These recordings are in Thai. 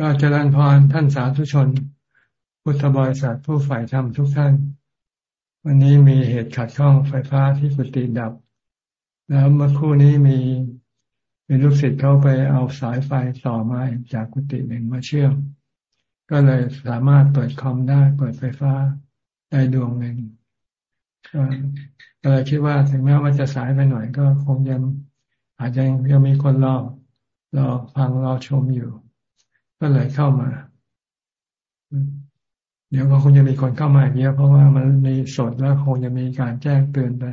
ก็เจริญพรท่านสาธุชน พุทธบริษัทผู้ฝ่ายธรรมทุกท่าน วันนี้มีเหตุขัดข้องไฟฟ้าที่กุฏิดับ แล้วเมื่อคู่นี้มีมีลูกศิษย์เขาไปเอาสายไฟต่อมาจากกุฏิหนึ่งมาเชื่อม ก็เลยสามารถเปิดคอมได้เปิดไฟฟ้าได้ดวงหนึ่งก็เลยคิดว่าถึงแม้ว่าจะสายไปหน่อยก็คงยังอาจจะยังมีคนรอรอฟังรอชมอยู่ ก็เลยเข้ามา เดี๋ยวก็คงจะมีคนเข้ามาเยอะเพราะว่ามันมีสดแล้วคงจะมีการแจ้งเตือนไป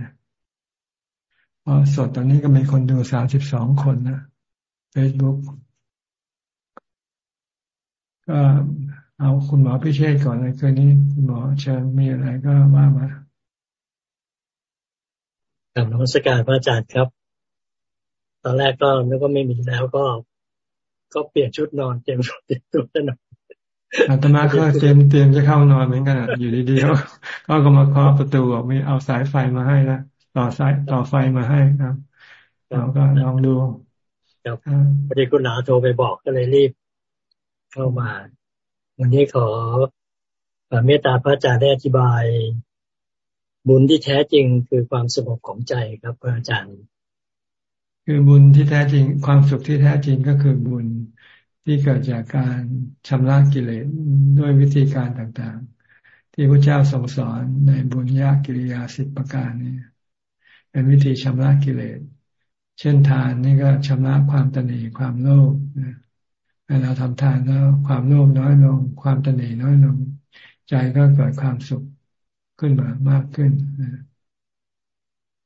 พราะสดตอนนี้ก็มีคนดูสามสิบสองคนนะเฟซบุ๊กก็เอาคุณหมอพิเชษก่อนเลยคืนนี้คุณหมอเชิญมีอะไรก็ว่ามากลับนมัสการพระอาจารย์ครับ ตอนแรกก็นึกว่าไม่มีแล้วก็ ก็เปลี่ยนชุดนอนเตรียมเตรียมตัวจะนอนอาตมาก็เตรียมเตรียมจะเข้านอนเหมือนกันอยู่ดีๆก็ก็มาเคาะประตูบอกมีเอาสายไฟมาให้แล้วต่อสายต่อไฟมาให้ครับเราก็ลองดูครับพอดีคุณหนาโทรไปบอกก็เลยรีบ เข้ามา วันนี้ขอเมตตาพระอาจารย์ได้อธิบาย บุญที่แท้จริงคือความสงบของใจครับพระอาจารย์ คือบุญที่แท้จริง ความสุขที่แท้จริงก็คือบุญที่เกิดจากการชำระกิเลสด้วยวิธีการต่างๆ ที่พระเจ้าทรงสอนในบุญญากิริยาสิบประการนี้เป็นวิธีชำระกิเลส เช่นทานนี่ก็ชำระความตนีความโลภเวลาทำทานแล้วความโลภน้อยลง ความตนีน้อยลง ใจก็เกิดความสุขขึ้นมามากขึ้น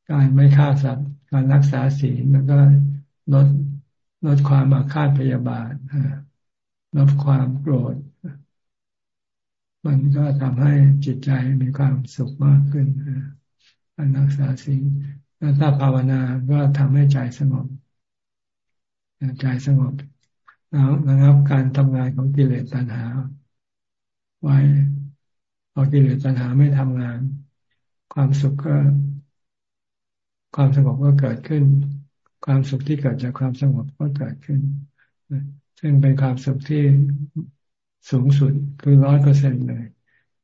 การไม่ฆ่าสัตว์ การรักษาศีลมันก็ลดลดความอาฆาตพยาบาทลดความโกรธ มันก็ทำให้จิตใจมีความสุขมากขึ้นการรักษาศีลแล้วถ้าภาวนาก็ทำให้ใจสงบใจสงบแล้วระงับการทำงานของกิเลสตัณหา ไว้พอกิเลสตัณหาไม่ทำงาน ความสุขก็ ความสงบก็เกิดขึ้น ความสุขที่เกิดจากความสงบก็เกิดขึ้นซึ่งเป็นความสุขที่สูงสุดคือร้อยเปอร์เซ็นต์เลย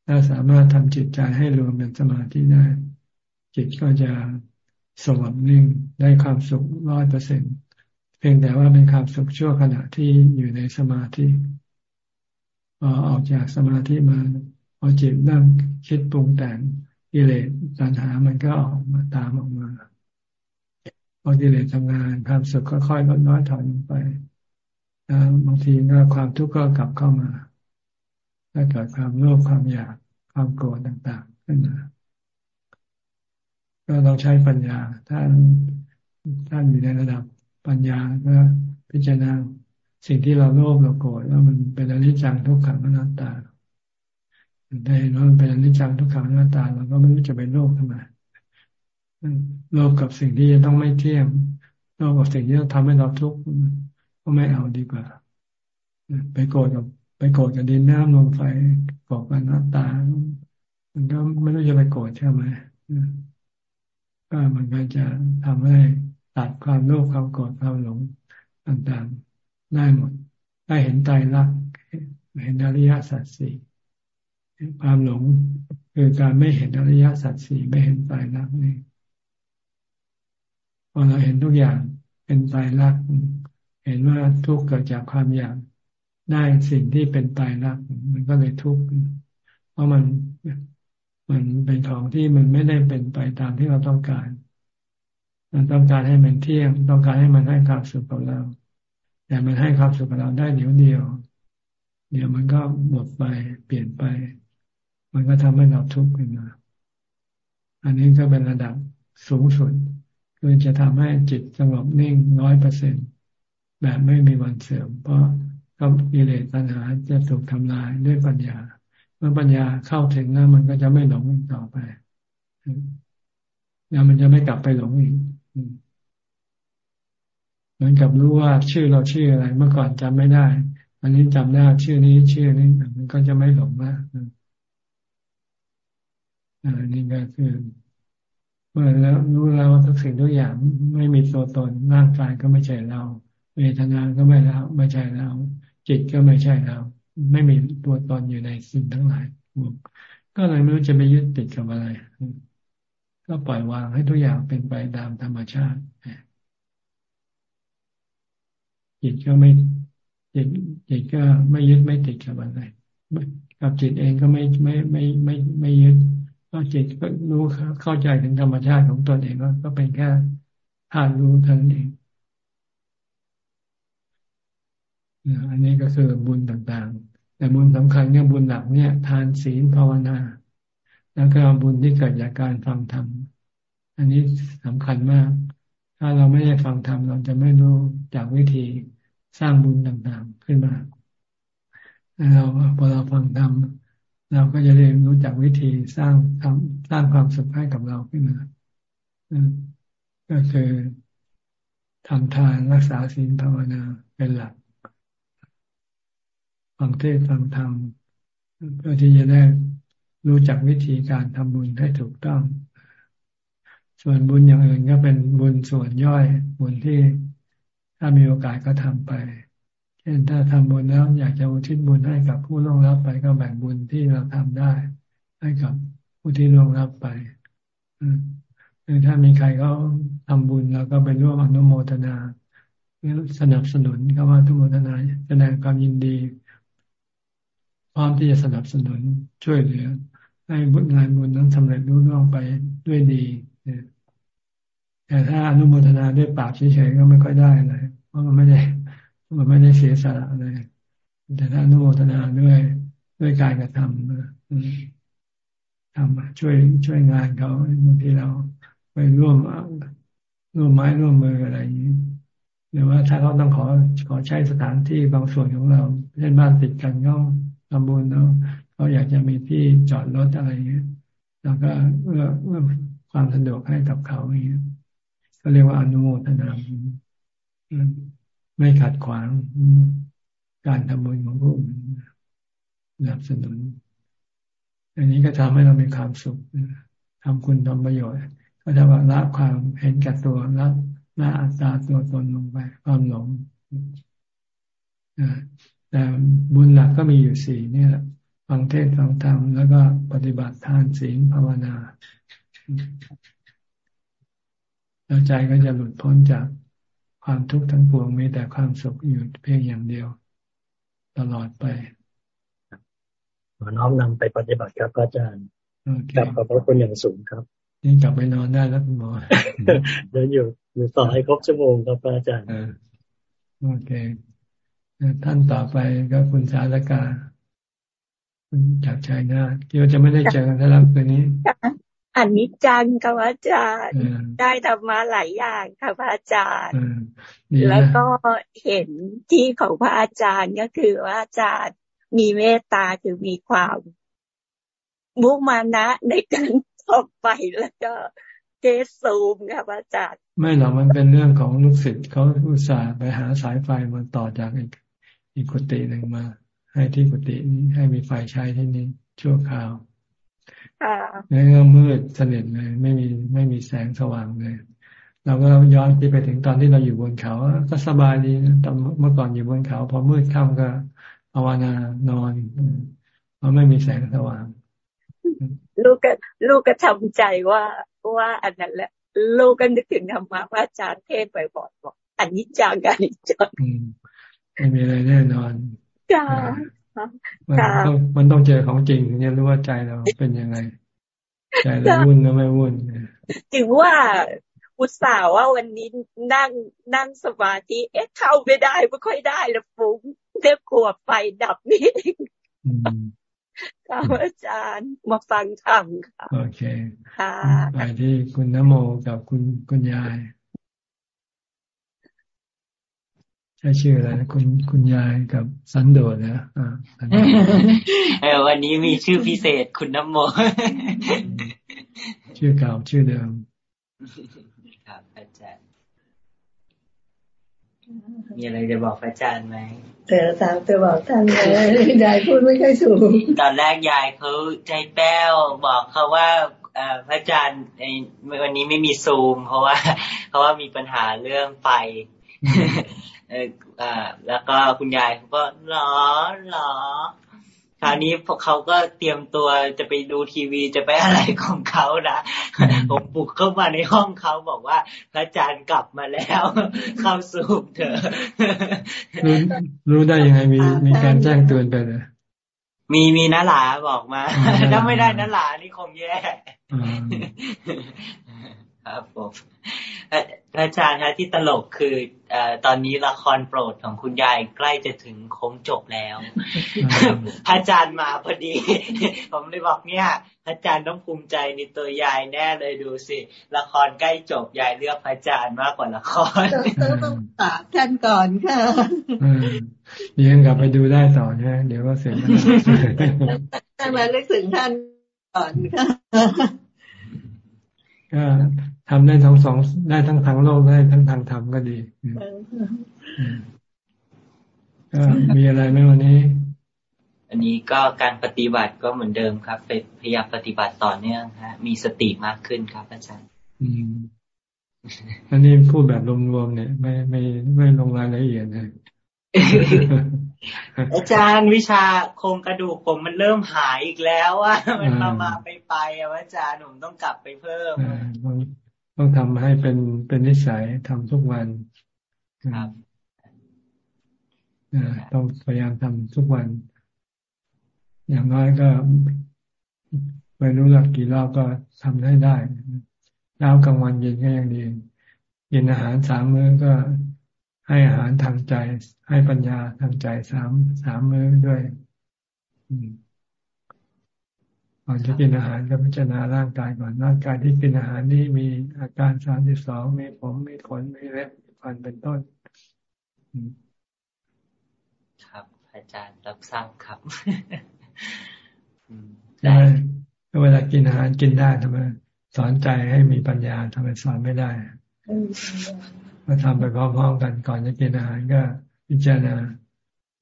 ถ้าสามารถทำจิตใจให้รวมเป็นสมาธิได้ จิตก็จะสงบนิ่งได้ความสุขร้อยเปอร์เซ็นต์เพียงแต่ว่าเป็นความสุขชั่วขณะที่อยู่ในสมาธิพอออกจากสมาธิมาพอจิตนั่งคิดปรุงแต่งกิเลสตัณหามันก็ออกมาตามออกมา พอกิเลสทำงานความสุขก็ค่อยลดน้อยถอยลงไปแล้วบางทีก็ความทุกข์ก็กลับเข้ามาถ้าเกิดความโลภความอยากความโกรธต่างๆขึ้นมาก็เราใช้ปัญญาท่านท่านอยู่ในระดับปัญญาก็พิจารณาสิ่งที่เราโลภเราโกรธแล้วมันเป็นอนิจจังทุกขังอนัตตาได้เห็นว่ามันเป็นอนิจจังทุกขังอนัตตาเราก็ไม่รู้จะไปโลภทำไม โลภกับสิ่งที่จะต้องไม่เที่ยงโลภกับสิ่งที่ต้องทำให้เราทุกข์ก็ไม่เอาดีกว่า ไปโกรธกับไปโกรธกับดินน้ำลมไฟโกกับหน้าตา มันก็ไม่รู้จะไปโกรธใช่ไหมก็มันก็จะทำให้ตัดความโลภความโกรธความหลงต่างๆ ได้หมด ได้เห็นใจรักเห็นอริยสัจสี่ความหลงคือการไม่เห็นอริยสัจสี่ไม่เห็นใจรักนี่ พอเราเห็นทุกอย่างเป็นตายรักเห็นว่าทุกข์เกิดจากความอยากได้สิ่งที่เป็นตายรักมันก็เลยทุกข์เพราะมันมันเป็นของที่มันไม่ได้เป็นไปตามที่เราต้องการมันต้องการให้มันเที่ยง ต้องการให้มันให้ความสุขกับเรา แต่มันให้ความสุขกับเราได้เดี๋ยวเดียว เดี๋ยวมันก็หมดไปเปลี่ยนไป มันก็ทำให้เราทุกข์ขึ้นมา อันนี้ก็เป็นระดับสูงสุด คือจะทำให้จิตสงบนิ่งร้อยเปอร์เซ็นแบบไม่มีวันเสื่อม เพราะกิเลสตัณหาจะถูกทำลายด้วยปัญญา เมื่อปัญญาเข้าถึงแล้วมันก็จะไม่หลงต่อไปแล้วมันจะไม่กลับไปหลงอีกเหมือนกับรู้ว่าชื่อเราชื่ออะไร เมื่อก่อนจำไม่ได้ อันนี้จำได้ชื่อนี้ชื่อนี้มันก็จะไม่หลงมากอันนี้ก็คือ เมื่อแล้วรู้แล้วทุกสิ่งทุกอย่างไม่มีตัวตนร่างกายก็ไม่ใช่เรา เวทนาก็ไม่แล้วไม่ใช่เรา จิตก็ไม่ใช่เรา ไม่มีตัวตนอยู่ในสิ่งทั้งหลายก็เลยไม่รู้จะไปยึดติดกับอะไร ก็ปล่อยวางให้ทุกอย่างเป็นไปตามธรรมชาติจิตก็ไม่จิตจิตก็ไม่ยึดไม่ติดกับอะไรกับจิตเองก็ไม่ไม่ไม่ไม่ไม่ยึด ก็จิตก็รู้เข้าใจถึงธรรมชาติของตนเองว่าก็เป็นแค่ธาตุรู้เท่านั้นเองอันนี้ก็คือบุญต่างๆ แต่บุญสำคัญเนี่ยบุญหลักเนี่ย ทานศีลภาวนา แล้วก็บุญที่เกิดจากการฟังธรรม อันนี้สำคัญมาก ถ้าเราไม่ได้ฟังธรรมเราจะไม่รู้จากวิธีสร้างบุญต่างๆขึ้นมาเราพอเราฟังธรรม เราก็จะเรียนรู้จากวิธีสร้างทำสร้างความสุขให้กับเราขึ้นมาก็คือทำทานรักษาศีลภาวนาเป็นหลักฟังเทศฟังธรรมเพื่อที่จะได้รู้จักวิธีการทำบุญให้ถูกต้อง ส่วนบุญอย่างอื่นก็เป็นบุญส่วนย่อยบุญที่ถ้ามีโอกาสก็ทำไป เช่นถ้าทำบุญแล้วอยากจะอุทิศบุญให้กับผู้ล่วงลับไปก็แบ่งบุญที่เราทำได้ ให้กับผู้ที่ล่วงลับไปหรือถ้ามีใครเขาทำบุญเราก็ไปร่วมอนุโมทนาสนับสนุนคำว่าทุโมทนาแสดงความยินดี พร้อมที่จะสนับสนุนช่วยเหลือ ให้บุญงานบุญนั้นสำเร็จรุ่ร่วงไปด้วยดีแต่ถ้าอนุโมทนาด้วยปากเฉยๆก็ไม่ค่อยได้อะไรเพราะมันไม่ได้ มันไม่ได้เสียสละอะไรแต่ถ้าอนุโมทนาด้วยด้วยการกระทำทำช่วยช่วยงานเขาบางทีเราไปร่วมร่วมไม้ร่วมมืออะไรอย่างนี้หรือว่าถ้าเขาต้องขอขอใช้สถานที่บางส่วนของเราเช่นบ้านติดกันก็ทำบุญแล้วเขาอยากจะมีที่จอดรถอะไรเงี้ยแล้วก็เอื้อเอื้อความสะดวกให้กับเขาอย่างเงี้ยก็เรียกว่าอนุโมทนา ไม่ขัดขวางการทำบุญของผู้อื่นสนับสนุน อันนี้ก็ทำให้เรามีความสุขทำคุณทำประโยชน์ ก็จะว่าละความเห็นแก่ตัวละละอัตตาตัวตนลงไป ความหลงแต่บุญหลักก็มีอยู่สี่นี่แหละฟังเทศฟังธรรมแล้วก็ปฏิบัติทานศีลภาวนา แล้วใจก็จะหลุดพ้นจาก ความทุกข์ทั้งปวงมีแต่ความสุขอยู่เพียงอย่างเดียว ตลอดไปขอน้อมนำไปปฏิบัติครับอาจารย์กลับขอบพระคุณอย่างสูงครับนี่กลับไปนอนได้แล้วคุณหมอเดินอยู่อยู่ต่อให้ครบชั่วโมงครับอาจารย์โอเคท่านต่อไปก็คุณสารกาคุณจากชายนาที่เราจะไม่ได้เจอกันแล้วคืนนี้ อันนี้จังค่ะอาจารย์ได้ทำมาหลายอย่างค่ะพระอาจารย์แล้วก็เห็นที่ของพระอาจารย์ก็คือว่าอาจารย์มีเมตตาคือมีความ มุมานะในการต่อไปแล้วก็เกสูมค่ะพระอาจารย์ไม่หรอกมันเป็นเรื่องของลูกศิษย์เขาอุตส่าห์ไปหาสายไฟมาต่อจากอีกอีกกุฏิหนึ่งมา ให้ที่กุฏินี้ให้มีไฟใช้ที่นี้ชั่วคราว แล้วก็มืดสนิทเลย ไม่มีไม่มีแสงสว่างเลยเราก็ย้อนไปถึงตอนที่เราอยู่บนเขา ก็สบายดีตอนเมื่อก่อนอยู่บนเขา พอมืดค่ำก็ภาวนานอนเพราะไม่มีแสงสว่าง ลูกก็ลูกก็ทำใจว่าว่าอันนั้นแหละ ลูกก็นึกถึงธรรมะว่าอาจารย์เทศไปบอกบอกอันนี้จังอันนี้จังไม่มีอะไรแน่นอนค่ะ มันต้องมันต้องเจอของจริงถึงจะรู้ว่าใจเราเป็นยังไง ใจเราวุ่นหรือไม่วุ่นถึงว่าอุตส่าห์ว่าวันนี้นั่งนั่งสมาธิเอ๊ะเข้าไม่ได้ไม่ค่อยได้แล้วฟุ้งเรียกขวบไฟดับนี่ค่ะอาจารย์มาฟังธรรมค่ะ โอเคค่ะไปที่คุณนโมกับคุณคุณยาย ช่ชื่ออะไรนะคุณคุณยายกับสันโดษนะอ่าเออวันนี้มีชื่อพิเศษคุณน้ำโม ชื่อเก่าชื่อเดิมครับอาจารย์มีอะไรจะบอกอาจารย์ไหมเธอตามเธอบอกท่านเลยยายพูดไม่ค่อยสูงตอนแรกยายเขาใจแป้วบอกเขาว่าพระอาจารย์วันนี้ไม่มีซูม เพราะว่า เพราะว่ามีปัญหาเรื่องไฟเออแล้วก็คุณยายเขาก็หรอหรอคราวนี้พวกเขาก็เตรียมตัวจะไปดูทีวีจะไปอะไรของเขานะผมปลุกเข้ามาในห้องเขาบอกว่า พระอาจารย์กลับมาแล้ว เข้าสูบเถอะรู้รู้ได้ยังไงมีมีการแจ้งเตือนไปเลยมีมีน้าหลาบอกมา ถ้าไม่ได้น้าหลานี่คงแย่ ครับผมอาจารย์ครับที่ตลกคืออตอนนี้ละครโปรดของคุณยายใกล้จะถึงโค้งจบแล้ว อาจารย์มาพอดี ผมเลยบอกเนี่ย อาจารย์ต้องภูมิใจในตัวยายแน่เลยดูสิ ละครใกล้จบยายเลือกอาจารย์มากกว่าละครต้องตากท่านก่อนค่ะเดี๋ยวกลับไปดูได้ต่อใช่ไหมเดี๋ยวก็เสร็จแล้วต้องมาเลือกถึงท่านก่อนค่ะก็ ทำได้ทั้งสองได้ทั้งทางโลกได้ทั้งทางธรรมก็ดีก็มีอะไรไหมวันนี้ อันนี้ก็การปฏิบัติก็เหมือนเดิมครับพยายามปฏิบัติต่อเนื่องฮะ มีสติมากขึ้นครับอาจารย์อันนี้พูดแบบรวมๆเนี่ย ไม่ไม่ไม่ลงรายละเอียดเลยอาจารย์วิชาโครงกระดูกผมมันเริ่มหายอีกแล้วว่ามันมามาไปไปอะอาจารย์ผมต้องกลับไปเพิ่ม ต้องทำให้เป็นเป็นนิสัยทำทุกวันครับต้องพยายามทำทุกวัน อย่างน้อยก็ไม่รู้หลักกี่รอบก็ทำได้ได้เช้ากลางวันเย็นก็ยังดีกินอาหารสามมื้อก็ให้อาหารทางใจ ให้ปัญญาทางใจสามสามมื้อด้วย ก่อนจะกินอาหารก็พิจารณาร่างกายก่อนร่างกายที่กินอาหารนี้มีอาการสามสิบสองมีผมมีขนมีเล็บมีฟันเป็นต้นครับ อาจารย์รับทราบครับได้เวลากินอาหารกินได้ทำไมสอนใจให้มีปัญญาทำไมสอนไม่ได้มาทำไปพร้อมๆกันก่อนจะกินอาหารก็ พิจารณา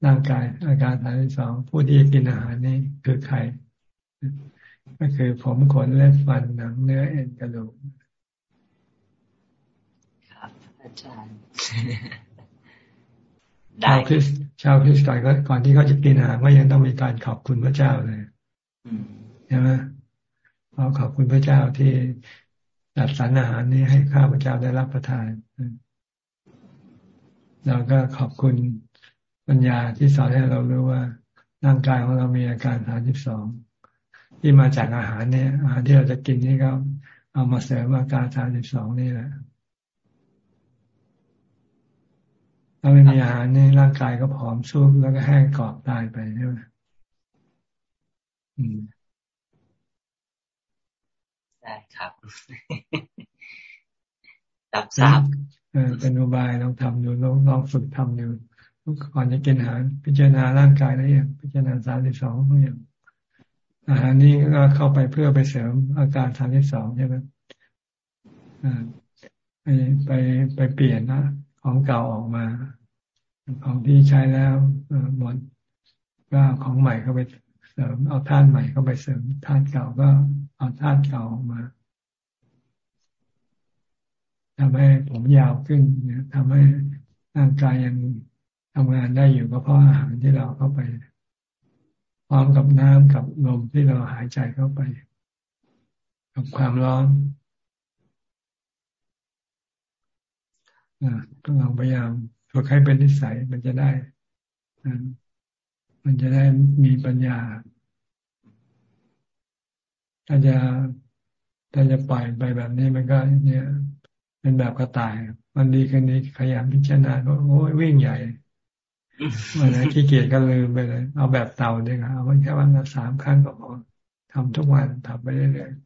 ร่างกายอาการฐานที่สองผู้ที่กินอาหารนี้คือใคร ก็คือผมขนเล็บฟันหนังเนื้อเอ็นกระดูกครับ อาจารย์ชาวคริสชาวคริสก่อนก็ก่อนที่เขาจะกินอาหารก็ยังต้องมีการขอบคุณพระเจ้าเลยใช่ไหมเราขอบคุณพระเจ้าที่จัดสรรอาหารนี้ให้ข้าพเจ้าได้รับประทานเราก็ขอบคุณปัญญาที่สอนให้เรารู้ว่าร่างกายของเรามีอาการสามสิบสอง ที่มาจากอาหารเนี่ยอาหารที่เราจะกินนี่ก็เอามาเสริมอาการสามสิบสองนี่แหละถ้าไม่มีอาหารนี่ร่างกายก็ผอมซุบแล้วก็แห้งกรอบตายไปใช่ไหมได้ครับ รับทราบเป็นอุบายลองทำดูลองลองฝึกทำดูก่อนจะกินอาหาร พิจารณาร่างกายแล้วอย่างพิจารณาสามสิบสองทุกอย่าง อาหารนี้ก็เข้าไปเพื่อไปเสริมอาการทางที่สองใช่ไหมไปไปไปเปลี่ยนนะของเก่าออกมา ของที่ใช้แล้วหมดก็ของใหม่เข้าไปเสริมเอาท่านใหม่เข้าไปเสริมท่านเก่าก็เอาท่านเก่าออกมาทำให้ผมยาวขึ้นเนี่ยทำให้ร่างกายยังทำงานได้อยู่ก็เพราะอาหารที่เราเข้าไป ร้อมกับน้ำกับลมที่เราหายใจเข้าไป กับความร้อนก็ลองพยายามฝึกให้เป็นนิสัยมันจะได้ มันจะได้มีปัญญา ถ้าจะถ้าจะปล่อยไปแบบนี้มันก็เนี่ย เป็นแบบกระต่าย มันดีกันนี้ขยันพิจารณาก็โอ้ยวิ่งใหญ่ วันไหนขี้เกียจก็ลืมไปเลย เอาแบบเต่าดีกว่าเอาแค่วันละสามครั้งก็พอทำทุกวันทำไปเรื่อยๆ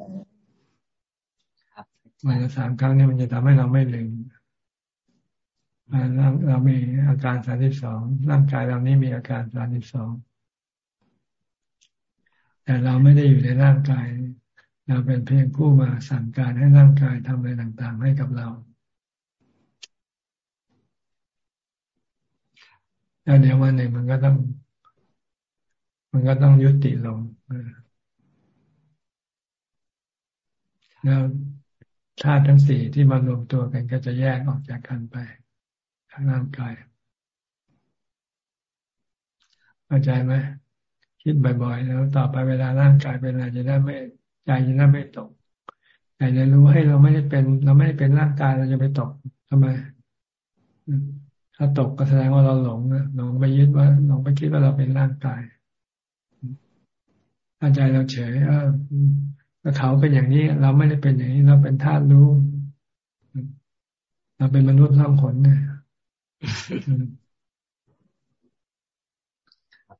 วันละสามครั้งนี่มันจะทำให้เราไม่ลืมเราเรามีอาการสามสิบสองร่างกายเรานี่มีอาการสามสิบสองแต่เราไม่ได้อยู่ในร่างกาย เราเป็นเพียงผู้มาสั่งการให้ร่างกายทำอะไรต่างๆ ให้กับเรา แล้วเดี๋ยววันหนึ่งมันก็ต้อง มันก็ต้องยุติลงแล้วธาตุทั้งสี่ที่มารวมตัวกันก็จะแยกออกจากกันไปทางร่างกายเข้าใจไหมคิดบ่อยๆ แล้วต่อไปเวลาร่างกายเป็นอะไรจะได้ไม่ใจจะได้ไม่ตกใจจะรู้ให้เราไม่ได้เป็น เราไม่ได้เป็นร่างกายเราจะไปตกทำไม ถ้าตกก็แสดงว่าเราหลงนะหลงไปยึดว่าหลงไปคิดว่าเราเป็นร่างกายถ้าใจเราเฉยเออเขาเป็นอย่างนี้ เราไม่ได้เป็นอย่างนี้ เราเป็นธาตุรู้ เราเป็นมนุษย์ร่างขนเนี่ย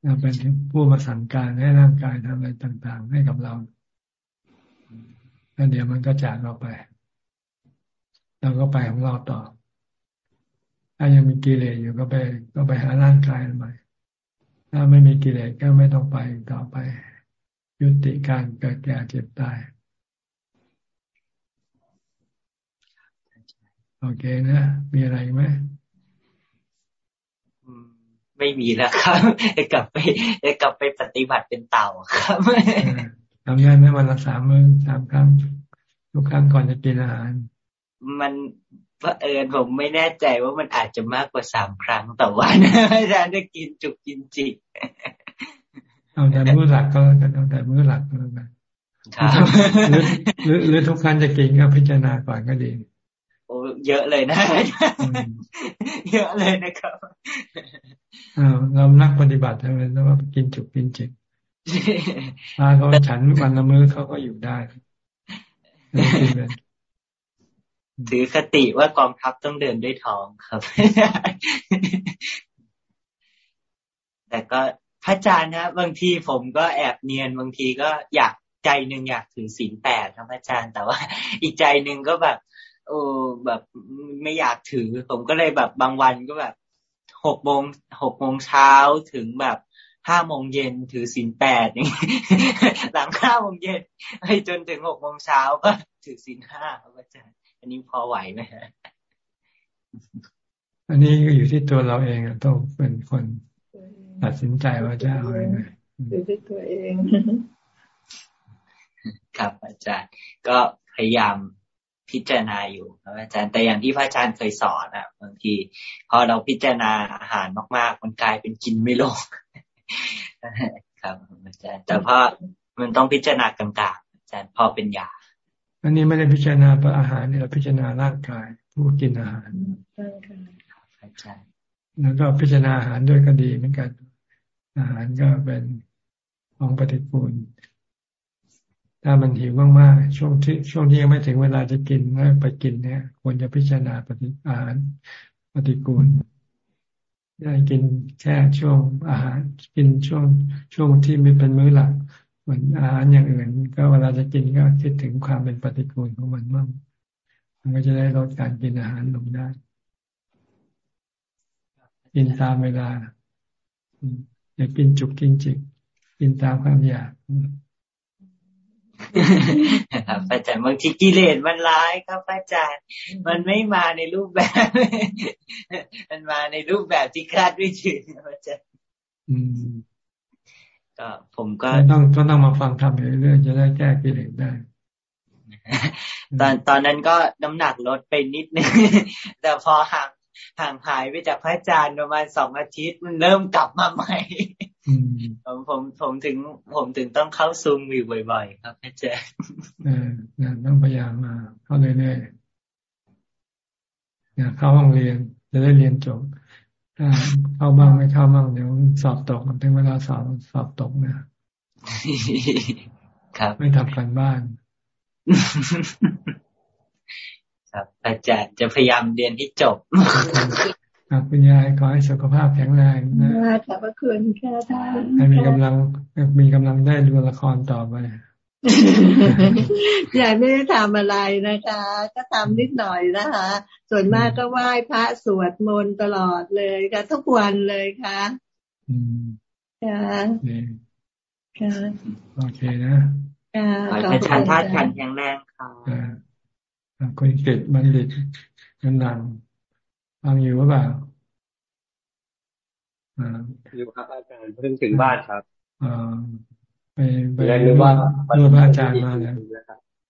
เราเป็นผู้มาสั่งการให้ร่างกายทำอะไรต่าง ๆ ให้กับเราแล้วเดี๋ยวมันก็จากเราไป เราก็ไปของเราต่อ ถ้ายังมีกิเลสอยู่ก็ไป ก็ไปหาร่างกายใหม่ถ้าไม่มีกิเลสก็ไม่ต้องไปต่อไป ยุติการเกิดแก่เจ็บตาย โอเคนะ มีอะไรไหมไม่มีแล้วครับกลับไปกลับไปปฏิบัติเป็นเต่าครับทำงานได้วันละสามมื้อสามครั้งทุกครั้งก่อนจะกินอาหาร มันเพราะเอิญผมไม่แน่ใจว่ามันอาจจะมากกว่าสามครั้งต่อวันอาจารย์ได้กินจุกกินจิกเอาแต่มื้อหลักก็แล้วกันเอาแต่มื้อหลักก็แล้วกันหรือหรือทุกครั้งจะกินก็พิจารณาก่อนก็ดีโอ้เยอะเลยนะเยอะเลยนะครับอ้าวเรานักปฏิบัติทำไมต้องว่ากินจุกกินจิกถ้าเขาฉันวันละมื้อเขาก็อยู่ได้ ถือคติว่ากองทัพต้องเดินด้วยท้องครับ แต่ก็พระอาจารย์นะบางทีผมก็แอบเนียนบางทีก็อยากใจหนึ่งอยากถือศีลแปดครับอาจารย์ แต่ว่า อีกใจหนึ่งก็แบบ โอ้แบบไม่อยากถือ ผมก็เลยแบบบางวันก็แบบหกโมงหกโมงเช้าถึงแบบห้าโมงเย็นถือศีลแปดอย่างหลังห้าโมงเย็นไปจนถึงหกโมงเช้าก็ถือศีลห้าครับอาจารย์ อันนี้พอไหวไหมฮะอันนี้ก็อยู่ที่ตัวเราเองต้องเป็นคนตัดสินใจว่าจะเอาอย่างไรอยู่ที่ตัวเอง ครับอาจารย์ ก็พยายามพิจารณาอยู่ครับอาจารย์แต่อย่างที่พระอาจารย์เคยสอนอะบางที พอเราพิจารณาอาหารมาก ๆ มันกลายเป็นกินไม่ลงครับอาจารย์แต่พอมันต้องพิจารณากลางๆอาจารย์พอเป็นยา อันนี้ไม่ได้พิจารณาเพระอาหารนี่เราพิจารณาร่างกาย ผู้กินอาหารแล้วก็พิจารณาอาหารด้วยก็ดีเหมือนกัน อาหารก็เป็นของปฏิปูลถ้ามันหิวมากๆช่วงที่ช่วงที่ยังไม่ถึงเวลาจะกินแล้วไปกินเนี่ยควรจะพิจารณาปฏิอาหารปฏิกูลได้กินแค่ช่วงอาหาร กินช่วงช่วงที่มีเป็นมื้อหลัก เหมือนอาหารอย่างอื่น ก็เวลาจะกินก็คิดถึงความเป็นปฏิกูลของมันบ้างมันก็จะได้ลดการกินอาหารลงได้ กินตามเวลาอย่ากินจุกกินจิก กินตามความอยากครับอาจารย์บางทีกิเลสมันร้ายครับอาจารย์ มันไม่มาในรูปแบบ มันมาในรูปแบบที่คาดไม่ถึงอาจารย์ ก็ผมก็ต้องก็ต้องมาฟังทำเรื่อยๆจะได้แก้กิเลสได้ตอนตอนนั้นก็น้ำหนักลดไปนิดนึงแต่พอห่างห่างหายไปจากพระอาจารย์ประมาณสองอาทิตย์มันเริ่มกลับมาใหม่ผมผมผมถึง ผมถึงต้องเข้าซูมอยู่บ่อยๆ ครับอาจารย์ต้องพยายามมาเข้าเรื่อยๆเข้าห้องเรียนจะได้เรียนจบ ถ้าเข้าบ้างไม่เข้าบ้างเดี๋ยวสอบตกถึงเวลาสอบสอบตกนะครับไม่ทำกันบ้าน ครับ อาจารย์จะพยายามเรียนที่จบครับคุณยายขอให้สุขภาพแข็งแรงนะขอบพระคุณค่ะท่านให้มีกำลังมีกำลังได้ดูละครต่อไป ยายไม่ได้ทำอะไรนะคะ ก็ทำนิดหน่อยนะคะ ส่วนมากก็ไหว้พระสวดมนต์ตลอดเลยค่ะ ทุกวันเลยค่ะค่ะค่ะโอเคนะค่ะขอให้ชันท่าชันแข็งแรงค่ะคุณเกตบัณฑิตกันดังฟังอยู่หรือเปล่าอยู่ครับอาจารย์เพิ่งถึงบ้านครับอ่า ไปไปนวดนวดพระอาจารย์มาแล้ว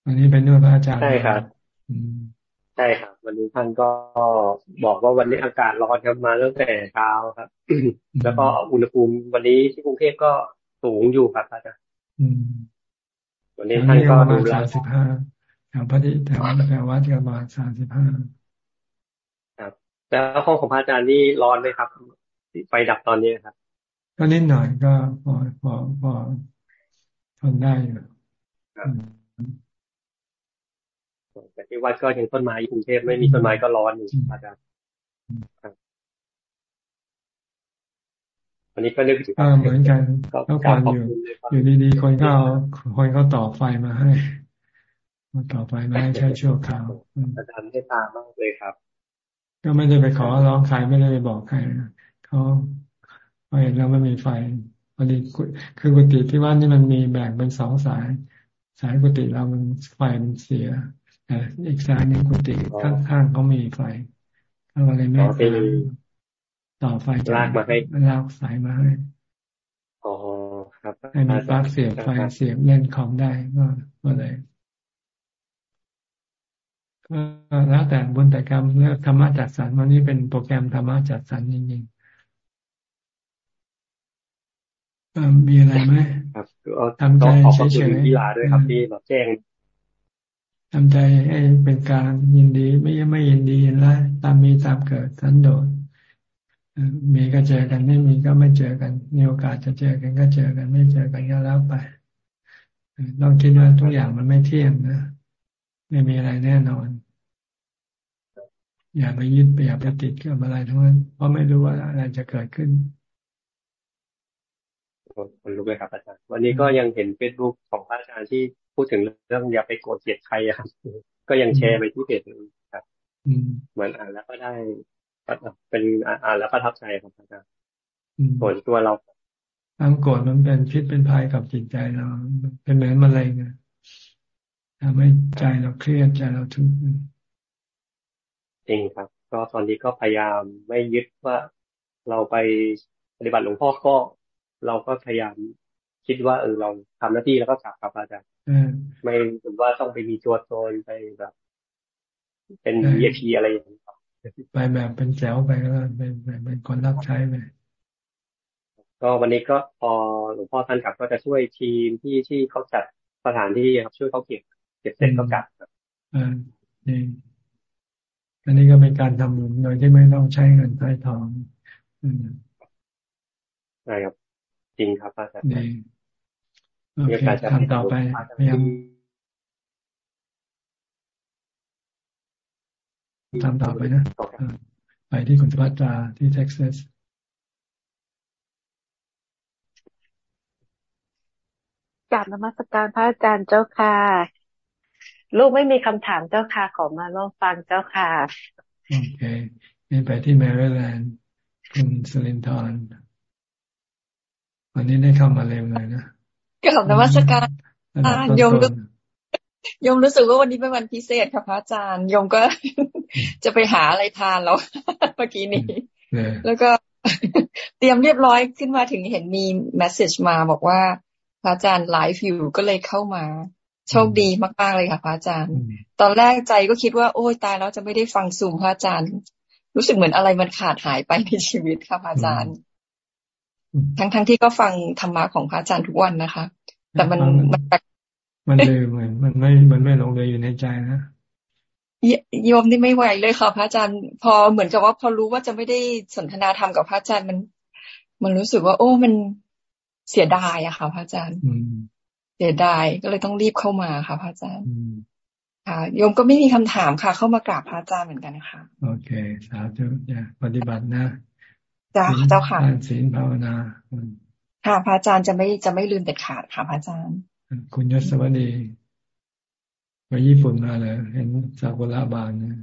วันนี้ไปนวดพระอาจารย์ใช่ครับใช่ครับ วันนี้ท่านก็บอกว่าวันนี้อากาศร้อนครับมาตั้งแต่เช้าครับ แล้วก็อุณหภูมิวันนี้ที่กรุงเทพก็สูงอยู่ครับอาจารย์วันนี้ท่านก็ดูแลสามสิบห้าแถวพระดิแถวแถววัดก็มาสามสิบห้าครับ แล้วห้องของพระอาจารย์นี่ร้อนไหมครับไฟดับตอนนี้ครับ ก็นิดหน่อยก็พอพอพอ ทนได้อยู่แต่ที่วัดก็ยังต้นไม้กรุงเทพไม่มีต้นไม้ก็ร้อนอยู่อาจารย์วันนี้ก็นึกถึงเหมือนกันก็ฟังอยู่อยู่ดีๆคนก็เอาคนเขาต่อไฟมาให้มาต่อไฟมาให้ใช้ชั่วคราวอาจารย์ให้ตามากเลยครับ ก็ไม่ได้ไปขอร้องใครไม่ได้ไปบอกใครเขาเห็นแล้วไม่มีไฟ พอดีคือกุฏิที่ว่านี่มันมีแบ่งเป็นสองสาย สายกุฏิเรามันไฟมันเสียแต่อีกสายหนึ่งกุฏิข้างๆเขามีไฟเขาเลยไม่ต่อไฟลากมาให้ลากสายมาให้อ๋อครับให้มีปลั๊กเสียบไฟเสียบเล่นคอมได้ก็ก็เลยก็แล้วแต่บุญแต่กรรมเลือกธรรมะจัดสรรวันนี้เป็นโปรแกรมธรรมะจัดสรรจริงๆ มีอะไรไหมครับทำใจเฉยๆกีฬาด้วยครับที่แบบแจ้งทำใจให้เป็นกลางยินดีไม่ไม่ยินดียินร้ายตามมีตามเกิดสันโดษมีก็เจอกันไม่มีก็ไม่เจอกันมีโอกาสจะเจอกันก็เจอกันไม่เจอกันก็แล้วไปต้องคิดว่าทุกอย่างมันไม่เที่ยงนะไม่มีอะไรแน่นอน อย่าไปยึดไปอย่าไปติดกับอะไรทั้งนั้นเพราะไม่รู้ว่าอะไรจะเกิดขึ้น คนรู้เลยครับอาจารย์ วันนี้ก็ยังเห็นเฟซบุ๊กของอาจารย์ที่พูดถึงเรื่องอย่าไปโกรธเกลียดใครครับก็ยังแชร์ไปที่เพจครับเหมือนอ่านแล้วก็ได้เป็นอ่านแล้วประทับใจครับอาจารย์ผลตัวเราความโกรธมันเป็นพิษเป็นภัยกับจิตใจเรา เป็นเหมือนมะเร็งทำให้ใจเราเครียดใจเราทุกข์จริงครับ ก็ตอนนี้ก็พยายามไม่ยึดว่าเราไปปฏิบัติหลวงพ่อก็ เราก็พยายามคิดว่าเออเราทำหน้าที่แล้วก็กลับครับอาจารย์ไม่ถึงว่าต้องไปมีตัวตนไปแบบ เป็นเอพีอะไรอย่างนี้ไปแบบเป็นแจ๋วไปก็เป็นเป็นคนรับใช้ไปก็วันนี้ก็พอหลวงพ่อท่านกลับก็จะช่วยทีมที่ที่เขาจัดสถานที่ครับช่วยเขาเก็บเก็บเสร็จก็กลับครับอ่านี่อันนี้ก็เป็นการทำบุญโดยที่ไม่ต้องใช้เงินใช้ทองใช่ครับ จริงครับอาจารย์โอเคทำต่อไปพยายามทำต่อไปนะ ไปที่คุณสุภัตราที่เท็กซัสกราบนมัสการพระอาจารย์เจ้าค่ะ ลูกไม่มีคำถามเจ้าค่ะ ขอมาร่วมฟังเจ้าค่ะ โอเคนี่ไปที่แมริแลนด์คุณสลินทอน วันนี้ได้เข้ามาเร็วเลยนะกราบนมัสการโยมยมรู้สึกว่าวันนี้เป็นวันพิเศษค่ะพระอาจารย์ยมก็จะไปหาอะไรทานแล้วเมื่อกี้นี้ แล้วก็เตรียมเรียบร้อยขึ้นมาถึงเห็นมีแมสเซจมาบอกว่าพระอาจารย์ไลฟ์อยู่ก็เลยเข้ามา โชคดีมากๆเลยค่ะพระอาจารย์ ตอนแรกใจก็คิดว่าโอ้ยตายแล้วจะไม่ได้ฟังซูมพระอาจารย์ รู้สึกเหมือนอะไรมันขาดหายไปในชีวิตค่ะพระอาจารย์ ทั้งๆทที่ก็ฟังธรรมะของพระอาจารย์ทุกวันนะคะ แต่มันมันแปลมันเลยเหมือนมันไม่มันไม่ลงเลยอยู่ในใจนะโยมนี่ไม่ไหวเลยค่ะพระอาจารย์ พอเหมือนกับว่าพอรู้ว่าจะไม่ได้สนทนาธรรมกับพระอาจารย์มัน มันรู้สึกว่า โอ้มันเสียดายอะค่ะ พระอาจารย์เสียดายก็เลยต้องรีบเข้ามาค่ะ พระอาจารย์ค่ะโยมก็ไม่มีคำถามค่ะ เข้ามากราบพระอาจารย์เหมือนกันนะคะโอเค สาธุจะปฏิบัตินะ จ้าเจ้าค่ะศีลภาวนาค่ะพระอาจารย์จะไม่จะไม่ลืมเด็ดขาดค่ะพระอาจารย์ คุณยศวดีไปญี่ปุ่นมาเลยเห็นซากุระบานนะ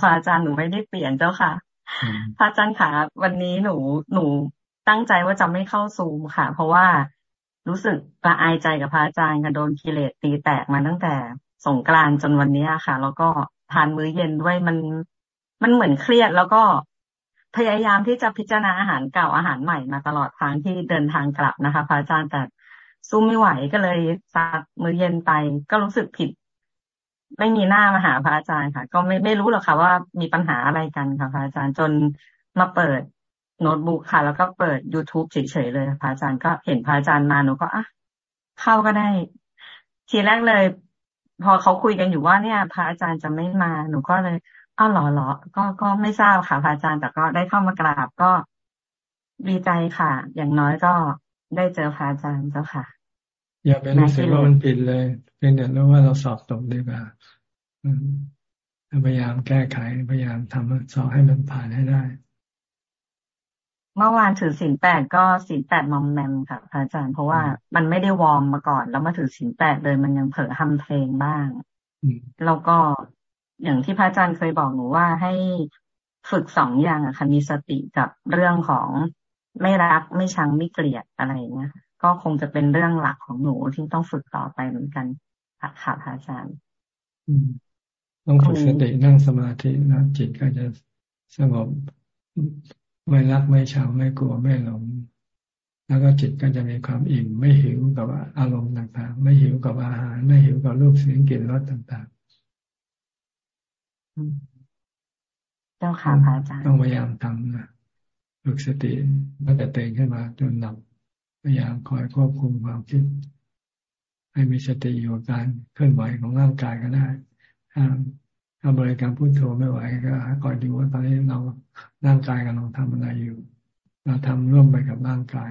พระอาจารย์หนูไม่ได้เปลี่ยนเจ้าค่ะพระอาจารย์ค่ะวันนี้หนูหนูตั้งใจว่าจะไม่เข้าซูมค่ะ เพราะว่ารู้สึกละอายใจกับพระอาจารย์ค่ะโดนกิเลสตีแตกมาตั้งแต่สงกรานจนวันนี้ค่ะ แล้วก็ทานมื้อเย็นด้วยมัน มันเหมือนเครียดแล้วก็พยายามที่จะพิจารณาอาหารเก่าอาหารใหม่มาตลอดทางที่เดินทางกลับนะคะพระอาจารย์แต่สู้ไม่ไหวก็เลยซักมื้อเย็นไป ก็รู้สึกผิด ไม่มีหน้ามาหาพระอาจารย์ค่ะ ก็ไม่ไม่รู้หรอกค่ะว่ามีปัญหาอะไรกันค่ะพระอาจารย์จนมาเปิดโน้ตบุ๊กค่ะ แล้วก็เปิด youtube เฉยๆเลยพระอาจารย์ก็เห็นพระอาจารย์มาหนูก็อะเข้าก็ได้ ทีแรกเลย พอเขาคุยกันอยู่ว่าเนี่ย พระอาจารย์จะไม่มาหนูก็เลย อ้าวหรอหรอก็ก็ไม่ทราบค่ะพระอาจารย์แต่ก็ได้เข้ามากราบก็ดีใจค่ะ อย่างน้อยก็ได้เจอพระอาจารย์เจ้าค่ะ อย่าไปรู้สึกว่ามันผิดเลยเพียงแต่รู้ว่าเราสอบตกดีกว่าพยายามแก้ไขพยายามทำสอบให้มันผ่านให้ได้ เมื่อวานถือศีลแปดก็ศีลแปดมอมแมมค่ะพระอาจารย์เพราะว่ามันไม่ได้วอร์มมาก่อน แล้วมาถือศีลแปดเลยมันยังเผลอทำเพลงบ้างแล้วก็ อย่างที่พระอาจารย์เคยบอกหนูว่าให้ฝึกสองอย่างอะค่ะมีสติกับเรื่องของไม่รักไม่ชังไม่เกลียดอะไรเงี้ยก็คงจะเป็นเรื่องหลักของหนูที่ต้องฝึกต่อไปเหมือนกันค่ะพระอาจารย์ต้องฝึกสตินั่งสมาธินะจิตก็จะสงบไม่รักไม่ชังไม่กลัวไม่หลงแล้วก็จิตก็จะมีความอิ่มไม่หิวกับอารมณ์ต่างๆ ไม่หิวกับอาหาร ไม่หิวกับรูปเสียงกลิ่นรสต่างๆ เจ้าค่ะพระอาจารย์ต้องพยายามทำนะฝึกสติตั้งแต่เตื่นขึ้นมาจนหลับพยายามคอยควบคุมความคิด ให้มีสติอยู่กับการเคลื่อนไหวของร่างกายก็ได้ถ้าถ้าบริการพูดโทไม่ไหวก็คอยดูว่าตอนนี้เราร่างกายกำลังทำอะไรอยู่ เราทำร่วมไปกับร่างกาย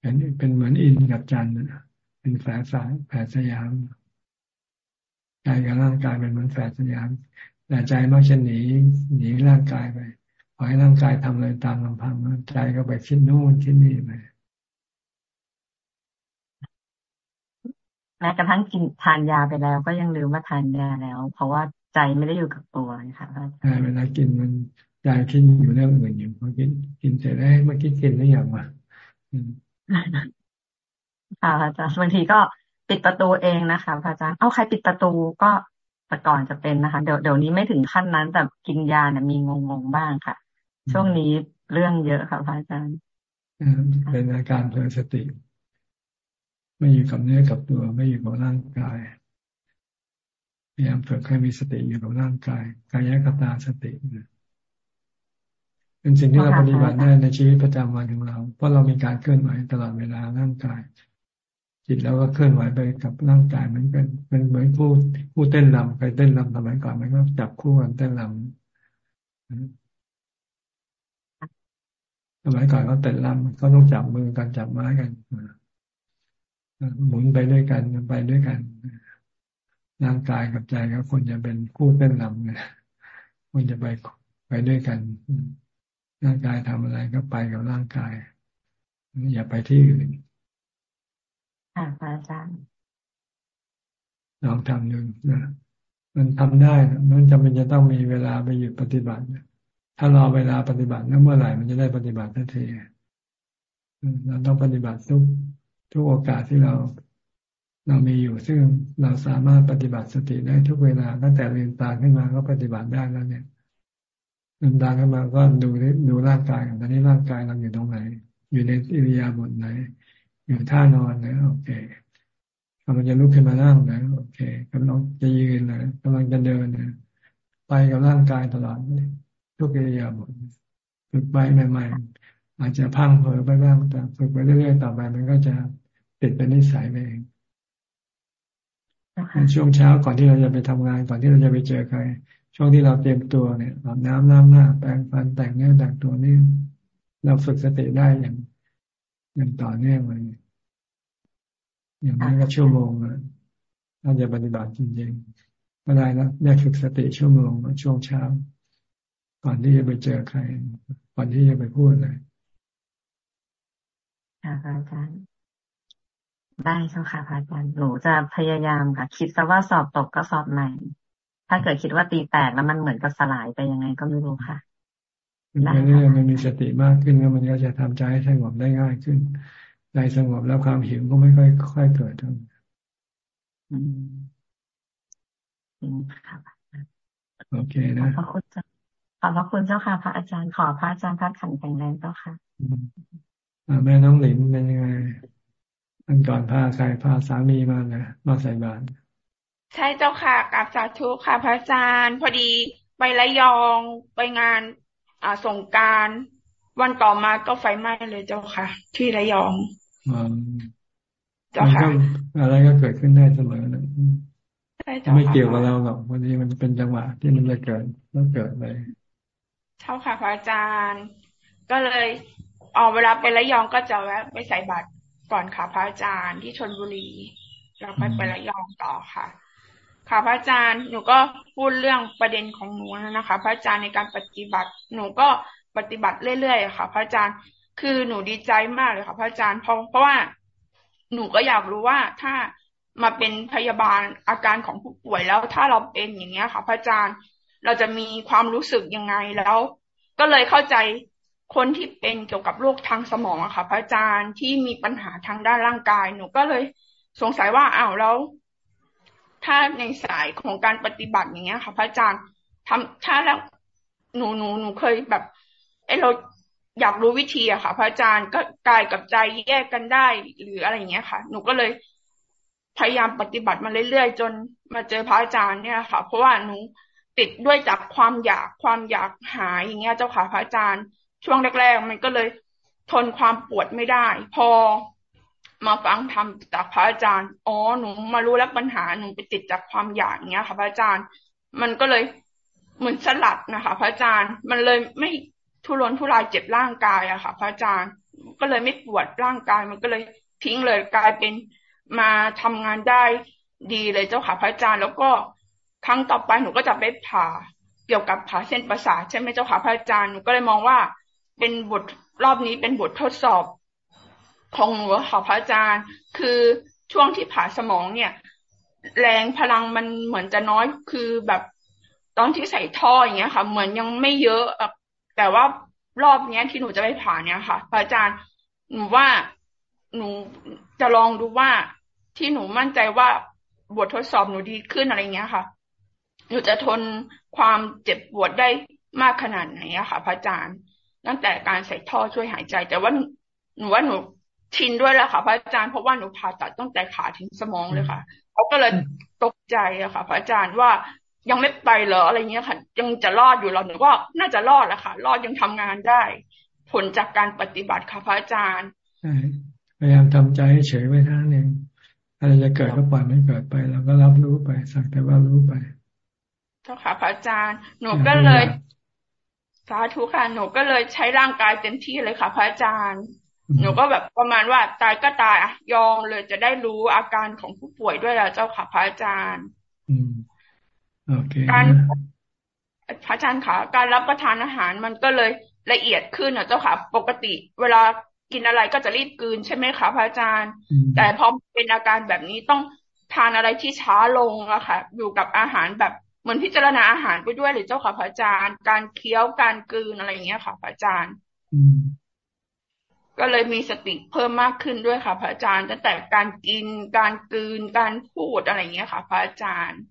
เป็นเป็นเหมือนอินกับจันทร์เป็นแฝดสายแฝดสยาม ใจกับร่างกายเป็นเหมือนแฝดสยามแต่ใจมักจะหนีหนีร่างกายไปปล่อยร่างกายทำอะไรตามลำพังใจก็ไปคิดนู่นคิดนี่ไปแม้กระทั่งกินทานยาไปแล้ว ก็ยังลืมว่าทานยาแล้ว เพราะว่าใจไม่ได้อยู่กับตัวค่ะใช่เวลากินมันใจคิดอยู่เรื่องอื่นอยู่พอกินกินเสร็จแล้วเมื่อกี้กินแล้วอย่างวะค่ะอาจารย์บางทีก็ ปิดประตูเองนะคะพระอาจารย์เอาใครปิดประตูก็แต่ก่อนจะเป็นนะคะ เดี๋ยวเดี๋ยวนี้ไม่ถึงขั้นนั้นแต่กินยาเนี่ยมีงงๆบ้างค่ะ ช่วงนี้เรื่องเยอะค่ะพระอาจารย์เป็นอาการเพลิสติ ไม่อยู่กับเนื้อกับตัว ไม่อยู่กับร่างกายพยายามฝึกให้มีสติอยู่กับร่างกายกายกตาสติเป็นสิ่งที่เราปฏิบัติได้ในชีวิตประจำวันของเรา เพราะเรามีการเคลื่อนไหวตลอดเวลาร่างกาย จิตเราก็เคลื่อนไหวไปกับร่างกายเหมือนกันเป็นเหมือนผู้ผู้เต้นรำใครเต้นรำสมัยก่อนมันก็จับคู่กันเต้นรำสมัยก่อนเขาเต้นรำเขาต้องจับมือกันจับไม้กันหมุนไปด้วยกันไปด้วยกันร่างกายกับใจก็ควรจะเป็นคู่เต้นรำนะควรจะไปไปด้วยกันร่างกายทำอะไรก็ไปกับร่างกายอย่าไปที่อื่น ค่ะอาจารย์ลองทำดูนะมันทำได้มันจำเป็นจะต้องมีเวลาไปหยุดปฏิบัติถ้ารอเวลาปฏิบัตินั้นเมื่อไหร่มันจะได้ปฏิบัติทันทีเราต้องปฏิบัติทุกทุกโอกาสที่เราเรามีอยู่ซึ่งเราสามารถปฏิบัติสติได้ทุกเวลาตั้งแต่ลืมตาขึ้นมาก็ปฏิบัติได้แล้วเนี่ยลืมตาขึ้นมาก็ดูดูร่างกายตอนนี้ร่างกายเราอยู่ตรงไหน อยู่ในอิริยาบถไหน อยู่ท่านอนนะโอเคกำลังจะลุกขึ้นมานั่งนะโอเคกำลังจะยืนนะกำลังจะเดินนะไปกับร่างกายตลอดทุกอิริยาบถฝึกไปใหม่ ๆ อาจจะพังเผลอไปบ้างแต่ฝึกไปเรื่อยๆต่อไปมันก็จะติดเป็นนิสัยไปเองช่วงเช้าก่อนที่เราจะไปทำงานก่อนที่เราจะไปเจอใคร ช่วงที่เราเตรียมตัวเนี่ยอาบน้ำน้ำหน้าแปรงฟันแต่งเนื้อแต่งตัวนี่เราฝึกสติได้อย่าง อย่างต่อเนื่องเลยอย่างนั้นก็ชั่วโมงนะถ้าจะปฏิบัติจริงๆก็ได้นะได้ฝึกสติชั่วโมงช่วงเช้า ก่อนที่จะไปเจอใคร ก่อนที่จะไปพูดเลยค่ะอาจารย์ได้เจ้าค่ะพระอาจารย์หนูจะพยายามค่ะ คิดซะว่าสอบตกก็สอบใหม่ ถ้าเกิดคิดว่าตีแตกแล้วมันเหมือนกับสลายไปยังไงก็ไม่รู้ค่ะได้ เรื่อยมันมีสติมากขึ้นแล้วมันก็จะทำใจให้สงบได้ง่ายขึ้นใจสงบแล้วความหิวก็ไม่ค่อยค่อยเกิดทั้งโอเคนะขอบคุณเจ้าขอบพระคุณเจ้าค่ะ พระอาจารย์ขอพระอาจารย์พัดขันแข็งแรงเจ้าค่ะแม่น้องหลินเป็นยังไงอันก่อนพาใครพาสามีมานะมาใส่บาตรใช่เจ้าค่ะกับสาธุค่ะ พระอาจารย์ พอดีไประยองไปงาน อ่าสงการวันต่อมาก็ไฟไหม้เลยเจ้าค่ะ ที่ระยองเจ้าค่ะอะไรก็เกิดขึ้นได้เสมอนะไม่เกี่ยวกับเราหรอกวันนี้มันเป็นจังหวะที่มันจะเกิดแล้วเกิดเลยเท่าค่ะพระอาจารย์ ก็เลยออกเวลาไประยองก็จะแวะไปใส่บาตรก่อนค่ะพระอาจารย์ที่ชนบุรีเราไปไประยองต่อค่ะ ค่ะพระอาจารย์หนูก็พูดเรื่องประเด็นของหนูนะคะ พระอาจารย์ในการปฏิบัติ หนูก็ปฏิบัติเรื่อยๆค่ะ พระอาจารย์คือหนูดีใจมากเลยค่ะ พระอาจารย์เพราะเพราะว่าหนูก็อยากรู้ว่าถ้ามาเป็นพยาบาลอาการของผู้ป่วยแล้ว ถ้าเราเป็นอย่างเงี้ยค่ะ พระอาจารย์เราจะมีความรู้สึกยังไงแล้ว ก็เลยเข้าใจคนที่เป็นเกี่ยวกับโรคทางสมองอะค่ะ พระอาจารย์ที่มีปัญหาทางด้านร่างกาย หนูก็เลยสงสัยว่าอ้าวแล้ว ถ้าในสายของการปฏิบัติอย่างเงี้ยค่ะ พระอาจารย์ทำถ้าแล้วหนูหนูหนูเคยแบบเออเราอยากรู้วิธีอะค่ะ พระอาจารย์ก็กายกับใจแยกกันได้หรืออะไรอย่างเงี้ยค่ะ หนูก็เลยพยายามปฏิบัติมาเรื่อยๆ จนมาเจอพระอาจารย์เนี่ยค่ะ เพราะว่าหนูติดด้วยจากความอยากความอยากหายอย่างเงี้ยเจ้าค่ะพระอาจารย์ ช่วงแรก ๆ มันก็เลยทนความปวดไม่ได้ พอ มาฟังธรรมจากพระอาจารย์ อ๋อหนูมารู้แล้วปัญหาหนูไปติดจากความอยากเงี้ยค่ะพระอาจารย์ มันก็เลยเหมือนสลัดนะคะ พระอาจารย์มันเลยไม่ทุรนทุรายเจ็บร่างกายอะค่ะ พระอาจารย์ก็เลยไม่ปวดร่างกาย มันก็เลยทิ้งเลยกลายเป็นมาทำงานได้ดีเลยเจ้าค่ะพระอาจารย์ แล้วก็ครั้งต่อไปหนูก็จะไปผ่าเกี่ยวกับผ่าเส้นประสาทใช่ไหมเจ้าค่ะพระอาจารย์หนูก็เลยมองว่าเป็นบทรอบนี้เป็นบททดสอบ ของหนูค่ะพระอาจารย์ คือช่วงที่ผ่าสมองเนี่ย แรงพลังมันเหมือนจะน้อยคือแบบตอนที่ใส่ท่ออย่างเงี้ยค่ะ เหมือนยังไม่เยอะแต่ว่ารอบเนี้ยที่หนูจะไปผ่าเนี่ยค่ะพระอาจารย์หนูว่าหนูจะลองดูว่าที่หนูมั่นใจว่าบททดสอบหนูดีขึ้นอะไรเงี้ยค่ะ หนูจะทนความเจ็บปวดได้มากขนาดไหนอะค่ะ พระอาจารย์ ตั้งแต่การใส่ท่อช่วยหายใจ แต่ว่าหนูว่าหนู ชินด้วยแล้วค่ะ พระอาจารย์เพราะว่าหนูผ่าตัดตั้งแต่ขาถึงสมองเลยค่ะเขาก็เลยตกใจอะค่ะ พระอาจารย์ว่ายังไม่ไปเหรออะไรเงี้ยค่ะ ยังจะรอดอยู่หรอหนูว่าน่าจะรอดแหละค่ะ รอดยังทำงานได้ ผลจากการปฏิบัติค่ะพระอาจารย์พยายามทำใจให้เฉยไว้ท่านเองอะไรจะเกิดก็ปล่อยไม่เกิดไปเราก็รับรู้ไปสักแต่ว่ารู้ไปเจ้าค่ะ พระอาจารย์หนูก็เลยสาธุค่ะหนูก็เลยใช้ร่างกายเต็มที่เลยค่ะ พระอาจารย์ หนูก็แบบประมาณว่าตายก็ตายยอมเลยจะได้รู้อาการของผู้ป่วยด้วยแล้วเจ้าค่ะพระอาจารย์อืมโอเคการพระอาจารย์ค่ะการรับประทานอาหารมันก็เลยละเอียดขึ้นนะเจ้าค่ะ ปกติ เวลากินอะไรก็จะรีบกืนใช่ไหมคะพระอาจารย์ แต่พอเป็นอาการแบบนี้ต้องทานอะไรที่ช้าลงอะค่ะ อยู่กับอาหารแบบเหมือนพิจารณาอาหารไปด้วยเลยเจ้าค่ะพระอาจารย์ การเคี้ยวการกืนอะไรอย่างเงี้ยค่ะพระอาจารย์ ก็เลยมีสติเพิ่มมากขึ้นด้วยค่ะ พระอาจารย์ตั้งแต่การกิน การกืน การพูดอะไรอย่างเงี้ยค่ะ พระอาจารย์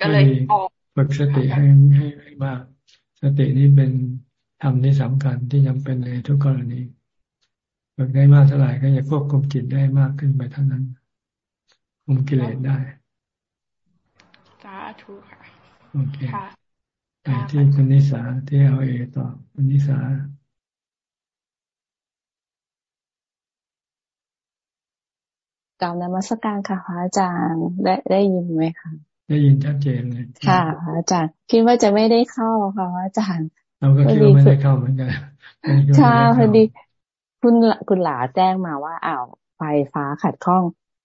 ก็เลยออกฝึกสติให้ให้ให้มาก สตินี้เป็นธรรมที่สำคัญที่จาเป็นในทุกกรณีฝึกได้มากเท่าไหร่ก็จะควบคุมจิตได้มากขึ้นไปเท่านั้นคุมกิเลสได้สาธุค่ะโอเคไป ที่คุณนิสาที่เอาเอต่อคุณนิสากล่าวนมัสการค่ะพระอาจารย์ได้ได้ยินไหมคะได้ยินชัดเจนเลยค่ะพระอาจารย์คิดว่าจะไม่ได้เข้าค่ะพระอาจารย์เราก็คิดว่าไม่ได้เข้าเหมือนกันใช่พอดีคุณคุณหลาแจ้งมาว่าอ้าวไฟฟ้าขัดข้อง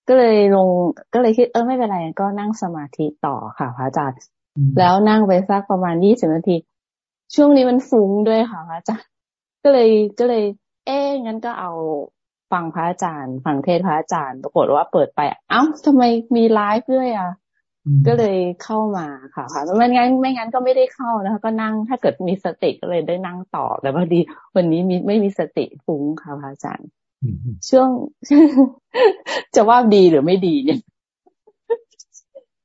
ก็เลยลงก็เลยคิดเออไม่เป็นไรก็นั่งสมาธิต่อค่ะพระอาจารย์ แล้วนั่งไปสักประมาณยี่สิบนาที ช่วงนี้มันฟุ้งด้วยค่ะพระอาจารย์ก็เลยก็เลย เอ๊งั้นก็เอาฟังพระอาจารย์ ฟังเทศพระอาจารย์ปรากฏว่าเปิดไป เอ้าทำไมมีไลฟ์ด้วยอะ ก็เลยเข้ามาค่ะค่ะไม่งั้นไม่งั้นก็ไม่ได้เข้านะคะก็นั่งถ้าเกิดมีสติก็เลยได้นั่งต่อ แต่พอดีวันนี้มีไม่มีสติฟุ้งค่ะพระอาจารย์ช่วงจะว่าดีหรือไม่ดีเนี่ย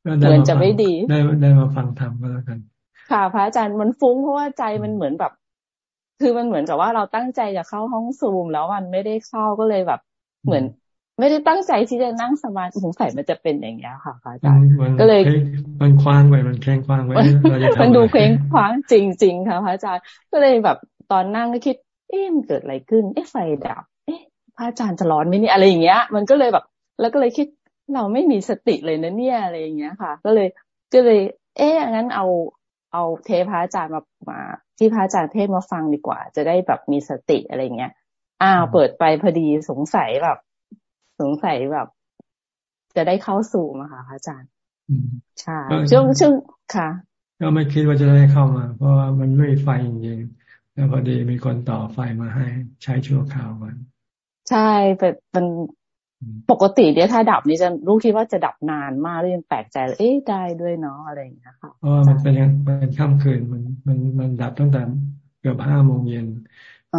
เหมือนจะไม่ดี ได้ได้มาฟังธรรมก็แล้วกัน ค่ะ พระอาจารย์มันฟุ้งเพราะว่าใจมันเหมือนแบบ คือมันเหมือนกับว่าเราตั้งใจจะเข้าห้องซูม แล้วมันไม่ได้เข้าก็เลยแบบ เหมือน ไม่ได้ตั้งใจที่จะนั่งสมาธิสงสัยมันจะเป็นอย่างนี้ค่ะอาจารย์ก็เลยมันคว้างไว้มันแข็งคว้างไว้มันดูเคว้งคว้างจริง ๆ ค่ะพระอาจารย์ก็เลยแบบตอนนั่งก็คิด เอ๊ะมันเกิดอะไรขึ้น เอ๊ะไฟดับ เอ๊ะพระอาจารย์จะร้อนไหมนี่อะไรอย่างเงี้ย มันก็เลยแบบ แล้วก็เลยคิด เราไม่มีสติเลยนะเนี่ยอะไรอย่างเงี้ยค่ะ ก็เลยก็เลย เอ๊ะงั้นเอาเอาเทพพระอาจารย์มามาที่พระอาจารย์เทศมาฟังดีกว่า จะได้แบบมีสติอะไรเงี้ยอ้าวเปิดไปพอดีสงสัยแบบ สงสัยแบบ จะได้เข้าสู่มาค่ะพระอาจารย์ใช่ช่วงช่วงค่ะ ก็ไม่คิดว่าจะได้เข้ามา เพราะว่ามันไม่มีไฟจริงๆแล้วพอดีมีคนต่อไฟมาให้ใช้ชั่วคราวมันใช่แต่มัน ปกติเนี่ยถ้าดับนี่จะรู้คิดว่าจะดับนานมากเลยยังแปลกใจเอ๊ะได้ด้วยเนาะอะไรอย่างเงี้ยค่ะเพราะว่ามันเป็นเป็นค่ำคืนมันมันมันดับตั้งแต่เกือบห้าโมงเย็นอ๋อ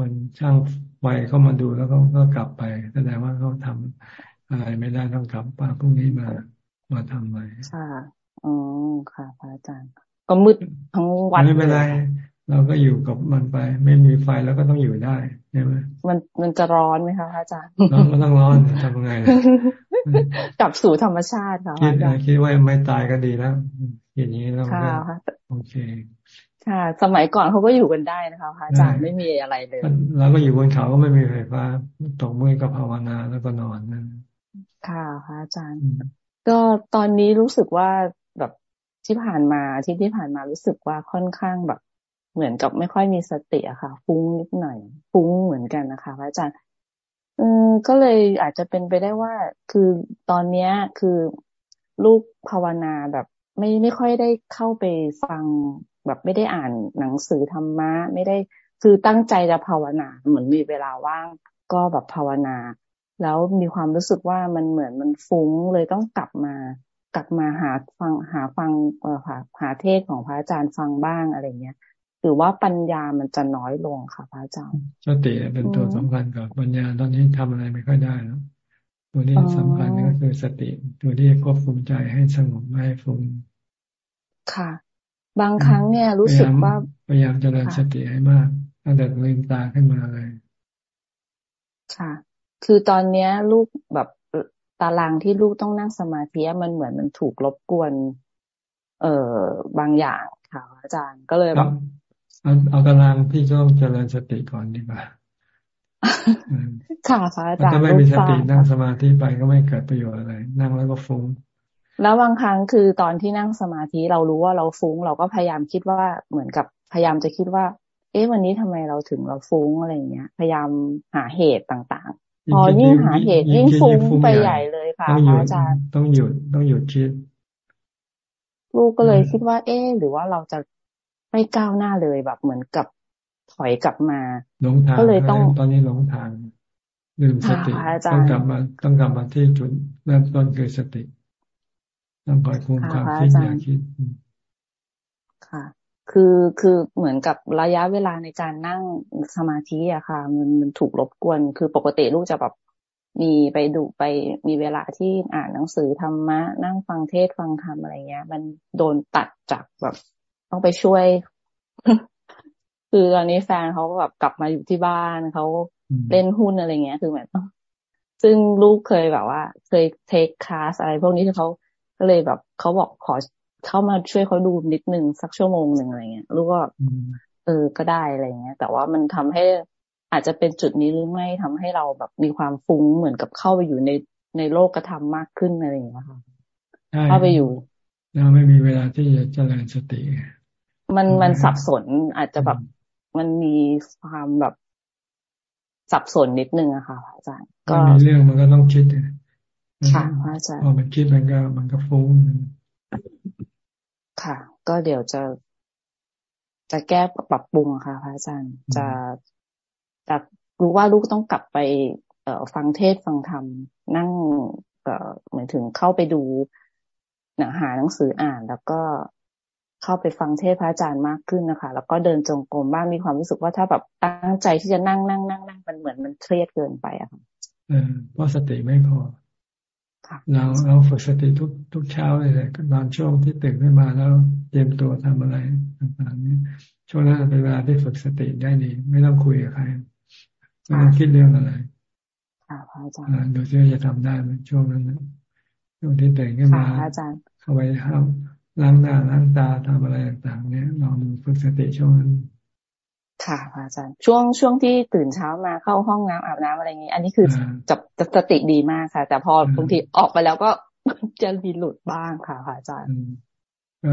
มันช่างไฟเข้ามาดูแล้วก็ก็กลับไปแสดงว่าเขาทำอะไรไม่ได้ต้องกลับมาพรุ่งนี้มามาทำใหม่ค่ะอ๋อค่ะพระอาจารย์ก็มืดทั้งวันไม่เป็นไร เราก็อยู่กับมันไป ไม่มีไฟแล้วก็ต้องอยู่ได้ใช่ไหมมันมันจะร้อนไหมคะอาจารย์ร้อนก็ต้องร้อนทำไงกลับสู่ธรรมชาติค่ะคิดคิดว่าไม่ตายก็ดีแล้ว อย่างนี้แล้วโอเคค่ะ สมัยก่อนเขาก็อยู่กันได้นะคะอาจารย์ไม่มีอะไรเลยเราก็อยู่บนเขาก็ไม่มีไฟฟ้าตกมือก็ภาวนาแล้วก็นอนนั่นค่ะพระอาจารย์ ก็ตอนนี้รู้สึกว่าแบบที่ผ่านมาที่ที่ผ่านมารู้สึกว่าค่อนข้างแบบ เหมือนกับไม่ค่อยมีสติอะค่ะ ฟุ้งนิดหน่อย ฟุ้งเหมือนกันนะคะพระอาจารย์อืมก็เลยอาจจะเป็นไปได้ว่า คือตอนเนี้ยคือลูกภาวนาแบบไม่ไม่ค่อยได้เข้าไปฟังแบบไม่ได้อ่านหนังสือธรรมะ ไม่ได้คือตั้งใจจะภาวนา เหมือนมีเวลาว่างก็แบบภาวนา แล้วมีความรู้สึกว่ามันเหมือนมันฟุ้งเลยต้องกลับมากลับมาหาฟังหาฟังเอ่อหาหาเทศของพระอาจารย์ฟังบ้างอะไรเงี้ย หรือว่าปัญญามันจะน้อยลงค่ะพระอาจารย์สติเป็นตัวสำคัญกับปัญญาตอนนี้ทำอะไรไม่ค่อยได้แล้วตัวนี้สำคัญก็คือสติ ตัวที่ควบคุมใจให้สงบไม่ให้ฟุ้งค่ะ บางครั้งเนี่ยรู้สึกว่าพยายามเจริญสติให้มากตั้งแต่ลืมตาขึ้นมาเลยค่ะ คือตอนเนี้ยลูกแบบตารางที่ลูกต้องนั่งสมาธิมันเหมือนมันถูกรบกวน เอ่อบางอย่างค่ะอาจารย์ก็เลยแบบ เอาเอาตารางพี่ต้องเจริญสติก่อนดีกว่าค่ะพระอาจารย์ถ้าไม่มีสตินั่งสมาธิไปก็ไม่เกิดประโยชน์อะไร นั่งแล้วก็ฟุ้งแล้วบางครั้งคือตอนที่นั่งสมาธิเรารู้ว่าเราฟุ้ง เราก็พยายามคิดว่าเหมือนกับพยายามจะคิดว่า เอ๊ะวันนี้ทำไมเราถึงเราฟุ้งอะไรเงี้ย พยายามหาเหตุต่างๆพอยิ่งหาเหตุยิ่งฟุ้งไปใหญ่เลยค่ะพระอาจารย์ต้องหยุดต้องหยุดคิดลูกก็เลยคิดว่า เอ๊ะหรือว่าเราจะ ไม่ก้าวหน้าเลยแบบเหมือนกับถอยกลับมาหลงทางก็เลยต้องตอนนี้หลงทางลืมสติต้องกลับมาต้องกลับมาที่จุดเริ่มต้นคือสติต้องคอยคุมความคิดอย่าคิดค่ะ คือคือเหมือนกับระยะเวลาในการนั่งสมาธิอะค่ะ มันมันถูกรบกวน คือปกติลูกจะแบบมีไปดูไปมีเวลาที่อ่านหนังสือธรรมะ นั่งฟังเทศฟังธรรมอะไรเงี้ย มันโดนตัดจากแบบ ต้องไปช่วย คือตอนนี้แฟนเขาแบบกลับมาอยู่ที่บ้านเขาเล่นหุ้นอะไรเงี้ย คือเหมือนซึ่งลูกเคยแบบว่า เคยเทคคลาสอะไรพวกนี้ที่เขาก็เลยแบบเขาบอกขอเข้ามาช่วยเขาดูนิดนึงสักชั่วโมงหนึ่งอะไรเงี้ยลูกก็เออก็ได้อะไรเงี้ย แต่ว่ามันทำให้อาจจะเป็นจุดนี้หรือไม่ทำให้เราแบบมีความฟุ้งเหมือนกับเข้าไปอยู่ในในโลกกระทำมากขึ้นอะไรอย่างเงี้ยค่ะเข้าไปอยู่เราไม่มีเวลาที่จะเจริญสติ มันมันสับสนอาจจะแบบมันมีความแบบสับสนนิดนึงอะค่ะอาจารย์ ก็มีเรื่องมันก็ต้องคิดค่ะอาจารย์พอมันคิดมันก็มันก็ฟุ้งค่ะ ก็เดี๋ยวจะจะแก้ปรับปรุงค่ะพระอาจารย์ จะจะรู้ว่าลูกต้องกลับไป เอ่อฟังเทศฟังธรรม นั่งเอ่อเหมือนถึงเข้าไปดูหาหนังสืออ่าน แล้วก็ เข้าไปฟังเทศพระอาจารย์มากขึ้นนะคะ แล้วก็เดินจงกรมบ้างมีความรู้สึกว่าถ้าแบบตั้งใจที่จะนั่งนั่งนั่งนั่งมันเหมือนมันเครียดเกินไปอะค่ะเออเพราะสติไม่พอเราเราฝึกสติทุกทุกเช้าเลยเลยตอนช่วงที่ตื่นขึ้นมาแล้วเตรียมตัวทำอะไรต่างๆนี้ช่วงนั้นเป็นเวลาที่ฝึกสติได้ดีไม่ต้องคุยกับใครไม่ต้องคิดเรื่องอะไรค่ะพระอาจารย์ดูซิว่าจะทำได้ไหมช่วงนั้นช่วงที่แต่งขึ้นมาเข้าไปห้าม ล้างหน้าล้างตาทำอะไรต่างๆเนี่ยลองดูฝึกสติช่วงนั้นค่ะอาจารย์ช่วงช่วงที่ตื่นเช้ามาเข้าห้องน้ำอาบน้ำอะไรอย่างนี้ อันนี้คือจับสติดีมากค่ะ แต่พอบางทีออกไปแล้วก็จะมีหลุดบ้างค่ะอาจารย์ก็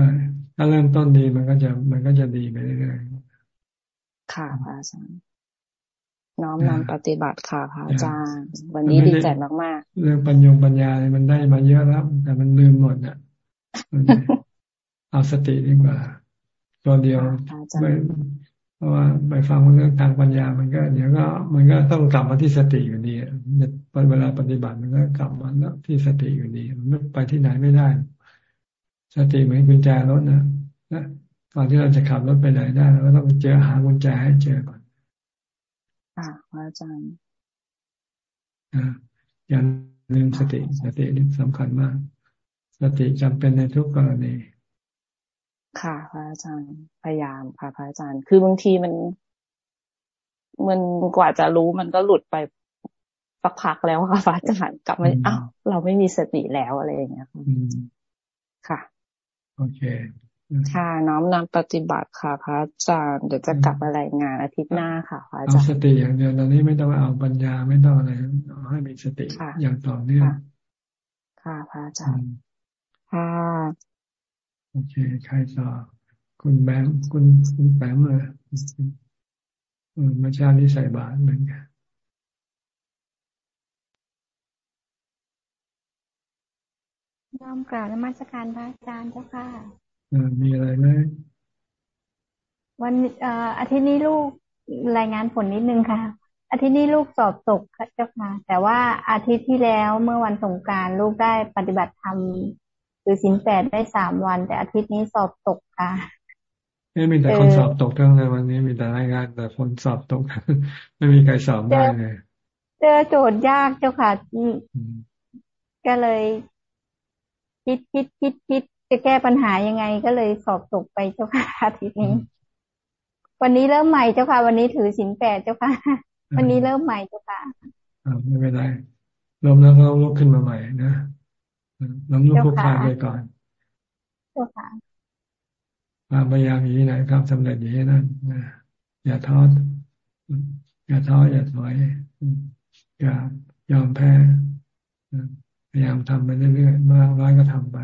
ถ้าเริ่มต้นดีมันก็จะมันก็จะดีไปเรื่อยๆค่ะพระอาจารย์น้อมนำปฏิบัติค่ะพระอาจารย์ วันนี้ดีใจมากๆ เรื่องปัญญงปัญญาเนี่ยมันได้มาเยอะแล้ว แต่มันลืมหมดอะ เอาสติดีกว่า ตัวเดียวไม่เพราะว่าไปฟังเรื่องทางปัญญา มันก็เดี๋ยวก็ มันก็ต้องกลับมาที่สติอยู่ดีเวลาปฏิบัติมันก็กลับมาที่สติอยู่ดีมันไม่ไปที่ไหนไม่ได้ สติเหมือนกุญแจรถนะนะก่อนที่เราจะขับรถไปไหนได้เราก็ต้องเจอหากุญแจให้เจอก่อนค่ะอาจารย์อย่าลืมสติสตินี่สำคัญมาก สติจำเป็นในทุกกรณี ค่ะพระอาจารย์พยายามค่ะพระอาจารย์ คือบางทีมัน มันกว่าจะรู้มันก็หลุดไปสักพักแล้วค่ะพระอาจารย์กลับมาอ้าวเราไม่มีสติแล้วอะไรอย่างเงี้ยค่ะ โอเคค่ะน้อมนำปฏิบัติค่ะพระอาจารย์เดี๋ยวจะกลับมารายงานอาทิตย์หน้าค่ะพระอาจารย์เอาสติอย่างเดียวตอนนี้ไม่ต้องเอาปัญญาไม่ต้องอะไรเอาให้มีสติอย่างต่อเนื่องค่ะพระอาจารย์ค่ะ โอเค ใครต่อ คุณแบงคุณคุณแบมเลยมาชาตินี้ใส่บาตรเหมือนกันยอมกล่าวนมัสการพระอาจารย์เจ้าค่ะมีอะไรไหมวันอาทิตย์นี้ลูกรายงานผลนิดนึงค่ะ อาทิตย์นี้ลูกสอบตกเจ้าค่ะ แต่ว่าอาทิตย์ที่แล้วเมื่อวันสงการลูกได้ปฏิบัติธรรม คือสินแปดได้สามวัน แต่อาทิตย์นี้สอบตกค่ะไม่มีแต่คนสอบตกทั้งนั้นวันนี้มีแต่รายงานแต่คนสอบตก ไม่มีใครสอบได้เลยเจอโจทย์ยากเจ้าค่ะก็เลย คิดคิดคิดคิดจะแก้ปัญหายังไงก็เลยสอบตกไปเจ้าค่ะอาทิตย์นี้ วันนี้เริ่มใหม่เจ้าค่ะ วันนี้ถือสินแปดเจ้าค่ะ วันนี้เริ่มใหม่เจ้าค่ะอ่าไม่เป็นไรล้มแล้วก็ลุกขึ้นมาใหม่นะ ล้มลุกคุกคานไปก่อนความพยายามอยู่ที่ไหนความสำเร็จอยู่ที่นั่นอย่าท้ออย่าท้ออย่าถอยอย่ายอมแพ้พยายามทำไปเรื่อยๆมากน้อยก็ทำไป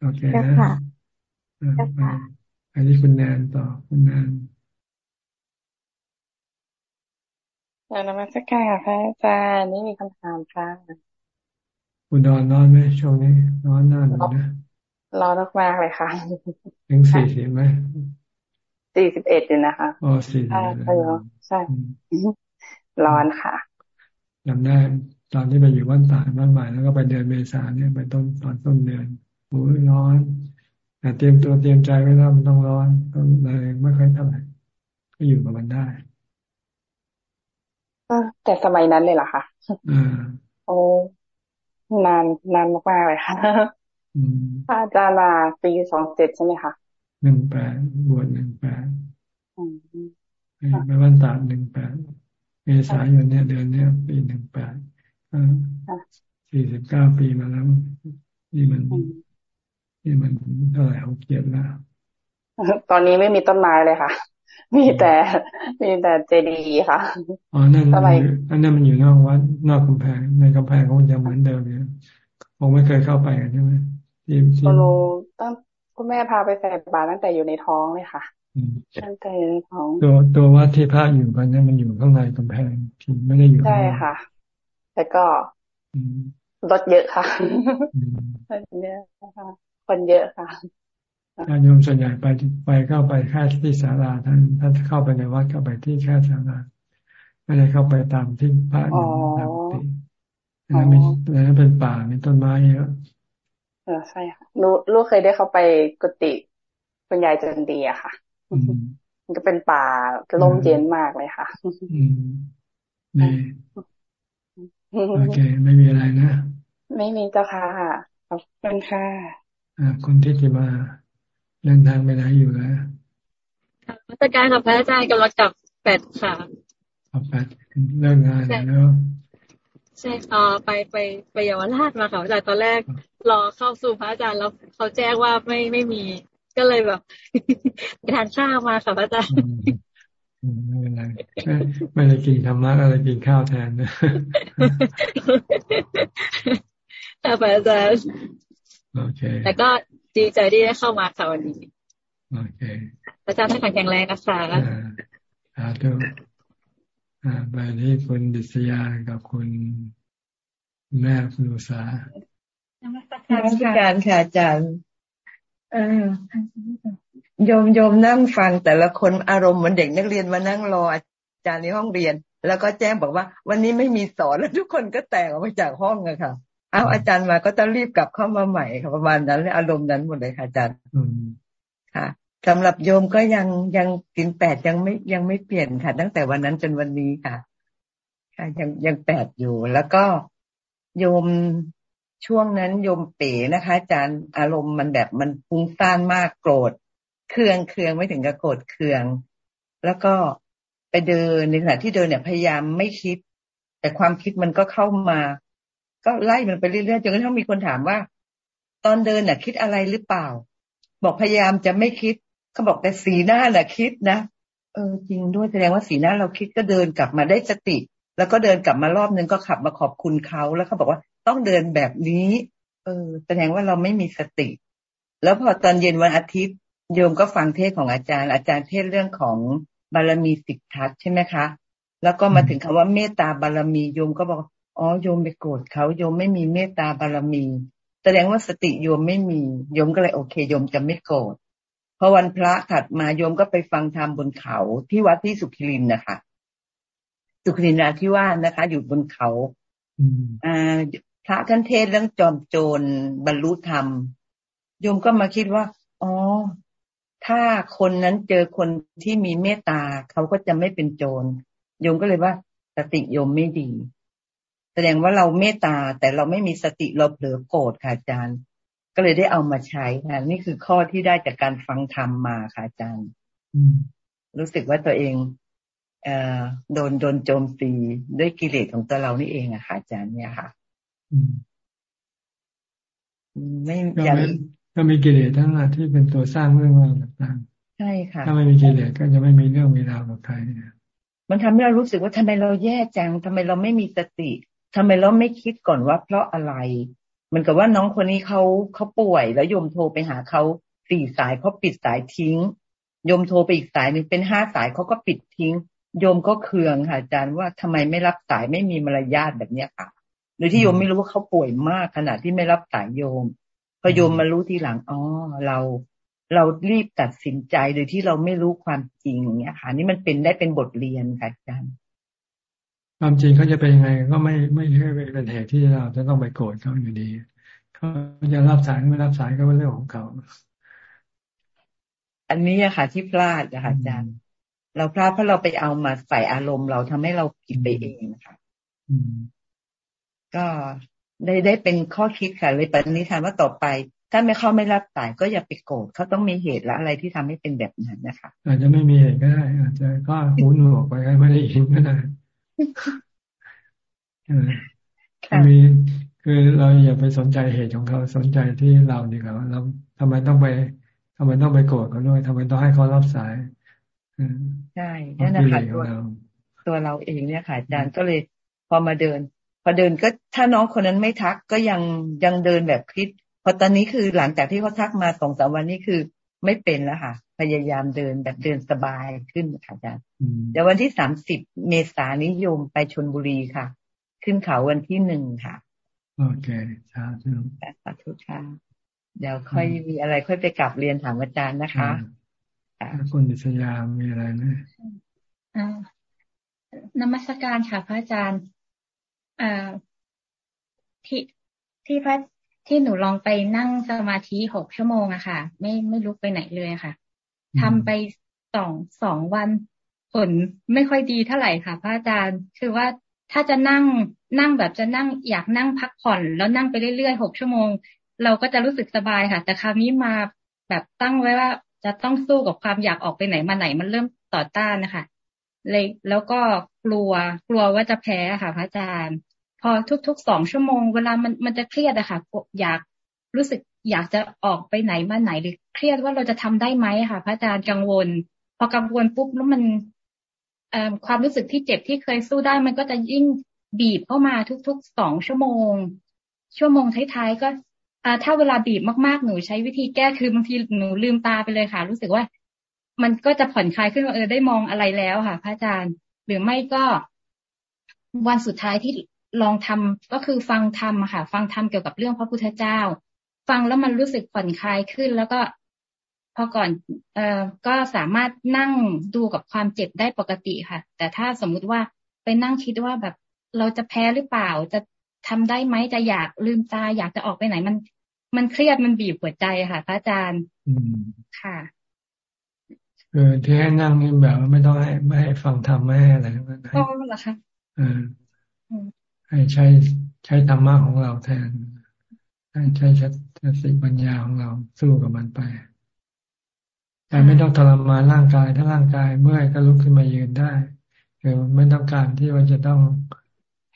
โอเคนะอันนี้คุณแนนต่อคุณแนนนมัสการค่ะพระอาจารย์นี่มีคำถามค่ะ อุดรนอนไหมช่วงนี้นอนนานนะร้อนมากเลยค่ะถึงสี่สิบไหมสี่สิบเอ็ดอยู่นะคะอ๋อสี่สิบใช่ใช่ร้อนค่ะจำได้ตอนที่ไปอยู่บ้านตายบ้านใหม่แล้วก็ไปเดือนเมษาเนี่ยไปต้นตอนต้นเดือนโอ้ยร้อนแต่เตรียมตัวเตรียมใจไว้แล้วมันต้องร้อนก็เลยไม่ค่อยเท่าไหร่ก็อยู่กับมันได้แต่สมัยนั้นเลยเหรอคะอ่าโอ้ นานนานมากๆเลยค่ะอาจารย์มาปีสองเจ็ดใช่ไหมคะหนึ่งแปดบวชหนึ่งแปดไปวันตาหนึ่งแปดเมษายนเนี่ยเดือนเนี้ยปีหนึ่งแปดสี่สิบเก้าปีมาแล้วนี่มันนี่มันเท่าไหร่หกเจ็ดแล้วตอนนี้ไม่มีต้นไม้เลยค่ะ มีแต่ มีแต่เจดีย์ค่ะอ๋อนั่นอันนั้นมันอยู่นอกวัดนอกกำแพงในกำแพงก็ยังเหมือนเดิมเนี่ยคงไม่เคยเข้าไปกันใช่ไหมที่ที่โลตั้งคุณแม่พาไปใส่บาตรตั้งแต่อยู่ในท้องเลยค่ะตั้งแต่อยู่ในท้อง ตัวตัววัดที่พระอยู่กันเนี่ยมันอยู่ข้างในกำแพงที่ไม่ได้อยู่ใช่ค่ะ แต่ก็รถเยอะค่ะเยอะค่ะคนเยอะค่ะ ญาติโยมส่วนใหญ่ไปไปเข้าไปแค่ที่ศาลาท่านท่านเข้าไปในวัดเข้าไปที่แค่ศาลาไม่ได้เข้าไปตามที่พระอยู่ตามตินั้นมีนั้นเป็นป่ามีต้นไม้เยอะเออใช่ค่ะลูกลูกเคยได้เข้าไปกุฏิคุณยายจันดีอะค่ะมันก็เป็นป่าลมเย็นมากเลยค่ะอืมดีโอเค ไม่มีอะไรนะ ไม่มีเจ้าค่ะขอบคุณค่ะอ่าคุณทิติมา เดินทางไปไหนอยู่แล้วมาตรการค่ะพระอาจารย์กำลังกลับแปดค่ะออกไปเลิกงานแล้วใช่เออไปไปไปเยาวราชมาค่ะอาจารย์ตอนแรกรอเข้าสู่พระอาจารย์แล้วเขาแจ้งว่าไม่ไม่มีก็เลยแบบไปทานข้าวมาค่ะพระอาจารย์ไม่เป็นไรไม่ได้กินธรรมะอะไรกินข้าวแทนนะค่ะพระอาจารย์โอเคแต่ก็ ดีใจที่ได้เข้ามาค่ะวันนี้โอเคอาจารย์ให้แข็งแรงนะคะสาธุอ่าไปที่คุณดิษยากับคุณแม่คุณอุษานมัสการค่ะอาจารย์เออโยมโยมนั่งฟังแต่ละคนอารมณ์เหมือนเด็กนักเรียนมานั่งรออาจารย์ในห้องเรียน แล้วก็แจ้งบอกว่า วันนี้ไม่มีสอนแล้วทุกคนก็แตกออกมาจากห้องอะค่ะเอาอาจารย์มาก็ต้องรีบกลับเข้ามาใหม่ค่ะประมาณนั้นอารมณ์นั้นหมดเลยค่ะอาจารย์ค่ะสำหรับโยมก็ยังยังกินแปดยังไม่ยังไม่เปลี่ยนค่ะ ตั้งแต่วันนั้นจนวันนี้ค่ะ ค่ะยังยังแปดอยู่ แล้วก็โยมช่วงนั้นโยมเป๋นะคะ อาจารย์อารมณ์มันแบบมันฟุ้งซ่านมากโกรธเคืองเคืองไม่ถึงกับโกรธเคือง แล้วก็ไปเดินในขณะที่เดินเนี่ยพยายามไม่คิด แต่ความคิดมันก็เข้ามา ก็ไล่มันไปเรื่อยๆจนกระทั่งมีคนถามว่า ตอนเดินน่ะ คิดอะไรหรือเปล่า บอกพยายามจะไม่คิดเขาบอกแต่สีหน้าน่ะคิดนะเออจริงด้วยแสดงว่าสีหน้าเราคิดก็เดินกลับมาได้สติ แล้วก็เดินกลับมารอบนึงก็ขับมาขอบคุณเขาแล้วเขาบอกว่าต้องเดินแบบนี้ เออ แสดงว่าเราไม่มีสติ แล้วพอตอนเย็นวันอาทิตย์ โยมก็ฟังเทศของอาจารย์ อาจารย์เทศเรื่องของบารมีสิบทัศใช่ไหมคะ แล้วก็มาถึงคำว่าเมตตาบารมีโยมก็บอก อ๋อโยมไปโกรธเขาโยมไม่มีเมตตาบารมี แสดงว่าสติโยมไม่มีโยมก็เลยโอเคโยมจะไม่โกรธพอวันพระถัดมาโยมก็ไปฟังธรรมบนเขาที่วัดที่สุขิรินนะคะ สุขิรินาที่ว่านะคะ อยู่บนเขาอ่าพระท่านเทศเรื่องจอมโจรบรรลุธรรมโยมก็มาคิดว่า อ๋อ ถ้าคนนั้นเจอคนที่มีเมตตาเขาก็จะไม่เป็นโจรโยมก็เลยว่าสติโยมไม่ดี แสดงว่าเราเมตตาแต่เราไม่มีสติเราเผลอโกรธค่ะอาจารย์ ก็เลยได้เอามาใช้ค่ะนี่คือข้อที่ได้จากการฟังธรรมมาค่ะอาจารย์รู้สึกว่าตัวเองเอ่อโดนโดนโจมตีด้วยกิเลสของตัวเรานี่เองอะค่ะอาจารย์เนี่ยค่ะไม่ยังก็มีกิเลสทั้งนั้นที่เป็นตัวสร้างเรื่องราวต่างๆใช่ค่ะถ้าไม่มีกิเลสก็จะไม่มีเรื่องมีราวกับใครมันทำให้เรารู้สึกว่าทำไมเราแย่จังทำไมเราไม่มีสติ ทำไมเราไม่คิดก่อนว่าเพราะอะไรมันกับว่าน้องคนนี้เขาเขาป่วยแล้วยมโทรไปหาเขาสี่สายเขาปิดสายทิ้งยมโทรไปอีกสายหนึ่งเป็นห้าสายเขาก็ปิดทิ้ง โยมก็เคืองค่ะอาจารย์ว่าทำไมไม่รับสายไม่มีมารยาทแบบเนี้ยค่ะโดยที่โยมไม่รู้ว่าเขาป่วยมากขนาดที่ไม่รับสายโยม พอโยมมารู้ทีหลังอ๋อเราเรารีบตัดสินใจโดยที่เราไม่รู้ความจริงอย่างเงี้ยค่ะ นี่มันเป็นได้เป็นบทเรียนค่ะอาจารย์ ความจริงเขาจะเป็นยังไง ก็ไม่ไม่ใช่เป็นเหตุที่เราจะต้องไปโกรธเขาอยู่ดีเขาจะรับสายไม่รับสายก็เป็นเรื่องของเขาอันนี้อะค่ะที่พลาดนะคะอาจารย์ เราพลาดเพราะเราไปเอามาใส่อารมณ์เราทำให้เราผิดไปเองนะคะก็ได้ได้เป็นข้อคิดค่ะ เลยปณิธานว่าต่อไป ถ้าไม่เข้าไม่รับสายก็อย่าไปโกรธเขาต้องมีเหตุและอะไรที่ทำให้เป็นแบบนั้นนะคะอาจจะไม่มีเหตุก็ได้อาจจะก็หูหนวกไปไม่ได้ยินก็ได้ มีคือเราอย่าไปสนใจเหตุของเขาสนใจที่เราดีกว่าเราทำไมต้องไปทำไมต้องไปโกรธเขาด้วยทำไมต้องให้เขารับสายใช่นั่นนะคะตัวตัวเราเองเนี่ยค่ะอาจารย์ก็เลยพอมาเดิน พอเดินก็ถ้าน้องคนนั้นไม่ทักก็ยังยังเดินแบบคิดพอตอนนี้คือหลังจากที่เขาทักมาสองสามวันนี้คือไม่เป็นแล้วค่ะ พยายามเดินแบบเดินสบายขึ้นค่ะอาจารย์เดี๋ยววันที่สามสิบเมษายนนิยมไปชนบุรีค่ะ ขึ้นเขาวันที่หนึ่งค่ะ โอเคสาธุสาธุค่ะ เดี๋ยวค่อยมีอะไรค่อยไปกลับเรียนถามอาจารย์นะคะคุณดิษยามีอะไรไหมนมัสการค่ะ พระอาจารย์ที่ที่พระที่หนูลองไปนั่งสมาธิหกชั่วโมงอะค่ะ ไม่ไม่ลุกไปไหนเลยค่ะ ทำไปสองสองวันผลไม่ค่อยดีเท่าไหร่ค่ะ พระอาจารย์คือว่าถ้าจะนั่งนั่งแบบจะนั่งอยากนั่งพักผ่อน แล้วนั่งไปเรื่อยๆหกชั่วโมง เราก็จะรู้สึกสบายค่ะ แต่คราวนี้มาแบบตั้งไว้ว่า จะต้องสู้กับความอยากออกไปไหนมาไหนมันเริ่มต่อต้านนะคะเลยแล้วก็กลัวกลัวว่าจะแพ้ค่ะ พระอาจารย์ พอทุกๆสองชั่วโมง เวลามันมันจะเครียดอะค่ะอยากรู้สึก อยากจะออกไปไหนมาไหนหรือเครียดว่าเราจะทำได้ไหมค่ะ พระอาจารย์กังวล พอกังวลปุ๊บแล้วมันความรู้สึกที่เจ็บที่เคยสู้ได้ มันก็จะยิ่งบีบเข้ามาทุกๆสองชั่วโมง ชั่วโมงท้ายๆก็ถ้าเวลาบีบมากๆหนูใช้วิธีแก้คือบางทีหนูลืมตาไปเลยค่ะ รู้สึกว่า มันก็จะผ่อนคลายขึ้นว่าเออได้มองอะไรแล้วค่ะ พระอาจารย์ หรือไม่ก็ วันสุดท้ายที่ลองทำก็คือฟังธรรมค่ะ ฟังธรรมเกี่ยวกับเรื่องพระพุทธเจ้า ฟังแล้วมันรู้สึกผ่อนคลายขึ้น แล้วก็พอก่อนเอ่อก็สามารถนั่งดูกับความเจ็บได้ปกติค่ะ แต่ถ้าสมมุติว่าไปนั่งคิดว่าแบบเราจะแพ้หรือเปล่าจะทำได้ไหมจะอยากลืมตาอยากจะออกไปไหนมัน มันเครียดมันบีบหัวใจค่ะพระอาจารย์อืมค่ะเออที่ให้นั่งนี่แบบไม่ต้องให้ไม่ให้ฟังธรรมไม่ให้อะไรนั่นอ๋อเหรอคะเออให้ใช้ใช้ธรรมะของเราแทน ให้ใช้ สติปัญญาของเราสู้กับมันไป แต่ไม่ต้องทรมานร่างกาย ถ้าร่างกายเมื่อยก็ลุกขึ้นมายืนได้คือไม่ต้องการที่ว่าจะต้อง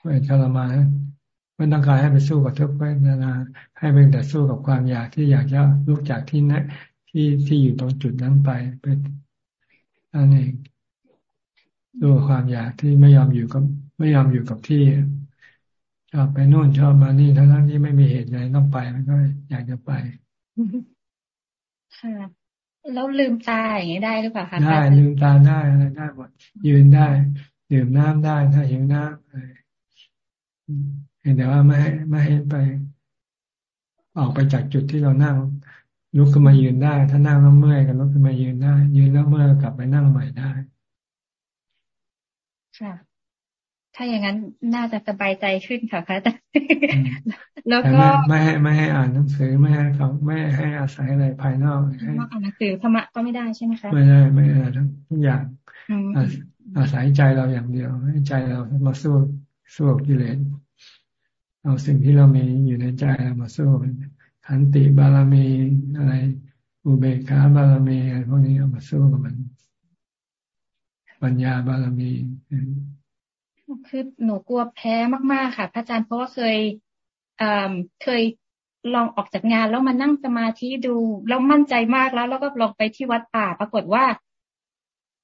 ไปทรมานไม่ต้องการให้ไปสู้กับทุกข์ไปนานาให้เป็นแต่สู้กับความอยากที่อยากจะลุกจากที่นะที่ที่อยู่ตรงจุดนั้นไปเป็นนั่นเองดูความอยากที่ไม่ยอมอยู่กับ ไม่ยอมอยู่กับที่ ชอบไปนู่นชอบมานี่ทั้งทั้งที่ไม่มีเหตุอะไรต้องไปมันก็อยากจะไปค่ะแล้วลืมตาอย่างนี้ได้หรือเปล่าคะได้ลืมตาได้อะไรได้หมดยืนได้ ดื่มน้ำได้ถ้าหิวน้ำเห็นแต่ว่าไม่ให้ไม่ให้ไป ออกไปจากจุดที่เรานั่งลุกขึ้นมายืนได้ ถ้านั่งแล้วเมื่อยก็ลุกขึ้นมายืนได้ ยืนแล้วเมื่อยกลับไปนั่งใหม่ได้ค่ะ ถ้าอย่างนั้นน่าจะสบายใจขึ้นค่ะพระอาจารย์แล้วก็ไม่ให้ไม่ให้อ่านหนังสือไม่ให้ฟังไม่ให้อาศัยอะไรภายนอกให้อ่านหนังสือธรรมะก็ไม่ได้ใช่ไหมคะไม่ได้ไม่ได้ทั้งทุกอย่างอาศัยใจเราอย่างเดียวให้ใจเรามาสู้สู้กิเลสเอาสิ่งที่เรามีอยู่ในใจเรามาสู้ขันติบารมีอะไร อุเบกขาบารมีอะไรพวกนี้เอามาสู้กับมัน ปัญญาบารมี คือหนูกลัวแพ้มากๆค่ะพระอาจารย์เพราะว่าเคยเเคยลองออกจากงานแล้วมานั่งสมาธิดูแล้วมั่นใจมากแล้ว แล้วก็ลองไปที่วัดป่า ปรากฏว่า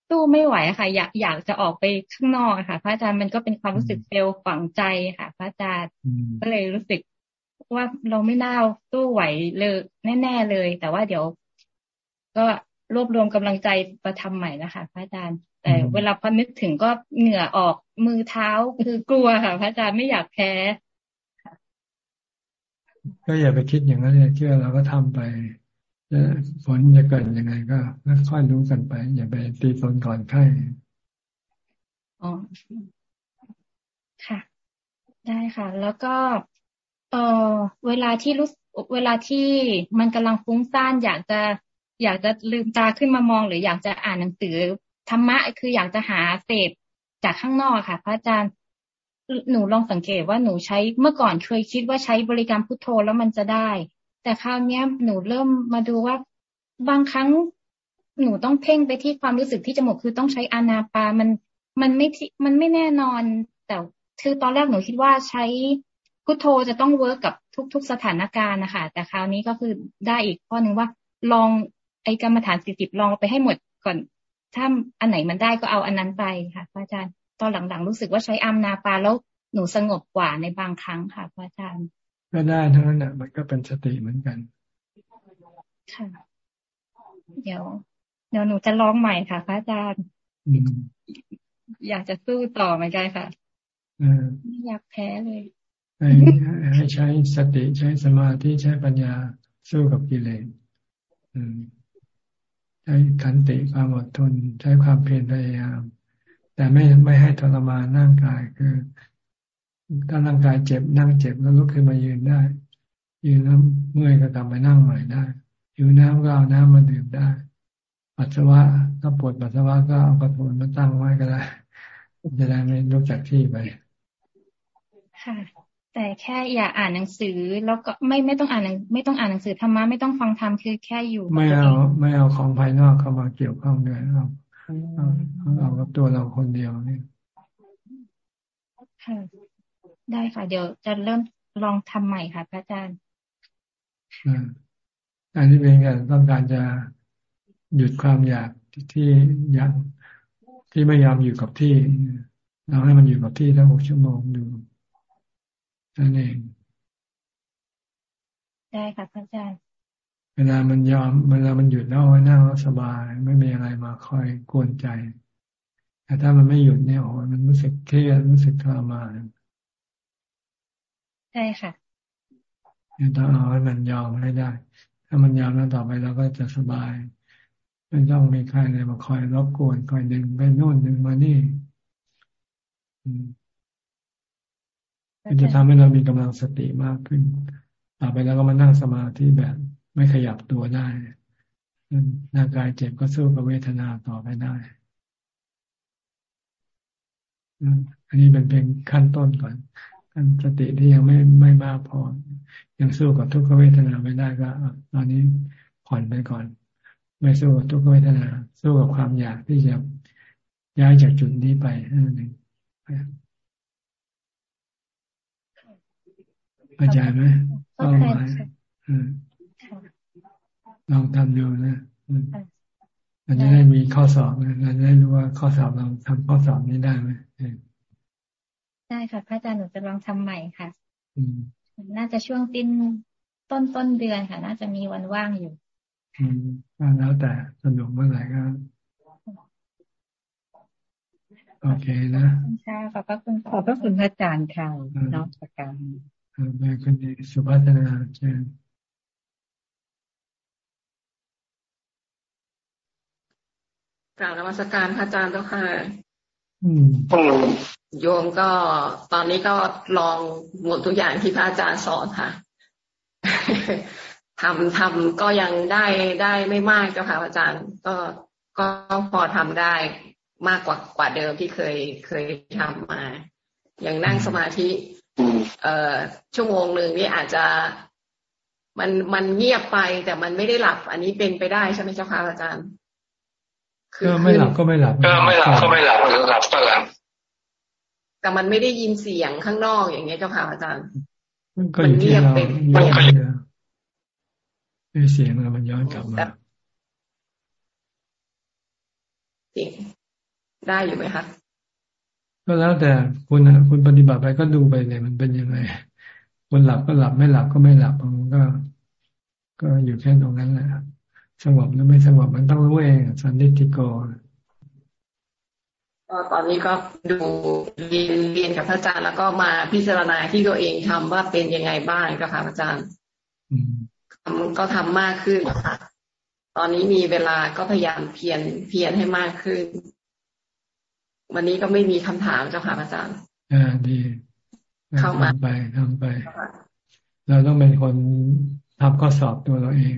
สู้ไม่ไหวค่ะ อยากอยากจะออกไปข้างนอกค่ะ พระอาจารย์มันก็เป็นความรู้สึกเฟลฝังใจค่ะ พระอาจารย์ก็เลยรู้สึกว่าเราไม่น่าสู้ไหวเลยแน่ ๆเลย แต่ว่าเดี๋ยว ก็รวบรวมกำลังใจประทำใหม่นะคะพระอาจารย์ แต่เวลาพอนึกถึงก็เหงื่อออกมือเท้าคือกลัวค่ะพระอาจารย์ไม่อยากแพ้ก็อย่าไปคิดอย่างนั้นเลยเชื่อเราก็ทำไปผลจะเกิดยังไงก็ค่อยรู้กันไป อย่าไปตีตนก่อนไข้อ๋อค่ะ ได้ค่ะ แล้วก็ เออเวลาที่รู้เวลาที่มันกำลังฟุ้งซ่านอยากจะอยากจะลืมตาขึ้นมามอง หรืออยากจะอ่านหนังสือ ธรรมะคืออยากจะหาเศษจากข้างนอกค่ะ พระอาจารย์หนูลองสังเกตว่าหนูใช้เมื่อก่อนเคยคิดว่าใช้บริกรรมพุทโธแล้วมันจะได้ แต่คราวนี้หนูเริ่มมาดูว่าบางครั้งหนูต้องเพ่งไปที่ความรู้สึกที่จมูกคือต้องใช้อานาปามันมันไม่มันไม่แน่นอน แต่คือตอนแรกหนูคิดว่าใช้พุทโธจะต้อง work กับทุก ๆ สถานการณ์นะคะแต่คราวนี้ก็คือได้อีกข้อหนึ่งว่าลองไอกรรมฐานสี่สิบลองไปให้หมดก่อน ถ้าอันไหนมันได้ก็เอาอันนั้นไปค่ะพระอาจารย์ ตอนหลังๆ รู้สึกว่าใช้อานาปาแล้วหนูสงบกว่าในบางครั้งค่ะพระอาจารย์ ก็ได้ทั้งนั้นแหละมันก็เป็นสติเหมือนกัน ค่ะ เดี๋ยว เดี๋ยวหนูจะลองใหม่ค่ะพระอาจารย์อยากจะสู้ต่อเหมือนกันค่ะไม่อยากแพ้เลย ให้ให้ใช้สติใช้สมาธิใช้ปัญญาสู้กับกิเลสอืม ใช้ขันติความอดทน ใช้ความเพียรพยายาม แต่ไม่ไม่ให้ทรมานร่างกายคือ ถ้าร่างกายเจ็บนั่งเจ็บแล้วลุกขึ้นมายืนได้ ยืนแล้วเมื่อยก็กลับไปนั่งใหม่ได้หิวน้ำก็เอาน้ำมาดื่มได้ ปัสสาวะถ้าปวดปัสสาวะก็เอากระโถนมาตั้งไว้ก็ได้จะได้ไม่ลุกจากที่ไปค่ะ แต่แค่อย่าอ่านหนังสือ แล้วก็ไม่ไม่ต้องอ่านไม่ต้องอ่านหนังสือธรรมะไม่ต้องฟังธรรมคือแค่อยู่ไม่เอาไม่เอาของภายนอกเข้ามาเกี่ยวข้องด้วยเราเอากับตัวเราคนเดียวนี่ค่ะได้ค่ะ เดี๋ยวจะเริ่มลองทำใหม่ค่ะพระอาจารย์อันนี้เป็นการต้องการจะหยุดความอยากที่อยากที่ไม่ยอมอยู่กับที่เราให้มันอยู่กับที่ทั้งหกชั่วโมงดู นั่นเองได้ค่ะพระอาจารย์เวลามันยอมเวลามันหยุดแล้วนั่งแล้วสบาย ไม่มีอะไรมาคอยกวนใจแต่ถ้ามันไม่หยุดเนี่ยโอ้มันรู้สึกเครียดรู้สึกทรมานใช่ค่ะต้องเอาให้มันยอมให้ได้ ถ้ามันยอมแล้วต่อไปเราก็จะสบายไม่ต้องมีใครเลยมาคอยรบกวนคอยดึงไปโน่นดึงมานี่ มันจะทำให้เรามีกำลังสติมากขึ้น ต่อไปแล้วก็มานั่งสมาธิแบบไม่ขยับตัวได้ร่างกายเจ็บก็สู้กับเวทนาต่อไปได้ อันนี้เป็นเพียงขั้นต้นก่อนขั้นสติที่ยังไม่ไม่มากพอ ยังสู้กับทุกขเวทนาไม่ได้ก็ตอนนี้ผ่อนไปก่อน ไม่สู้กับทุกขเวทนา สู้กับความอยากที่จะย้ายจากจุดนี้ไปนั่นเอง เข้าใจไหมเป้าหมายลองทำดูนะมันจะได้มีข้อสอบนะเราจะได้รู้ว่าข้อสอบเราทำข้อสอบนี้ได้ไหมได้ค่ะพระอาจารย์หนูจะลองทำใหม่ค่ะน่าจะช่วงติ้นต้นต้นเดือนค่ะ น่าจะมีวันว่างอยู่อืมแล้วแต่สนุกเมื่อไหร่ก็โอเคนะค่ะขอบพระคุณขอบพระคุณพระอาจารย์ค่ะนอกจากการ ไปคุณดีสุภัฒนาเชิญกล่าวนมัสการพระอาจารย์เจ้าค่ะโยมก็ตอนนี้ก็ลองหมดทุกอย่างที่พระอาจารย์สอนค่ะทำทำก็ยังได้ได้ไม่มากเจ้าค่ะอาจารย์ ก็ก็พอทำได้มากกว่ากว่าเดิมที่เคยเคยทำมา อย่างนั่งสมาธิ เอ่อชั่วโมงหนึ่งนี่อาจจะมันมันเงียบไปแต่มันไม่ได้หลับ อันนี้เป็นไปได้ใช่ไหมเจ้าค่ะอาจารย์ก็ไม่หลับก็ไม่หลับก็ไม่หลับก็ไม่หลับหลับก็หลับแต่มันไม่ได้ยินเสียงข้างนอกอย่างเงี้ยเจ้าค่ะอาจารย์มันเงียบเป็นเสียงมันย้อนกลับมาจริงได้อยู่ไหมคะ ก็แล้วแต่คุณคุณปฏิบัติไปก็ดูไปเลยมันเป็นยังไงคนหลับก็หลับไม่หลับก็ไม่หลับมันก็ ก็อยู่แค่ตรงนั้นแหละสงบหรือไม่สงบมันต้องรู้เองสันนิติโกก็ตอนนี้ก็ดูเรียนเรียนกับพระอาจารย์แล้วก็มาพิจารณาที่ตัวเองทำว่าเป็นยังไงบ้างก็ค่ะพระอาจารย์ทำก็ทำมากขึ้นค่ะตอนนี้มีเวลาก็พยายามเพียรเพียรให้มากขึ้น วันนี้ก็ไม่มีคำถามเจ้าค่ะพระอาจารย์อ่าดีเข้ามาไปทำไป เราต้องเป็นคนทำข้อสอบตัวเราเอง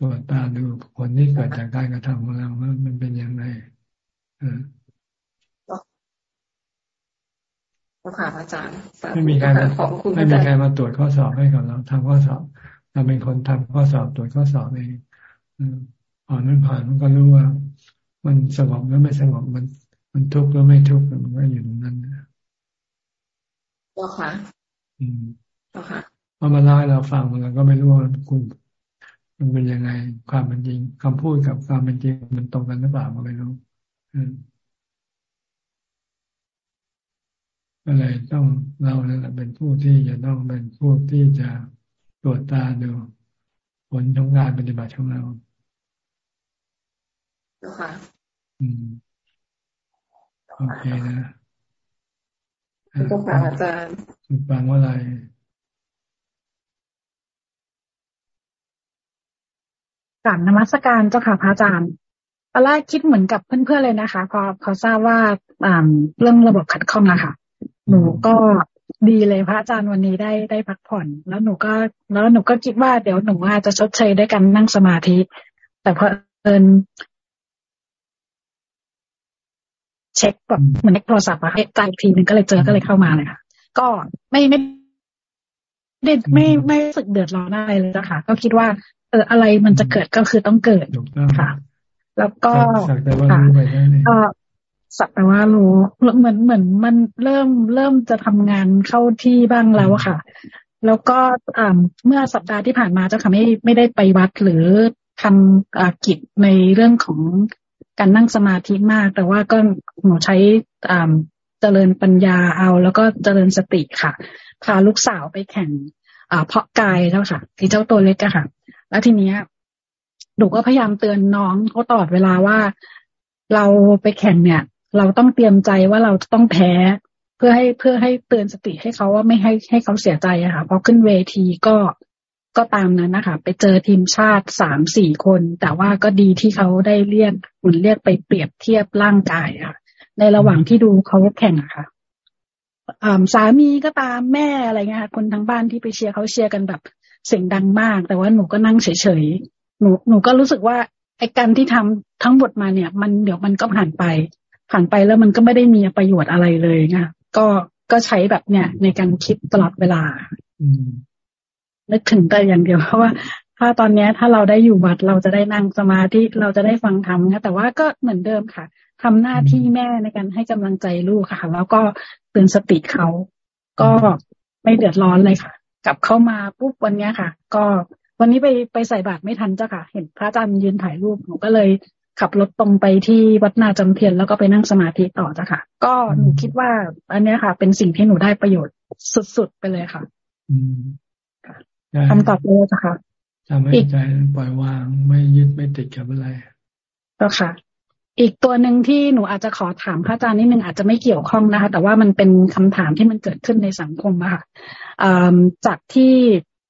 ตรวจตาดูผลที่เกิดจากการกระทำของเราว่ามันเป็นยังไงอค่ะอาจารย์ไม่มีใครมาไม่มีใครมาตรวจข้อสอบให้กับเราทำข้อสอบ เราเป็นคนทำข้อสอบตรวจข้อสอบเองผ่านมันผ่านมันก็รู้ว่า มันสงบหรือไม่สงบมัน มันทุกข์หรือไม่ทุกข์มันก็อยู่ตรงนั้นนะก็ค่ะ อืมก็ค่ะพอมาเล่าให้เราฟังเราก็ไม่รู้ว่าคุณมันเป็นยังไง ความเป็นจริงคำพูดกับความเป็นจริง มันตรงกันหรือเปล่าก็ไม่รู้ก็เลยต้องเรานี่แหละเป็นผู้ที่จะต้องเป็นผู้ที่จะตรวจตาดูผลของงานปฏิบัติของเราค่ะ อืม โอเคนะต้องฝากอาจารย์ฟังว่าอะไรกราบนมัสการเจ้าค่ะพระอาจารย์ตอนแรกคิดเหมือนกับเพื่อนๆเลยนะคะ พอพอทราบว่าเรื่องระบบขัดข้องนะคะหนูก็ดีเลยพระอาจารย์วันนี้ได้ได้พักผ่อน แล้วหนูก็ แล้วหนูก็คิดว่าเดี๋ยวหนูอาจจะชดเชยด้วยกันนั่งสมาธิ แต่พอเอิน ช็คแบบเหมือนในโทรศัพท์อะใจทีหนึ่งก็เลยเจอก็เลยเข้ามาเลยค่ะ ก็ไม่ไม่ไม่ไม่ไม่รู้สึกเดือดร้อนอะไรเลยนะคะก็คิดว่า เอออะไรมันจะเกิดก็คือต้องเกิดค่ะ แล้วก็สักแต่ว่ารู้ไปก็สักแต่ว่ารู้เหมือนเหมือนมันเริ่มเริ่มจะทำงานเข้าที่บ้างแล้วค่ะ แล้วก็เมื่อสัปดาห์ที่ผ่านมาเจ้าค่ะไม่ไม่ได้ไปวัดหรือทำกิจในเรื่องของ การนั่งสมาธิมาก แต่ว่าก็หนูใช้เจริญปัญญาเอา แล้วก็เจริญสติค่ะ พาลูกสาวไปแข่งเพาะกายแล้วค่ะ ที่เจ้าตัวเล็กอะค่ะ แล้วทีเนี้ยหนูก็พยายามเตือนน้องเขาตลอดเวลาว่าเราไปแข่งเนี่ย เราต้องเตรียมใจว่าเราจะต้องแพ้ เพื่อให้เพื่อให้เตือนสติให้เขาว่าไม่ให้ให้เขาเสียใจอะค่ะพอขึ้นเวทีก็ ก็ตามนั้นนะคะ ไปเจอทีมชาติสามสี่คน แต่ว่าก็ดีที่เขาได้เรียกเหมือนเรียกไปเปรียบเทียบร่างกายค่ะ ในระหว่างที่ดูเขาแข่งอะค่ะสามีก็ตามแม่อะไรเงี้ยค่ะคนทั้งบ้านที่ไปเชียร์เขาเชียร์กันแบบเสียงดังมาก แต่ว่าหนูก็นั่งเฉยๆหนูหนูก็รู้สึกว่าไอ้การที่ทำทั้งหมดมาเนี่ย มันเดี๋ยวมันก็ผ่านไป ผ่านไปแล้วมันก็ไม่ได้มีประโยชน์อะไรเลยนะก็ก็ใช้แบบเนี่ยในการคิดตลอดเวลา นึกถึงแต่อย่างเดียวเพราะว่า ถ้าตอนนี้ถ้าเราได้อยู่วัดเราจะได้นั่งสมาธิเราจะได้ฟังธรรมนะแต่ว่าก็เหมือนเดิมค่ะทำหน้าที่แม่ในการให้กำลังใจลูกค่ะ แล้วก็เตือนสติเขาก็ไม่เดือดร้อนเลยค่ะ กลับเข้ามาปุ๊บวันนี้ค่ะ ก็วันนี้ไปไปใส่บาตรไม่ทันเจ้ะค่ะ เห็นพระอาจารย์ยืนถ่ายรูปหนูก็เลยขับรถตรงไปที่วัดนาจำเพียนแล้วก็ไปนั่งสมาธิต่อจ้ะค่ะ ก็หนูคิดว่า อันนี้ค่ะ เป็นสิ่งที่หนูได้ประโยชน์สุดๆไปเลยค่ะ คำตอบเลยจ้ะค่ะทำให้ใจปล่อยวางไม่ยึดไม่ติดกับอะไรก็ค่ะ อีกตัวหนึ่งที่หนูอาจจะขอถามพระอาจารย์นิดนึงอาจจะไม่เกี่ยวข้องนะคะ แต่ว่ามันเป็นคำถามที่มันเกิดขึ้นในสังคมอะค่ะจากที่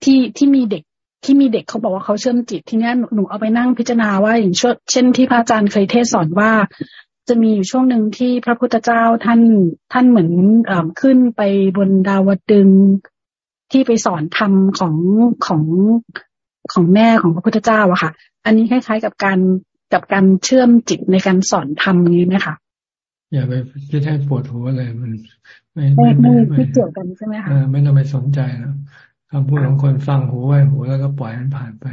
ที่ที่มีเด็กที่มีเด็กเขาบอกว่าเขาเชื่อมจิตทีนี้หนูเอาไปนั่งพิจารณาว่าอย่างเช่นที่พระอาจารย์เคยเทศสอนว่า จะมีอยู่ช่วงหนึ่งที่พระพุทธเจ้าท่านท่านเหมือนอขึ้นไปบนดาวดึง ที่ไปสอนธรรมของของของแม่ของพระพุทธเจ้าอะค่ะ อันนี้คล้าย ๆ กับการกับการเชื่อมจิตในการสอนธรรมนี้ไหมคะอย่าไปคิดให้ปวดหัวเลยมัน ไม่ไม่ไม่ไม่เกี่ยวกันใช่ไหมคะไม่ต้องไปสนใจนะคำพูดของคนฟังหูไว้หูแล้วก็ปล่อยมันผ่านไป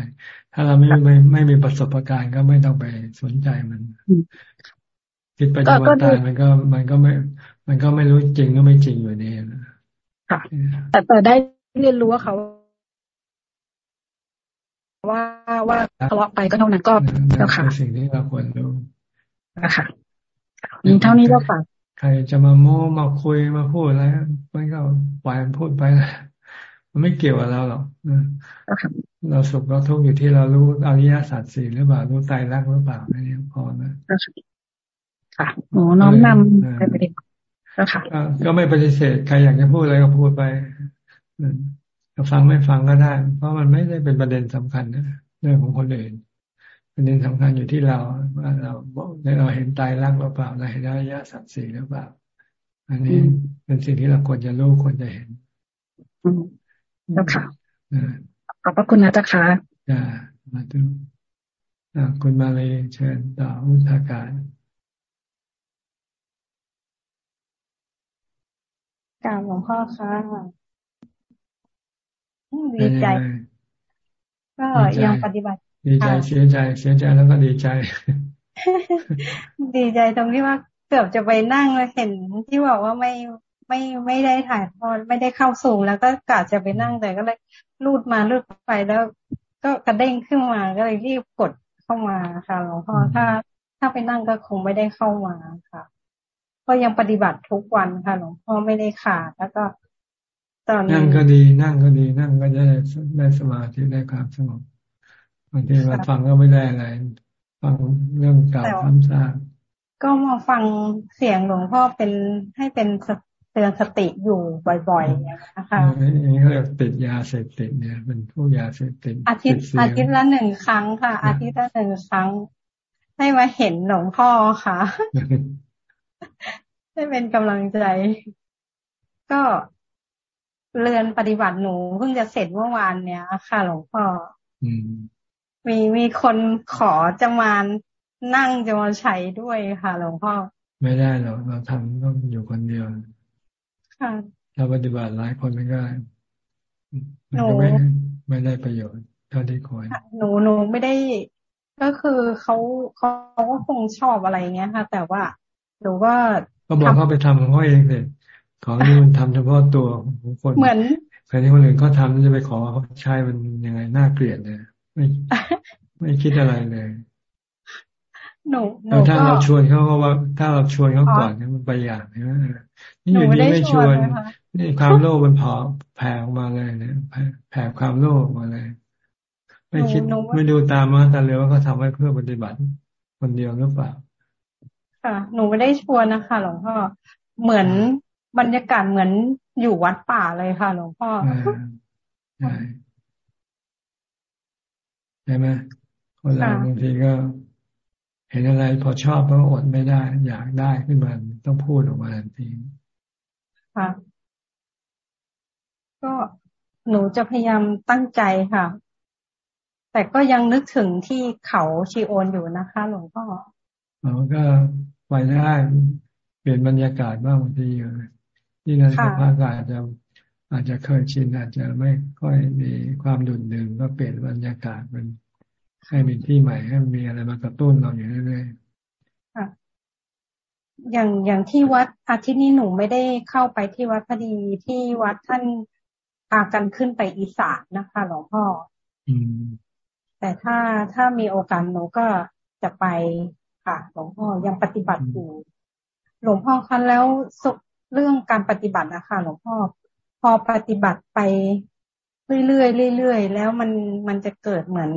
ถ้าเราไม่ไม่ไม่มีประสบการณ์ก็ไม่ต้องไปสนใจมันคิดไปจนวันตายมันก็มันก็ไม่ มันก็ไม่รู้จริงก็ไม่จริงอยู่นี่นะค่ะแต่แต่ได้ เรียนรู้ว่าเขาว่าว่าทะเลาะไปก็เท่านั้นก็แล้วค่ะสิ่งที่เราควรรู้นะคะมีเท่านี้ก็ฝากใครจะมาโม้มาคุยมาพูดอะไรมันก็ปล่อยมันพูดไปนะมันไม่เกี่ยวกับเราหรอกเราสุขเราทุกข์อยู่ที่เรารู้อริยสัจสี่หรือเปล่ารู้ใจรักหรือเปล่าอันนี้พอนะค่ะโอ้น้อมนำไปปฏิบัติค่ะก็ไม่ปฏิเสธใครอยากจะพูดอะไรก็พูดไป จะฟังไม่ฟังก็ได้ เพราะมันไม่ได้เป็นประเด็นสำคัญนะเรื่องของคนอื่นประเด็นสำคัญอยู่ที่เราว่าเราเราเห็นตายรักหรือเปล่าเราเห็นระยะสัตว์สีหรือเปล่า อันนี้เป็นสิ่งที่เราควรจะรู้ควรจะเห็นเจ้าค่ะขอบพระคุณนะเจ้าค่ะจ้ามาดูคุณมาเลยเชิญต่ออุทาการกราบหลวงพ่อค่ะ ดีใจ ก็ยังปฏิบัติ ดีใจเสียใจเสียใจแล้วก็ดีใจ ดีใจตรงที่ว่าเกือบจะไปนั่งแล้วเห็นที่บอกว่าไม่ไม่ไม่ได้ถ่ายทอดไม่ได้เข้าสูงแล้วก็กะจะไปนั่งแต่ก็เลยลูดมาลูดไปแล้ว ก็กระเด้งขึ้นมาก็เลยรีบกดเข้ามาค่ะหลวงพ่อถ้า ถ้าไปนั่งก็คงไม่ได้เข้ามาค่ะ ก็ยังปฏิบัติทุกวันค่ะหลวงพ่อไม่ได้ขาดแล้วก็ ตอนนั่งก็ดีนั่งก็ดีนั่งก็จะได้ได้สมาธิได้ความสงบบางทีมาฟังก็ไม่ได้อะไรฟังเรื่องเก่าซ้ำซากก็มาฟังเสียงหลวงพ่อเป็นให้เป็นเตือนสติอยู่บ่อยๆนะคะอันนี้เขาเรียกติดยาเสพติดเนี่ยเป็นพวกยาเสพติดอาทิตย์อาทิตย์ละหนึ่งครั้งค่ะ อาทิตย์ละหนึ่งครั้ง ให้มาเห็นหลวงพ่อค่ะให้เป็นกำลังใจ ก็ เรือนปฏิบัติหนูเพิ่งจะเสร็จเมื่อวานเนี้ยค่ะหลวงพ่อมีมีคนขอจะมานั่งจะมาใช้ด้วยค่ะหลวงพ่อ ไม่ได้หรอกเราทำต้องอยู่คนเดียวค่ะเราปฏิบัติหลายคนไม่ได้มันก็ไม่ไม่ได้ประโยชน์เท่าที่ควรหนูหนูไม่ได้ก็คือเขาเขาก็คงชอบอะไรเงี้ยค่ะ แต่ว่าหรือว่าก็บอกเขาไปทำของเขาเองเลย ของนี่มันทำเฉพาะตัวของคนเหมือนใครที่คนอื่นเขาทำจะไปขอเขาใช้มันยังไงน่าเกลียดเลยไม่ไม่คิดอะไรเลยหนูหนูถ้าเราชวนเขาก็ว่า ถ้าเราชวนเขาก่อนเนี่ยมันไปอย่างนี่นี่อยู่นี่ไม่ชวนนี่ความโลภมันพอแผ่ออกมาเลยเนี่ยแผ่ความโลภมาเลย ไม่คิดไม่ดูตามมาแต่เร็วว่าเขาทำไว้เพื่อปฏิบัติคนเดียวหรือเปล่าค่ะหนูไม่ได้ชวนนะคะหลวงพ่อเหมือน บรรยากาศเหมือนอยู่วัดป่าเลยค่ะหลวงพ่อใช่ใช่ไหมคนเราบางทีก็ เห็นอะไรพอชอบก็อดไม่ได้ อยากได้ขึ้นมาต้องพูดออกมาทันทีค่ะ ก็หนูจะพยายามตั้งใจค่ะ แต่ก็ยังนึกถึงที่เขาชีโอนอยู่นะคะหลวงพ่อเราก็ไปได้เปลี่ยนบรรยากาศบ้างบางที ที่นั่นสภาพอากาศจะอาจจะเคยชินอาจจะไม่ค่อยมีความดุนดึงก็เปลี่ยนบรรยากาศเป็นให้มีที่ใหม่ให้มีอะไรมากระตุ้นเราอยู่เรื่อยๆค่ะ อย่างอย่างที่วัดอาทิตย์นี้หนูไม่ได้เข้าไปที่วัดพอดีที่วัดท่านพากันขึ้นไปอีสานนะคะหลวงพ่อ อืม แต่ถ้าถ้ามีโอกาสหนูก็จะไปค่ะหลวงพ่อยังปฏิบัติอยู่หลวงพ่อคะแล้ว เรื่องการปฏิบัตินะคะหลวงพ่อพอปฏิบัติไปเรื่อยๆเรื่อยๆแล้วมันมันจะเกิดเหมือน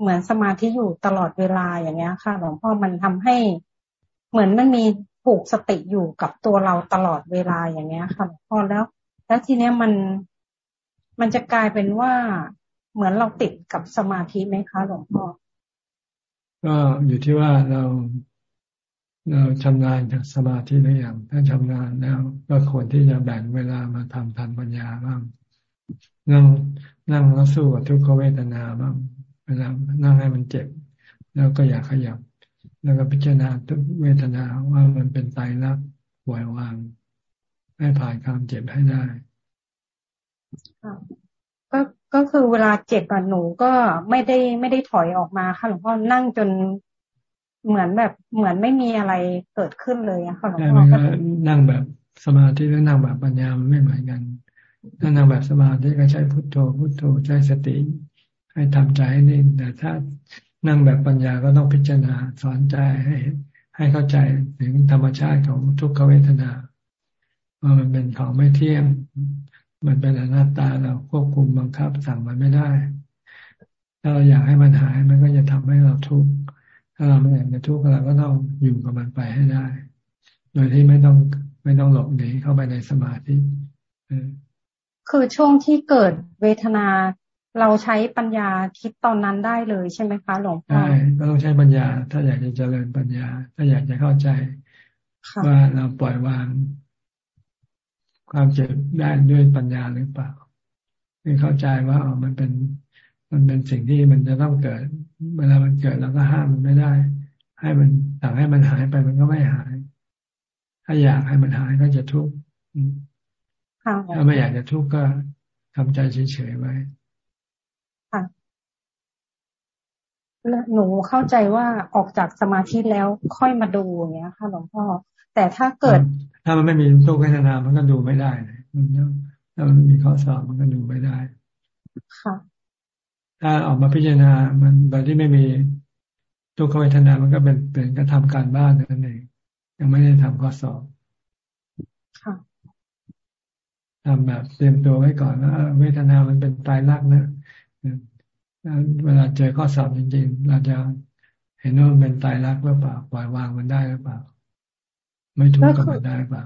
เหมือนสมาธิอยู่ตลอดเวลาอย่างเงี้ยค่ะหลวงพ่อมันทำให้เหมือนมันมีผูกสติอยู่กับตัวเราตลอดเวลาอย่างเงี้ยค่ะหลวงพ่อแล้ว แล้วทีเนี้ยมันมันจะกลายเป็นว่าเหมือนเราติดกับสมาธิไหมคะหลวงพ่อก็อยู่ที่ว่าเรา เราชำนาญจากสมาธิหรือยังถ้าชำนาญแล้ว ก็ควรที่จะแบ่งเวลามาทำทานปัญญาบ้างนั่งนั่งแล้วสู้กับทุกขเวทนาบ้างเวลานั่งให้มันเจ็บ แล้วก็อยากขยับ แล้วก็พิจารณาทุกเวทนาว่ามันเป็นไตรลักษณ์ปล่อยวาง ให้ผ่านความเจ็บให้ได้ก็ก็คือเวลาเจ็บอะหนูก็ไม่ได้ไม่ได้ถอยออกมาค่ะหลวงพ่อนั่งจน เหมือนแบบเหมือนไม่มีอะไรเกิดขึ้นเลยอะค่ะหลวงพ่อนั่งแบบสมาธิและนั่งแบบปัญญาไม่เหมือนกันถ้านั่งแบบสมาธิก็ใช้พุทโธพุทโธใช้สติ ให้ทำใจให้นิ่งแต่ถ้านั่งแบบปัญญาก็ต้องพิจารณาสอนใจให้ให้เข้าใจถึงธรรมชาติของทุกขเวทนาว่ามันเป็นของไม่เที่ยงมันเป็นอนัตตาเราควบคุมบังคับสั่งมันไม่ได้ ถ้าเราอยากให้มันหายมันก็จะทำให้เราทุกข์ ถ้าเราไม่อยากจะทุกข์เราก็ต้องอยู่กับมันไปให้ได้ โดยที่ไม่ต้องไม่ต้องหลบหนีเข้าไปในสมาธิคือช่วงที่เกิดเวทนาเราใช้ปัญญาคิดตอนนั้นได้เลยใช่ไหมคะหลวงพ่อใช่ก็ต้องใช้ปัญญา ถ้าอยากจะเจริญปัญญา ถ้าอยากจะเข้าใจว่าเราปล่อยวาง ความเจ็บได้ด้วยปัญญาหรือเปล่าให้เข้าใจว่าอ๋อมันเป็น มันเป็นสิ่งที่มันจะต้องเกิด เวลามันเกิดเราก็ห้ามมันไม่ได้ ให้มันต่างให้มันหายไปมันก็ไม่หาย ถ้าอยากให้มันหายก็จะทุกข์ถ้าไม่อยากจะทุกข์ก็ทำใจเฉยๆไว้ค่ะหนูเข้าใจว่าออกจากสมาธิแล้วค่อยมาดูอย่างเงี้ยค่ะหลวงพ่อ แต่ถ้าเกิด ถ้ามันไม่มีทุกข์เวทนา มันก็ดูไม่ได้มันถ้ามันมีข้อสอบมันก็ดูไม่ได้ ค่ะ ถ้าออกมาพิจารณา มันแบบที่ไม่มีทุกขเวทนา มันก็เป็นเป็นกระทำการบ้านนั่นเอง ยังไม่ได้ทำข้อสอบค่ะทำแบบเตรียมตัวไว้ก่อนว่าเวทนา มันเป็นตายรักนะเวลาเจอข้อสอบจริงๆ เราจะเห็นว่ามันเป็นตายรักหรือเปล่า ปล่อยวางมันได้หรือเปล่า ไม่ทุกข์กับมันได้หรือเปล่า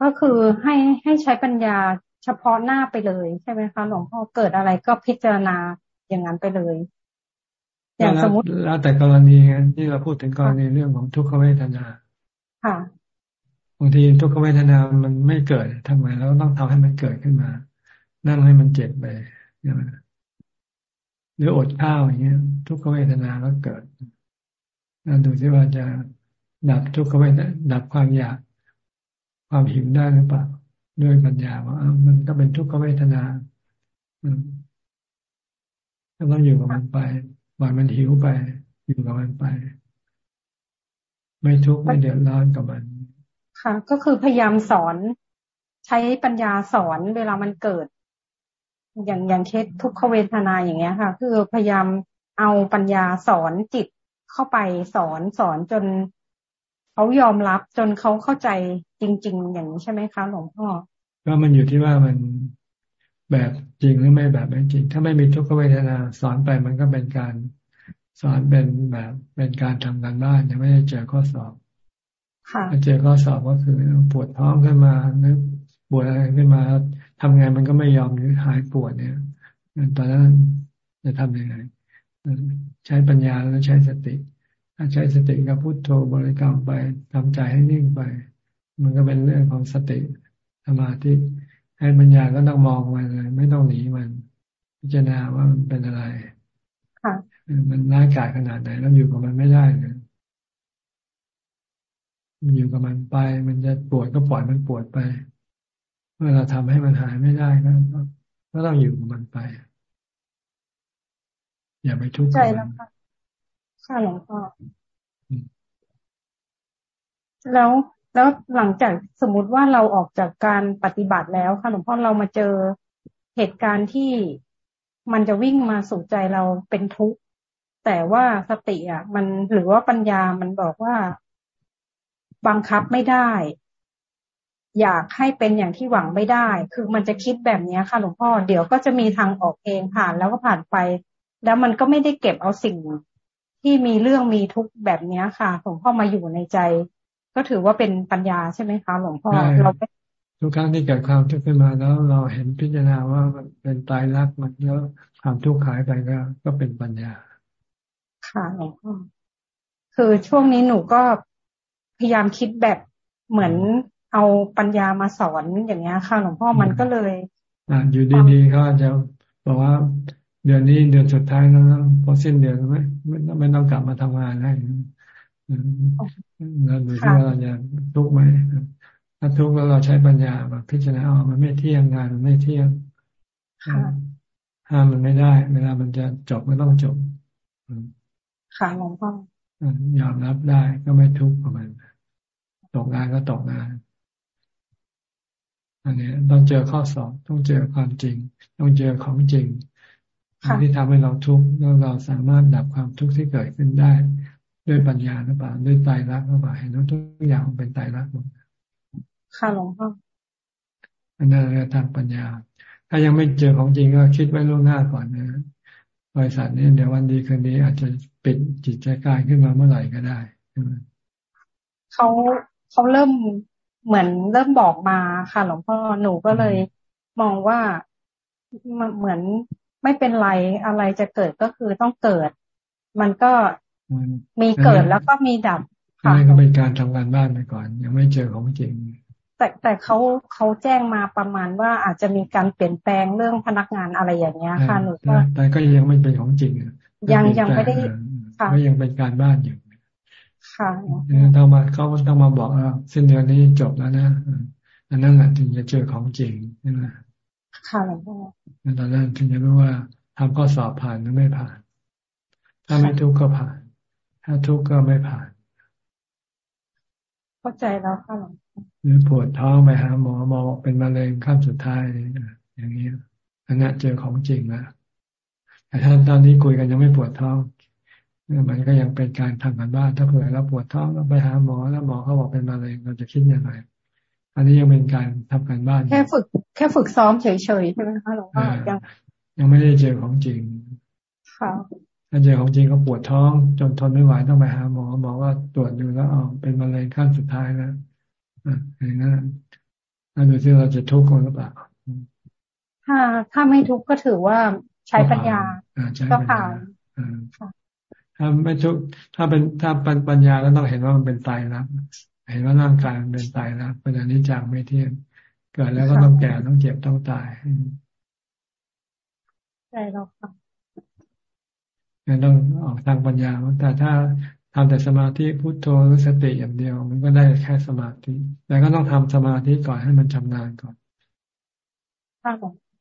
ก็คือให้ให้ใช้ปัญญาเฉพาะหน้าไปเลยใช่ไหมคะหลวงพ่อเกิดอะไรก็พิจารณา อย่างนั้นไปเลย อย่างสมมติแล้วแต่กรณีที่เราพูดถึงกรณีเรื่องของทุกขเวทนา ค่ะบางทีทุกขเวทนามันไม่เกิดทำไมเราต้องทำให้มันเกิดขึ้นมา นั่งให้มันเจ็บไปอย่างนี้หรืออดข้าวอย่างเงี้ย ทุกขเวทนาก็เกิดนั่นดูที่ว่าจะดับทุกขเวทนาดับความอยาก ความหิวได้หรือเปล่าด้วยปัญญาว่ามันก็เป็นทุกขเวทนา อืมต้องอยู่กับมันไปปล่อยมันหิวไป อยู่กับมันไป ไม่ทุกข์ไม่เดือดร้อนกับมัน ค่ะ ก็คือพยายามสอน ใช้ปัญญาสอนเวลามันเกิด อย่างอย่างเคสทุกขเวทนาอย่างเงี้ยค่ะ คือพยายามเอาปัญญาสอนจิตเข้าไปสอนสอนจนเขายอมรับจนเขาเข้าใจจริง ๆ อย่างนี้ใช่ไหมคะหลวงพ่อก็มันอยู่ที่ว่ามัน แบบจริงหรือไม่แบบไม่จริง ถ้าไม่มีทุกขเวทนาสอนไปมันก็เป็นการสอนเป็นแบบเป็นการทำงานบ้านยังไม่ได้เจอข้อสอบถ้าเจอข้อสอบก็คือปวดท้องขึ้นมาหรือปวดอะไรขึ้นมาทำไงมันก็ไม่ยอมหายปวดเนี่ยตอนนั้นจะทำยังไงใช้ปัญญาแล้วใช้สติ ถ้าใช้สติกับพุทโธบริกรรมไปทำใจให้นิ่งไป มันก็เป็นเรื่องของสติสมาธิ ให้ปัญญาก็ต้องมองมันเลย ไม่ต้องหนีมัน พิจารณาว่ามันเป็นอะไรค่ะมันน่ากายขนาดไหนแล้วอยู่กับมันไม่ได้เลยมันอยู่กับมันไป มันจะปวดก็ปล่อยมันปวดไป เมื่อเราทำให้มันหายไม่ได้ก็ก็ต้องอยู่กับมันไป อย่าไปทุกข์ใจแล้วค่ะค่ะหลวงพ่อแล้ว แล้วหลังจากสมมุติว่าเราออกจากการปฏิบัติแล้วค่ะหลวงพ่อเรามาเจอเหตุการณ์ที่มันจะวิ่งมาสู่ใจเราเป็นทุกข์แต่ว่าสติอะ มันหรือว่าปัญญามันบอกว่าบังคับไม่ได้ อยากให้เป็นอย่างที่หวังไม่ได้ คือมันจะคิดแบบนี้ค่ะหลวงพ่อเดี๋ยวก็จะมีทางออกเองผ่านแล้วก็ผ่านไป แล้วมันก็ไม่ได้เก็บเอาสิ่งที่มีเรื่องมีทุกข์แบบนี้ค่ะหลวงพ่อมาอยู่ในใจ ก็ถือว่าเป็นปัญญาใช่ไหมคะหลวงพ่อเราทุกครั้งที่เกิดความทุกข์ขึ้นมาแล้วเราเห็นพิจารณาว่ามันเป็นตายรักมันแล้วความทุกข์หายไปก็ ก็เป็นปัญญา ค่ะหลวงพ่อคือช่วงนี้หนูก็พยายามคิดแบบเหมือนเอาปัญญามาสอนอย่างเงี้ยค่ะหลวงพ่อมันก็เลยอ่าอยู่ดีๆเขาอาจจะบอกว่าเดือนนี้เดือนสุดท้ายแล้วพอสิ้นเดือนไม่ไม่ไม่ต้องกลับมาทำงานให้ เราดูที่ว่าเราจะทุกข์ไหมถ้าทุกข์แล้วเราใช้ปัญญาแบบพิจารณาออกมันไม่เที่ยงงานมันไม่เที่ยงห้ามมันไม่ได้ เวลามันจะจบก็ต้องจบค่ะหลวงพ่อยอมรับได้ก็ไม่ทุกข์กับมันตกงานก็ตกงาน อันนี้ต้องเจอข้อสอบต้องเจอความจริง ต้องเจอของจริงที่ทำให้เราทุกข์แล้วเราสามารถดับความทุกข์ที่เกิดขึ้นได้ ด้วยปัญญาหรือเปล่าด้วยไตรลักษณ์หรือเปล่าเห็นว่าทุกอย่างเป็นไตรลักษณ์หมดค่ะหลวงพ่ออันนั้นทางปัญญา ถ้ายังไม่เจอของจริงก็คิดไว้ล่วงหน้าก่อนนะบริษัทนี้เดี๋ยววันดีคืนนี้อาจจะปิดจิตใจกายขึ้นมาเมื่อไหร่ก็ได้เขาเขาเริ่มเหมือนเริ่มบอกมาค่ะหลวงพ่อหนูก็เลยมองว่าเหมือนไม่เป็นไรอะไรจะเกิดก็คือต้องเกิด มันก็ มีเกิดแล้วก็มีดับค่ะก็เป็นการทำงานบ้านไปก่อน ยังไม่เจอของจริง แต่แต่เขาเขาแจ้งมาประมาณว่าอาจจะมีการเปลี่ยนแปลงเรื่องพนักงานอะไรอย่างเงี้ยค่ะหนูก็แต่ก็ยังไม่เป็นของจริงยังยังไม่ได้ค่ะก็ยังเป็นการบ้านอยู่ค่ะต้องมาเขาต้องมาบอกว่าเส้นเดือนนี้จบแล้วนะอันนั้นแหละถึงจะเจอของจริงใช่ไหมค่ะหลวงพ่อตอนนั้นถึงจะรู้ว่าทำข้อสอบผ่านหรือไม่ผ่าน ถ้าไม่ทุกข์ก็ผ่าน ถ้าทุกข์ก็ไม่ผ่าน เข้าใจแล้วค่ะหลวงหรือปวดท้องไปหาหมอหมอเป็นมะเร็งขั้นสุดท้ายอย่างนี้อันนั้นเจอของจริงแล้วแต่ถ้าตอนนี้คุยกันยังไม่ปวดท้องมันก็ยังเป็นการทำกันบ้าน ถ้าเผื่อเราปวดท้องเราไปหาหมอแล้วหมอเขาบอกเป็นมะเร็งเราจะคิดยังไงอันนี้ยังเป็นการทำการบ้าน แค่ฝึก แค่ฝึกซ้อมเฉยๆใช่ไหมคะหลวงพ่อยังยังไม่ได้เจอของจริงค่ะ ถ้าเจอของจริงก็ปวดท้อง จนทนไม่ไหวต้องไปหาหมอหมอว่าตรวจดูแล้วอ๋อเป็นมะเร็งขั้นสุดท้ายแล้วอ่าอย่างนั้นแล้วดูที่เราจะทุกข์หรือเปล่าถ้าถ้าไม่ทุกข์ก็ถือว่าใช้ปัญญาก็ผ่านถ้าไม่ทุกถ้าเป็นถ้าปัญญาก็ต้องเห็นว่ามันเป็นตายแล้วเห็นว่าร่างกายมันเป็นตายแล้วเป็นอนิจจังไม่เที่ยงเกิดแล้วก็ต้องแก่ต้องเจ็บต้องตายใช่แล้วค่ะ งั้นต้องออกทางปัญญา แต่ถ้าทำแต่สมาธิพุโทโธหรือสติอย่างเดียว มันก็ได้แค่สมาธิ แต่ก็ต้องทำสมาธิก่อนให้มันชำนาญก่อน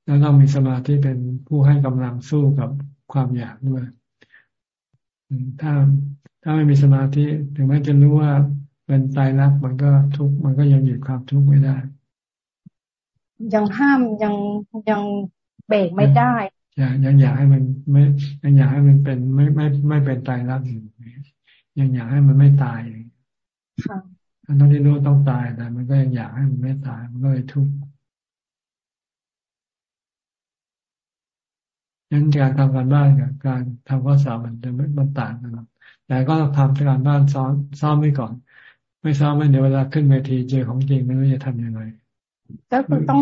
แล้วต้องมีสมาธิเป็นผู้ให้กำลังสู้กับความอยากด้วย ถ้าถ้าไม่มีสมาธิถึงแม้จะรู้ว่าเป็นตายรักมันก็ทุกข์มันก็ยังหยุดความทุกข์ไม่ได้ ยังห้ามยังยังเบรกไม่ได้ ยังยังอยากให้มันไม่ยังอยากให้มันเป็นไม่ไม่ไม่เป็นตายรักอยู่ยังอยากให้มันไม่ตายค่ะทั้งที่รู้ต้องตายแต่มันก็ยังอยากให้มันไม่ตายมันก็เลยทุกข์งั้นการทำการบ้านกับการทำข้อสอบมันจะไม่มันต่างกันแต่ก็ทำการบ้านซ้อมซ้อมไว้ก่อน ไม่ซ้อมไม่เดี๋ยวเวลาขึ้นเวทีเจอของจริงไม่รู้จะทำยังไงก็คือต้อง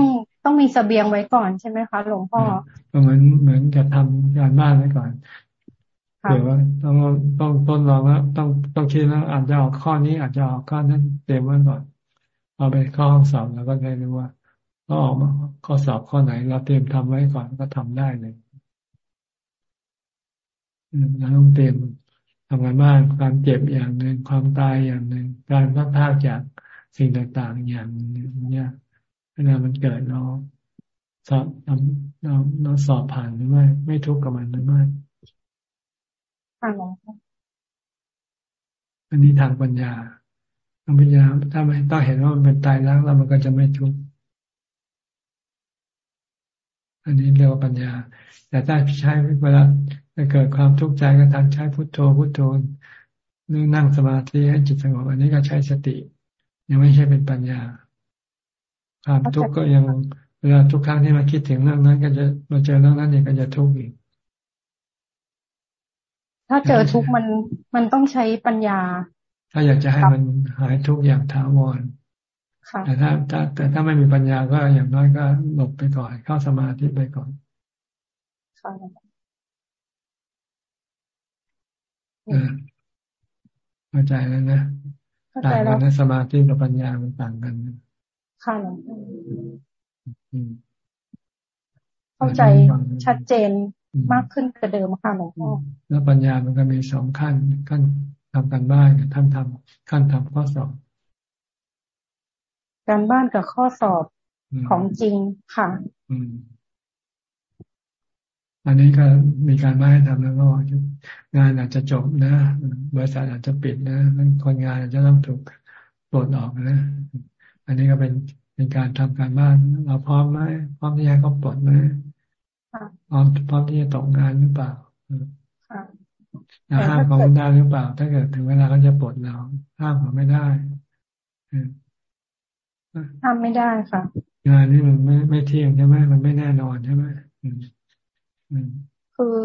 ต้องมีสเสบียงไว้ก่อนใช่ไหมคะหลวงพ่อก็เหมือนเหมือนจะทำการบ้านไว้ก่อนเผื่อว่าต้องต้องต้นลองแล้วต้องต้องคิดแล้วอาจจะออกข้อนี้อาจจะออกข้อนั้นเตรียมไว้ก่อน เอาไปเข้าห้องสอบแล้วก็ได้รู้ว่าก็ออกมาข้อสอบข้อไหน เราเตรียมทำไว้ก่อนก็ทำได้เลยเราต้องเตรียมทำงานบ้านความเจ็บอย่างหนึ่งความตายอย่างหนึ่งการพัดพากจากสิ่งต่างๆอย่างนี้เนี่ย เวลามันเกิดเราสอบเราเราสอบผ่านหรือไม่ ไม่ทุกข์กับมันหรือไม่อันนี้ทางปัญญาทางปัญญาถ้าไม่ต้องเห็นว่ามันเป็นตายแล้วแล้วมันก็จะไม่ทุกข์อันนี้เรียกว่าปัญญา แต่ถ้าใช้เวลาจะเกิดความทุกข์ใจก็ทางใช้พุทโธพุทโธนึกนั่งสมาธิให้จิตสงบอันนี้ก็ใช้สติ ยังไม่ใช่เป็นปัญญา ความทุกข์ก็ยังเวลาทุกครั้งที่มาคิดถึงเรื่องนั้น ก็จะมาเจอเรื่องนั้นเนี่ยก็จะทุกข์อีก ถ้าเจอทุกข์มันมันต้องใช้ปัญญา ถ้าอยากจะให้มันหายทุกข์อย่างถาวรแต่ถ้าถ้าแต่ถ้าไม่มีปัญญาก็อย่างน้อยก็หลบไปก่อน เข้าสมาธิไปก่อนเข้าใจแล้วนะต่างกันนะสมาธิกับปัญญามันต่างกัน ค่ะหลวงพ่อเข้าใจชัดเจนมากขึ้นกว่าเดิมค่ะหลวงพ่อแล้วปัญญามันก็มีสองขั้นขั้นทำกันบ้านกับท่านทำขั้นทำข้อสอบ การบ้านกับข้อสอบของจริงค่ะอันนี้ก็มีการมาให้ทำแล้วก็งานอาจจะจบนะบริษัทอาจจะปิดนะคนงานอาจจะต้องถูกปลดออกนะ อันนี้ก็เป็นเป็นการทำการบ้าน เราพร้อมไหมพร้อมที่จะเขาปลดไหมพร้อมพร้อมที่จะตกงานหรือเปล่าเราห้ามเขาได้หรือเปล่า ถ้าเกิดถึงเวลาเขาจะปลดเราห้ามเขาไม่ได้ทำไม่ได้ค่ะงานนี้มันไม่ไม่เที่ยงใช่ไหมมันไม่แน่นอนใช่ไหมคือ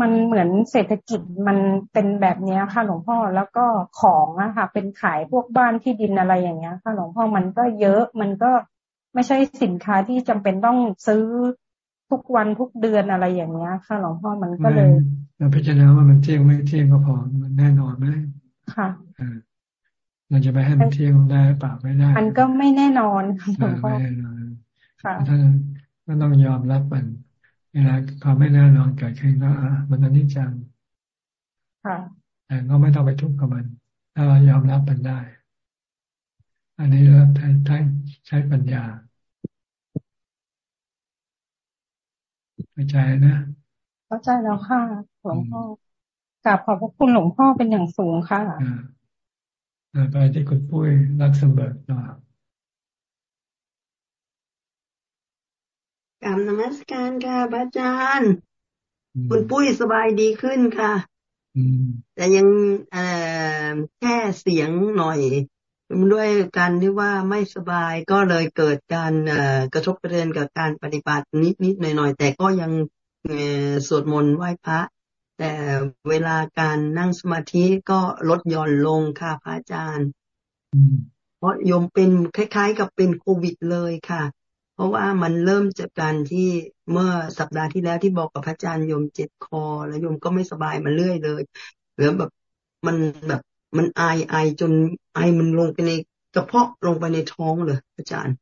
มันเหมือนเศรษฐกิจมันเป็นแบบนี้ค่ะหลวงพ่อแล้วก็ของอะค่ะ เป็นขายพวกบ้านที่ดินอะไรอย่างเงี้ย ค่ะหลวงพ่อมันก็เยอะมันก็ไม่ใช่สินค้าที่จำเป็นต้องซื้อทุกวันทุกเดือนอะไรอย่างเงี้ย ค่ะหลวงพ่อมันก็เลยเราพิจารณาว่ามันเที่ยงไม่เที่ยงก็พอมันแน่นอนไหมค่ะเราจะไปให้มันเที่ยงได้เปล่าไม่ได้ มันก็ไม่แน่นอนหลวงพ่อค่ะท่านก็ต้องยอมรับมัน เวลาความไม่แน่นอนเกิดขึ้นก็อะมันอนิจจังแต่ก็ไม่ต้องไปทุกข์กับมัน ถ้าเรายอมรับมันได้ อันนี้เราใช้ใช้ปัญญาเข้าใจนะเข้าใจแล้วค่ะหลวงพ่อกราบขอบพระคุณหลวงพ่อเป็นอย่างสูงค่ะไปที่คุณปุ้ยรักสมเบิร์ต่อ กรรมนมัสการค่ะพระอาจารย์ คุณปุ้ยสบายดีขึ้นค่ะแต่ยังแค่เสียงหน่อย ด้วยการที่ว่าไม่สบายก็เลยเกิดการกระทบกระเทือนกับการปฏิบัตินิดนิดหน่อยหน่อยแต่ก็ยังสวดมนต์ไหว้พระ แต่เวลาการนั่งสมาธิก็ลดหย่อนลงค่ะพระอาจารย์ เพราะโยมเป็นคล้าย ๆ กับเป็นโควิดเลยค่ะ ราะว่ามันเริ่มจากการที่เมื่อสัปดาห์ที่แล้วที่บอกกับพระอาจารย์โยมเจ็บคอ แล้วโยมก็ไม่สบายมาเรื่อยเลยหรือแบบมันแบบมันไอไอจนไอมันลงไปในกระเพาะลงไปในท้องเลยอาจารย์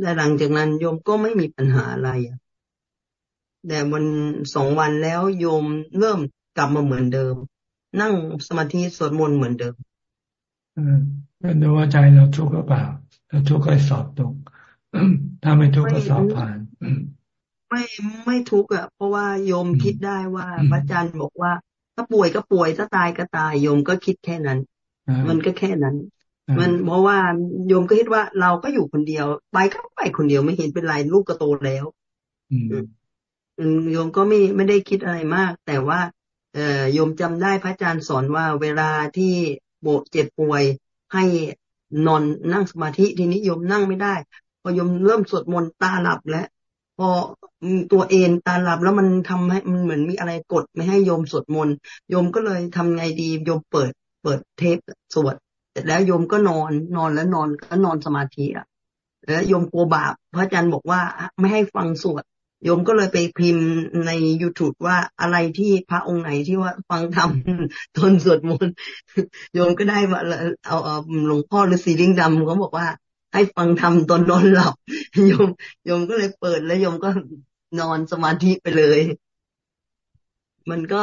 แต่หลังจากนั้นโยมก็ไม่มีปัญหาอะไรแต่วันสองวันแล้วโยมเริ่มกลับมาเหมือนเดิม นั่งสมาธิสวดมนต์เหมือนเดิมเออดูว่าใจเราทุกข์หรือเปล่าถ้าทุกข์ก็สอบตก ถ้าไม่ทุกข์ก็สอบผ่าน ไม่ไม่ทุกข์อะ เพราะว่าโยมคิดได้ว่าพระอาจารย์บอกว่า ถ้าป่วยก็ป่วยถ้าตายก็ตายโยมก็คิดแค่นั้น มันก็แค่นั้น มันเพราะว่าโยมก็คิดว่าเราก็อยู่คนเดียว ไปก็ไปคนเดียวไม่เห็นเป็นไรลูกก็โตแล้วโยมก็ไม่ไม่ได้คิดอะไรมาก แต่ว่า เอ่อโยมจำได้พระอาจารย์สอนว่าเวลาที่โบเจ็บป่วยให้นอนนั่งสมาธิทีนี้โยมนั่งไม่ได้ พอโยมเริ่มสวดมนต์ตาหลับแล้วพอตัวเองตาหลับแล้วมันทำให้มันเหมือนมีอะไรกดไม่ให้โยมสวดมนต์โยมก็เลยทำไงดีโยมเปิด เปิดเทปสวดเสร็จแล้วโยมก็นอนนอนแล้วนอนก็นอนสมาธิอะแล้วโยมกลัวบาปพระอาจารย์บอกว่าไม่ให้ฟังสวดโยมก็เลยไปพิมพ์ใน youtube ว่าอะไรที่พระองค์ไหนที่ว่าฟังธรรมตนสวดมนต์โยมก็ได้มาเอาเอาหลวงพ่อฤาษีลิงดำเขาบอกว่า ให้ฟังธรรมตอนนอนหลับโยมโยมก็เลยเปิดแล้วโยมก็นอนสมาธิไปเลย มันก็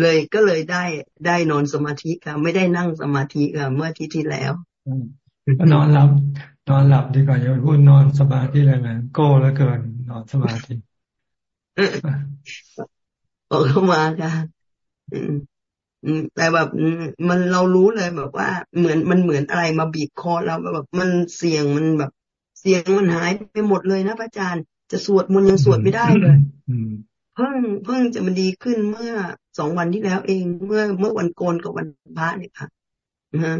เลยก็เลยได้ได้นอนสมาธิค่ะ ไม่ได้นั่งสมาธิค่ะเมื่อที่ที่แล้วก็นอนหลับ นอนหลับดีกว่าอย่าพูดนอนสมาธิเลยนะโก้แล้วเกินนอนสมาธิออกเข้ามาค่ะ แต่แบบมันเรารู้เลยแบบว่า เหมือนมันเหมือนอะไรมาบีบคอเราแบบมันเสียงมันแบบ เสียงมันหายไปหมดเลยนะพระอาจารย์จะสวดมนต์ยังสวดไม่ได้เลยเพิ่งเพิ่งจะมันดีขึ้นเมื่อสองวันที่แล้วเองเมื่อเมื่อวันโกนกับวันพระเนี่ยค่ะนะ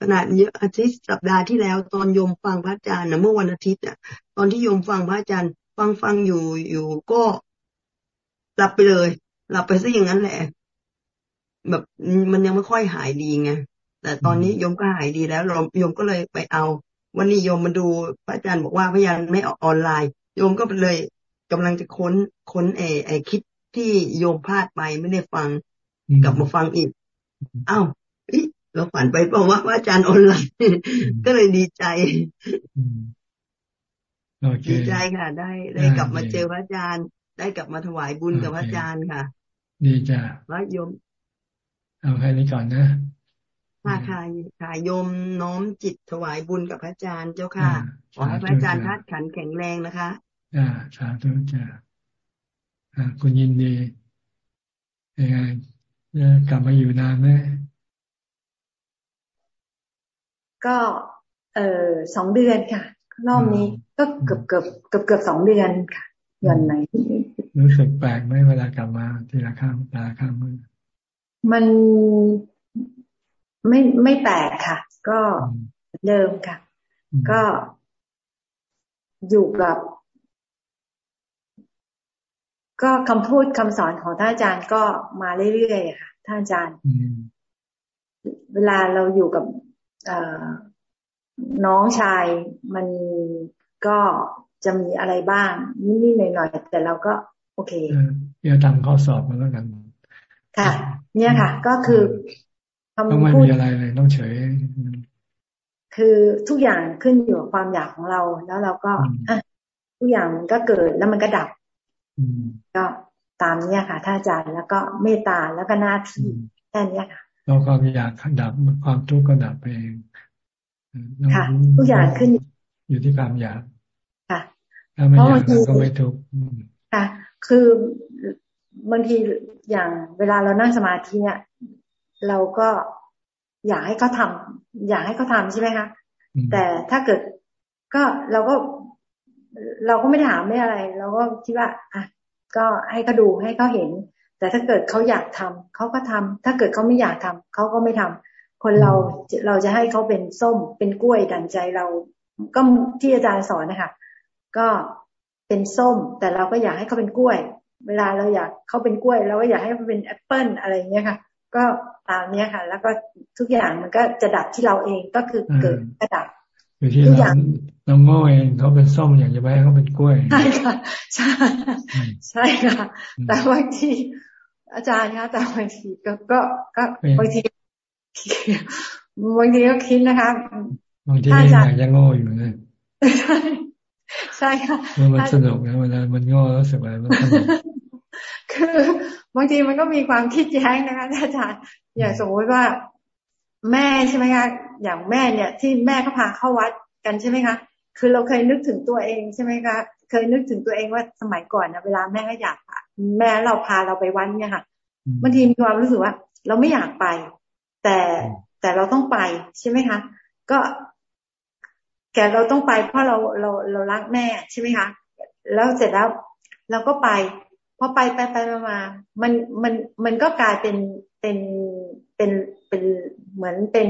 ขนาดเยอะอาทิตย์สัปดาห์ที่แล้ว ตอนโยมฟังพระอาจารย์นะเมื่อวันอาทิตย์อะ ตอนที่โยมฟังพระอาจารย์ ฟังฟังอยู่อยู่ก็หลับไปเลยหลับไปซะอย่างนั้นแหละ แบบมันยังไม่ค่อยหายดีไงแต่ตอนนี้โยมก็หายดีแล้วเราโยมก็เลยไปเอา วันนี้โยมมาดูพระอาจารย์บอกว่าพยานไม่ออนไลน์ โยมก็เลยกำลังจะค้นค้นไอ้ไอ้คิดที่โยมพลาดไปไม่ได้ฟังกลับมาฟังอีกอ้าวเราฝันไปเพราะว่าอาจารย์ออนไลน์ก็เลยดีใจดีใจค่ะ ได้ได้กลับมาเจอพระอาจารย์ ได้กลับมาถวายบุญกับพระอาจารย์ค่ะ ดีจ้ะพระโยม เอาแค่นี้ก่อนนะค่ะค่ะค่ะโยมน้อมจิตถวายบุญกับพระอาจารย์เจ้าค่ะ ขอให้พระอาจารย์ทัดขันแข็งแรงนะคะ อ่าสาธุจ้ะคุณยินดียังไงจะกลับมาอยู่นานไหมก็เออสองเดือนค่ะรอบนี้ก็เกือบเกือบเกือบเกือบสองเดือนค่ะย่อนไหนรู้สึกแปลกไหมเวลากลับมาทีละข้างตาข้างมือ มันไม่ไม่แปลกค่ะ ก็เดิมค่ะ ก็อยู่กับ ก็คำพูดคำสอนของท่านอาจารย์ก็มาเรื่อยๆค่ะท่านอาจารย์เวลาเราอยู่กับน้องชายมันก็จะมีอะไรบ้างนิดๆหน่อยๆแต่เราก็ โอเคเดี๋ยวทำข้อสอบมาแล้วกัน ค่ะ เนี่ยค่ะ ก็คือคำพูดต้องไม่มีอะไรเลยต้องเฉย คือทุกอย่างขึ้นอยู่กับความอยากของเรา แล้วเราก็ทุกอย่างมันก็เกิดแล้วมันก็ดับก็ตามเนี้ยค่ะท่านอาจารย์แล้วก็เมตตาแล้วก็หน้าที่แค่นี้ค่ะเราความอยากดับความทุกข์ก็ดับไปเองค่ะทุกอย่างขึ้น อยู่ที่ความอยาก ค่ะถ้าไม่อยากก็ไม่ทุกข์ค่ะ คือ บางทีอย่างเวลาเรานั่งสมาธิเนี่ยเราก็อยากให้เขาทาอยากให้เขาทาใช่ไหมคะแต่ถ้าเกิดก็เราก็เราก็ไม่ถามไม่อะไร เราก็คิดว่า อะ ก็ให้เขาดูให้เขาเห็น แต่ถ้าเกิดเขาอยากทำเขาก็ทำถ้าเกิดเขาไม่อยากทำเขาก็ไม่ทำคนเราเราจะให้เขาเป็นส้มเป็นกล้วยดังใจเรา ก็ที่อาจารย์สอนนะคะก็เป็นส้ม แต่เราก็อยากให้เขาเป็นกล้วย เวลาเราอยากเขาเป็นกล้วยเราก็อยากให้เขาเป็นแอปเปิลอะไรเงี้ยค่ะ ก็ตามเนี้ยค่ะ แล้วก็ทุกอย่างมันก็จะดับที่เราเองก็คือเกิดกระดับอยู่ที่เราเราโง่เองเขาเป็นส้มอย่างจะไปให้เขาเป็นกล้วยใช่ค่ะใช่ใช่ค่ะ แต่บางทีอาจารย์คะแต่บางทีก็ก็ก็บางทีบางทีก็คิดนะคะบางทีอยากจะโง่อยู่เลยใช่ค่ะมันสนุกนะเวลามันโง่แล้วสึกอะไรมันสนุก คือบางทีมันก็มีความคิดแย้งนะคะอาจารย์อย่างสมมติว่า แม่ใช่ไหมคะอย่างแม่เนี่ย ที่แม่ก็พาเข้าวัดกันใช่ไหมคะคือเราเคยนึกถึงตัวเองใช่ไหมคะเคยนึกถึงตัวเองว่าสมัยก่อนนะเวลาแม่ก็อยากแม่เราพาเราไปวันเนี่ยค่ะบางทีมีความรู้สึกว่า เราไม่อยากไป แต่แต่เราต้องไปใช่ไหมคะก็แกเราต้องไปเพราะเราเราเรารักแม่ใช่ไหมคะแล้วเสร็จแล้วเราก็ไป พอไปไปไปมา มันมันมันก็กลายเป็นเป็นเป็นเป็นเหมือนเป็น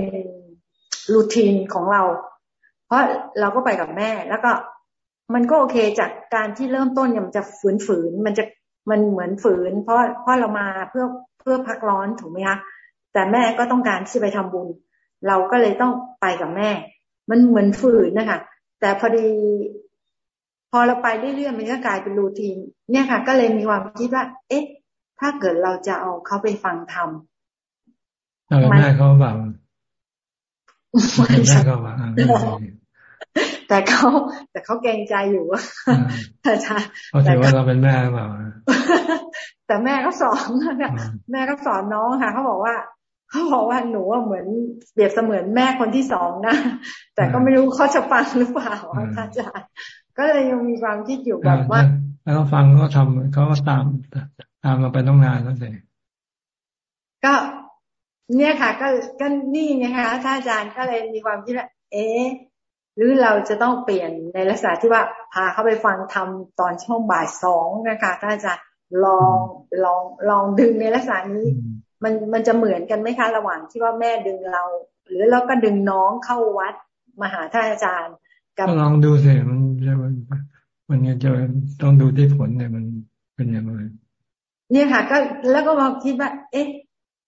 รูทีนของเรา เพราะเราก็ไปกับแม่ แล้วก็มันก็โอเคจากการที่เริ่มต้นเนี่ยมันจะฝืนฝืนมันจะมันเหมือนฝืน เพราะเพราะเรามาเพื่อเพื่อพักร้อนถูกไหมคะแต่แม่ก็ต้องการที่ไปทำบุญ เราก็เลยต้องไปกับแม่ มันเหมือนฝืนนะคะแต่พอดี พอเราไปเรื่อยๆมันก็กลายเป็นรูทีน เนี่ยค่ะ ก็เลยมีความคิดว่า เอ๊ะ ถ้าเกิดเราจะเอาเขาไปฟังธรรมแม่เขาแบบแม่เขาแบบแต่เขาแต่เขาเกรงใจอยู่ว่าแต่ถือว่าเราเป็นแม่เปล่าแต่แม่ก็สอนแม่ก็สอนน้องค่ะเขาบอกว่าเขาบอกว่าหนูเหมือนเปรียบเสมือนแม่คนที่สองนะแต่ก็ไม่รู้เขาจะฟังหรือเปล่าอาจารย์ ก็เลยยังมีความคิดอยู่แบบว่าแล้วฟังเขาทำเขาก็ตามตามเราไปต้องนานแล้วสิก็ เนี่ยค่ะ ก็ก็นี่ไงคะท่านอาจารย์ก็เลยมีความคิดว่าเอ๊ะหรือเราจะต้องเปลี่ยนในลักษณะที่ว่าพาเขาไปฟังทำตอนช่วงบ่ายสองนะคะท่านอาจารย์ลองลองลองดึงในลักษณะนี้ มันมันจะเหมือนกันไหมคะระหว่างที่ว่าแม่ดึงเรา หรือเราก็ดึงน้องเข้าวัดมาหาท่านอาจารย์ ก็ลองดูสิมันจะมันมันจะต้องดูที่ผลเนี่ยมันเป็นอย่างไรเนี่ยค่ะ ก็แล้วก็มาคิดว่า เอ๊ะ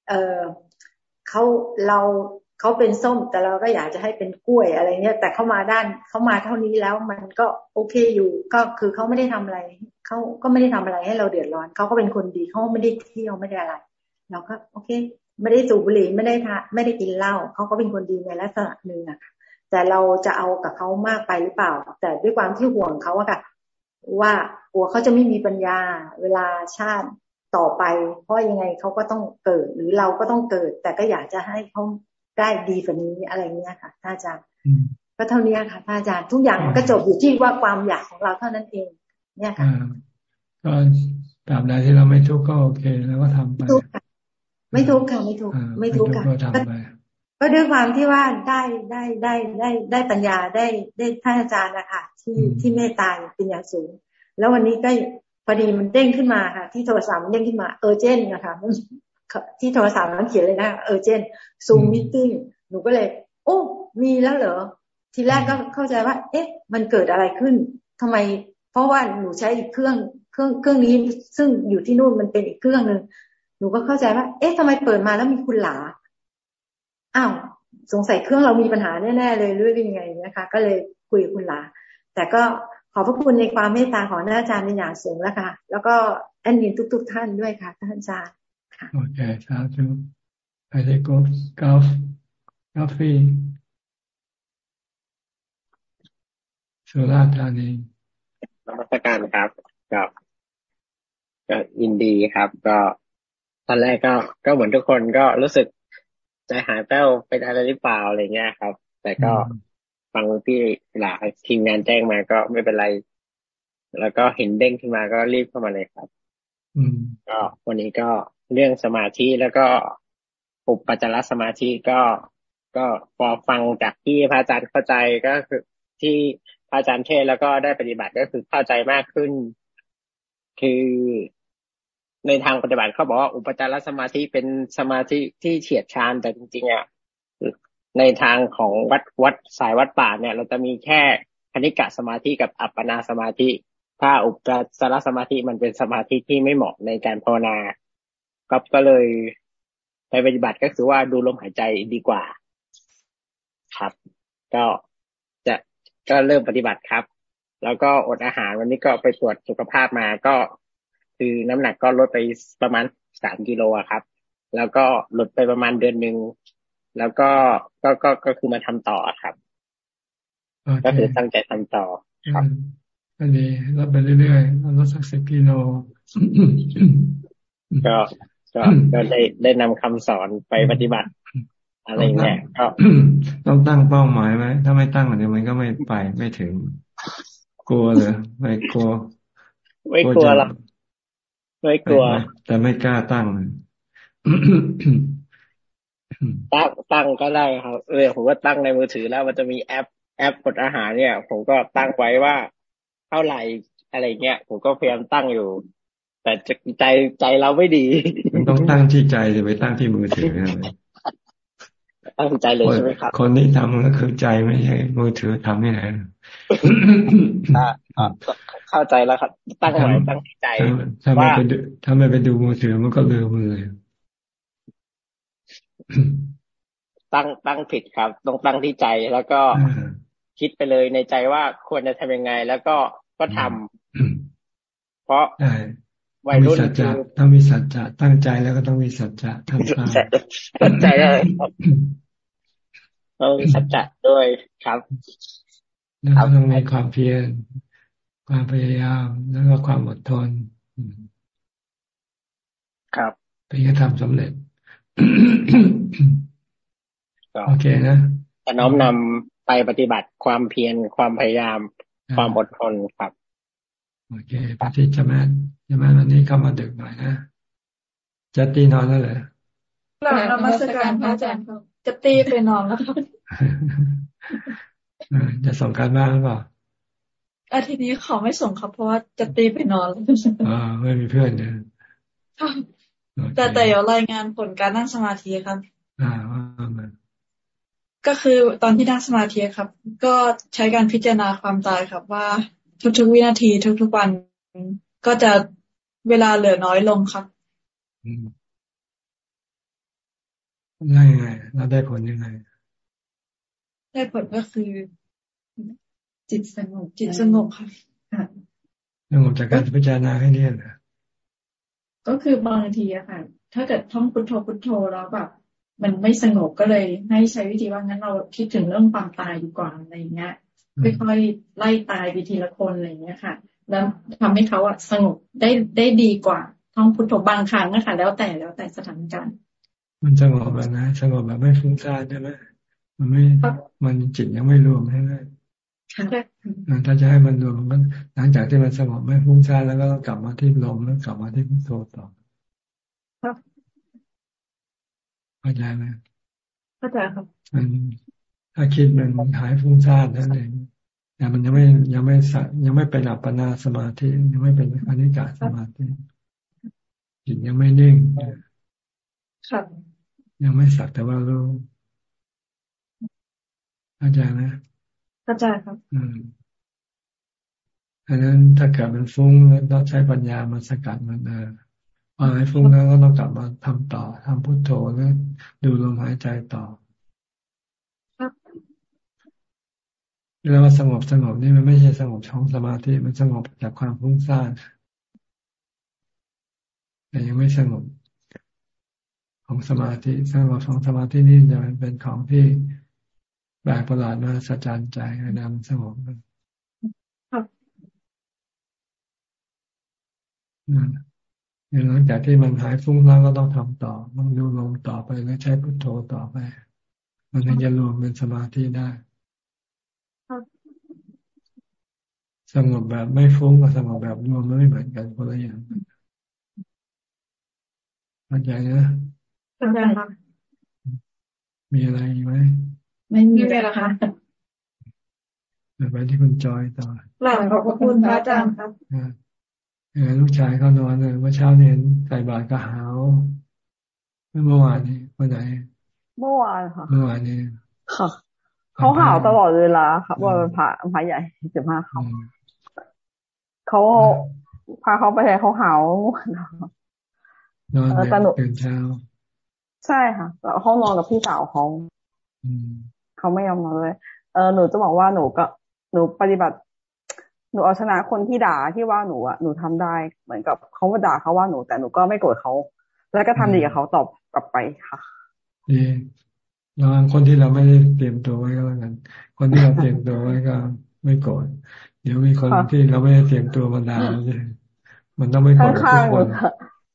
เออเขาเราเขาเป็นส้ม แต่เราก็อยากจะให้เป็นกล้วยอะไรเงี้ยแต่เขามาด้านเขามาเท่านี้แล้วมันก็โอเคอยู่ก็คือเขาไม่ได้ทำอะไรเขาก็ไม่ได้ทำอะไรให้เราเดือดร้อนเขาก็เป็นคนดีเขาไม่ได้เที่ยวไม่ได้อะไรเราก็ โอเค ไม่ได้สูบบุหรี่ไม่ได้ทาไม่ได้กินเหล้าเขาก็เป็นคนดีในลักษณะหนึ่งอะ แต่เราจะเอากับเขามากไปหรือเปล่า แต่ด้วยความที่ห่วงเขาอะค่ะว่ากลัวเขาจะไม่มีปัญญา เวลาชาติต่อไป เพราะยังไงเขาก็ต้องเกิด หรือเราก็ต้องเกิด แต่ก็อยากจะให้เขาได้ดีกว่านี้อะไรเงี้ยค่ะท่านอาจารย์ก็เท่านี้ค่ะท่านอาจารย์ทุกอย่างมันก็จบอยู่ที่ว่าความอยากของเราเท่านั้นเอง เนี่ยค่ะก็ตามใดที่เราไม่ทุกข์ก็โอเค แล้วก็ทำไปไม่ทุกข์ค่ะไม่ทุกข์ไม่ทุกข์ค่ะก็ ด้วยความที่ว่าได้ได้ได้ได้ได้ปัญญาได้ได้ท่านอาจารย์นะคะที่ที่เมตตาเป็นอย่างสูง แล้ววันนี้ก็พอดีมันเด้งขึ้นมาค่ะ ที่โทรศัพท์มันเด้งขึ้นมาเออเจนนะคะที่โทรศัพท์มันเขียนเลยนะเออเจนซูมมิ팅หนูก็เลย โอ้ มีแล้วเหรอ ทีแรกก็เข้าใจว่า เอ๊ะ มันเกิดอะไรขึ้นทำไม เพราะว่าหนูใช้อีกเครื่องเครื่องเครื่องนี้ ซึ่งอยู่ที่นู่นมันเป็นอีกเครื่องหนึ่งหนูก็เข้าใจว่า เอ๊ะทำไมเปิดมาแล้วมีคุณหลา อ้าวสงสัยเครื่องเรามีปัญหาแน่ๆเลยหรือยังไงนะคะ ก็เลยคุยกับคุณหลา แต่ก็ขอบพระคุณในความเมตตาของอาจารย์ในอย่างสูงแล้วค่ะ แล้วก็แอนดินทุก ๆ ท่านด้วยค่ะท่านอาจารย์โอเคสาธุไปที่กอล์ฟกอล์ฟกาแฟสุราษฎร์ธานีนมัสการครับกับก็ยินดีครับ ก็ตอนแรกก็ก็เหมือนทุกคนก็รู้สึก ใจหายแป้วเป็นอะไรหรือเปล่าอะไรเงี้ยครับ แต่ก็ฟังที่หลาทีมงานแจ้งมาก็ไม่เป็นไร แล้วก็เห็นเด้งขึ้นมาก็รีบเข้ามาเลยครับ อืมก็วันนี้ก็เรื่องสมาธิแล้วก็อุปจารสมาธิก็ก็พอฟังจากที่พระอาจารย์เข้าใจก็คือที่พระอาจารย์เทศแล้วก็ได้ปฏิบัติก็คือเข้าใจมากขึ้น คือ ในทางปฏิบัติเขาบอกว่าอุปจารสมาธิเป็นสมาธิที่เฉียดชานแต่จริงๆอะในทางของวัดวัดสายวัดป่าเนี่ย เราจะมีแค่คณิกะสมาธิกับอัปปนาสมาธิ ถ้าอุปจารสมาธิมันเป็นสมาธิที่ไม่เหมาะในการภาวนาก็ก็เลยไปปฏิบัติก็คือว่าดูลมหายใจดีกว่า ครับ ก็จะก็เริ่มปฏิบัติครับ แล้วก็อดอาหารวันนี้ก็ไปตรวจสุขภาพมาก็ คือน้ำหนักก็ลดไปประมาณสามกิโลครับ แล้วก็ลดไปประมาณเดือนหนึ่งแล้วก็ก็ก็ก็คือมาทำต่อครับ ก็คือตั้งใจทำต่อครับอันนี้ลดไปเรื่อยๆลดสักสิบกิโลก็ก็ก็ได้ได้นำคำสอนไปปฏิบัติ อะไรเงี้ยก็ต้องตั้งเป้าหมายไหมถ้าไม่ตั้งเดี๋ยวมันก็ไม่ไปไม่ถึง กลัวเลยไม่กลัว ไม่กลัวหรอก ไม่กลัว แต่ไม่กล้าตั้งตั้งตั้งก็ได้ครับเออผมก็ตั้งในมือถือแล้ว มันจะมีแอป แอปกดอาหารเนี่ย ผมก็ตั้งไว้ว่าเท่าไหร่อะไรเงี้ยผมก็พยายามตั้งอยู่ แต่ใจใจเราไม่ดีต้องตั้งที่ใจจะไปตั้งที่มือถือนะ ตั้งใจเลยใช่ไหมครับ คนที่ทำก็คือใจไม่ใช่มือถือทำไม่ไหนเข้าใจแล้วครับ ตั้งไว้ตั้งใจถ้าไม่ไปดูถ้าไม่ไปดูมือถือมันก็ลืมเลยตั้งตั้งผิดครับ ต้องตั้งที่ใจแล้วก็คิดไปเลยในใจว่าควรจะทำยังไง แล้วก็ก็ทำเพราะวัยรุ่นคือต้องมีสัจจะตั้งใจแล้วก็ต้องมีสัจจะทำตามสัจใจเลย ต้องมีสัจจะด้วยครับแล้วต้องมีความเพียรความพยายามแล้วก็ความอดทน ครับเพื่อทำสำเร็จโอเคนะจะน้อมนำไปปฏิบัติความเพียรความพยายาม ความอดทนครับ โอเคปฏิจแม่จแม่วันนี้เข้ามาดึกหน่อยนะจะตีนอนแล้วเหรอหลังนมัสการพระอาจารย์ครับ จะตีไปนอนแล้วครับจะส่งการบ้านหรือเปล่าอาทิตย์นี้ขอไม่ส่งครับเพราะว่าจะตีไปนอนอ่าไม่มีเพื่อนเนี่ยแต่แต่เดี๋ยวรายงานผลการนั่งสมาธิครับ อ่าว่ามันก็คือตอนที่นั่งสมาธิครับ ก็ใช้การพิจารณาความตายครับ ว่าทุกๆวินาทีทุกๆวันก็จะเวลาเหลือน้อยลงครับ ได้ยังไงเราได้ผลยังไง ได้ผลก็คือ จิตสงบจิตสงบค่ะสงบจากการพิจารณาให้เนี่ยนะก็คือบางทีอะค่ะ ถ้าเกิดท่องพุทโธพุทโธแล้วแบบมันไม่สงบก็เลยให้ใช้วิธีว่างั้นเราคิดถึงเรื่องความตายดีกว่าอะไรเงี้ยค่อยๆไล่ตายไปทีละคนอะไรเงี้ยค่ะ แล้วทำให้เขาอะสงบได้ได้ดีกว่าท่องพุทโธบางครั้งนะคะแล้วแต่แล้วแต่สถานการณ์ มันสงบแบบนะสงบแบบไม่ฟุ้งซ่านใช่ไหมมันไม่มันจิตยังไม่รวมใช่ไหมถ้าจะให้มันรวมมันหลังจากที่มันสงบไม่ฟุ้งซ่านแล้วก็กลับมาที่ลมแล้วกลับมาที่พุทโธต่อเข้าใจไหมเข้าใจครับมันถ้าคิดมันหายฟุ้งซ่านนั่นเองแต่มันยังไม่ยังไม่สัยังไม่เป็นอัปปนาสมาธิยังไม่เป็นอนิจจสมาธิจิตยังไม่นิ่งครับ ยังไม่สักแต่ว่ารู้เข้าใจไหมเข้าใจครับ อืมอันนั้นถ้าเกิดมันฟุ้งแล้วต้องใช้ปัญญามาสกัดมันเออพอหายฟุ้งแล้วก็ต้องกลับมาทำต่อทำพุทโธแล้วดูลมหายใจต่อเรียกว่าสงบสงบนี่มันไม่ใช่สงบช่องสมาธิมันสงบจากความฟุ้งซ่านแต่ยังไม่สงบ ของสมาธิสงบของสมาธินี่จะเป็นของที่แปลกประหลาดมาสะใจใจนำสงบนั่นหลังจากที่มันหายฟุ้งแล้วก็ต้องทำต่อต้องดูลมต่อไปแล้วใช้พุทโธต่อไป มันถึงจะรวมเป็นสมาธิได้สงบแบบไม่ฟุ้งกับสงบแบบรวมไม่เหมือนกันคนละอย่างเข้าใจนะ เข้าใจครับมีอะไรไหมไม่มีเลยละค่ะไปที่คุณจอยต่อหลังขอบคุณพระอาจารย์ครับลูกชายเขานอนเลยเมื่อเช้าเนี่ยใส่บาตรก็หาวเมื่อวานนี้วันไหน เมื่อวานค่ะ เมื่อวานนี้ค่ะเขาหาวตลอดเวลาค่ะว่าเป็นพระพระใหญ่สิบห้าเขาเขาพาเขาไปไหนเขาหาวนอนตื่นเช้า ใช่ค่ะเขานอนกับพี่สาวเขาเขาไม่ยอมนอนเลย เออหนูจะบอกว่าหนูก็ หนูปฏิบัติ หนูเอาชนะคนที่ด่าที่ว่าหนูอะหนูทำได้เหมือนกับเขามาด่าเขาว่าหนู แต่หนูก็ไม่โกรธเขาแล้วก็ทำดีกับเขาตอบกลับไปค่ะดีระวังคนที่เราไม่ได้เตรียมตัวไว้ก็แล้วกันคนที่เราเตรียมตัวไว้ก็ไม่โกรธเดี๋ยวมีคนที่เราไม่ได้เตรียมตัวมาด่าเราใช่มันต้องไม่โกรธทุกคน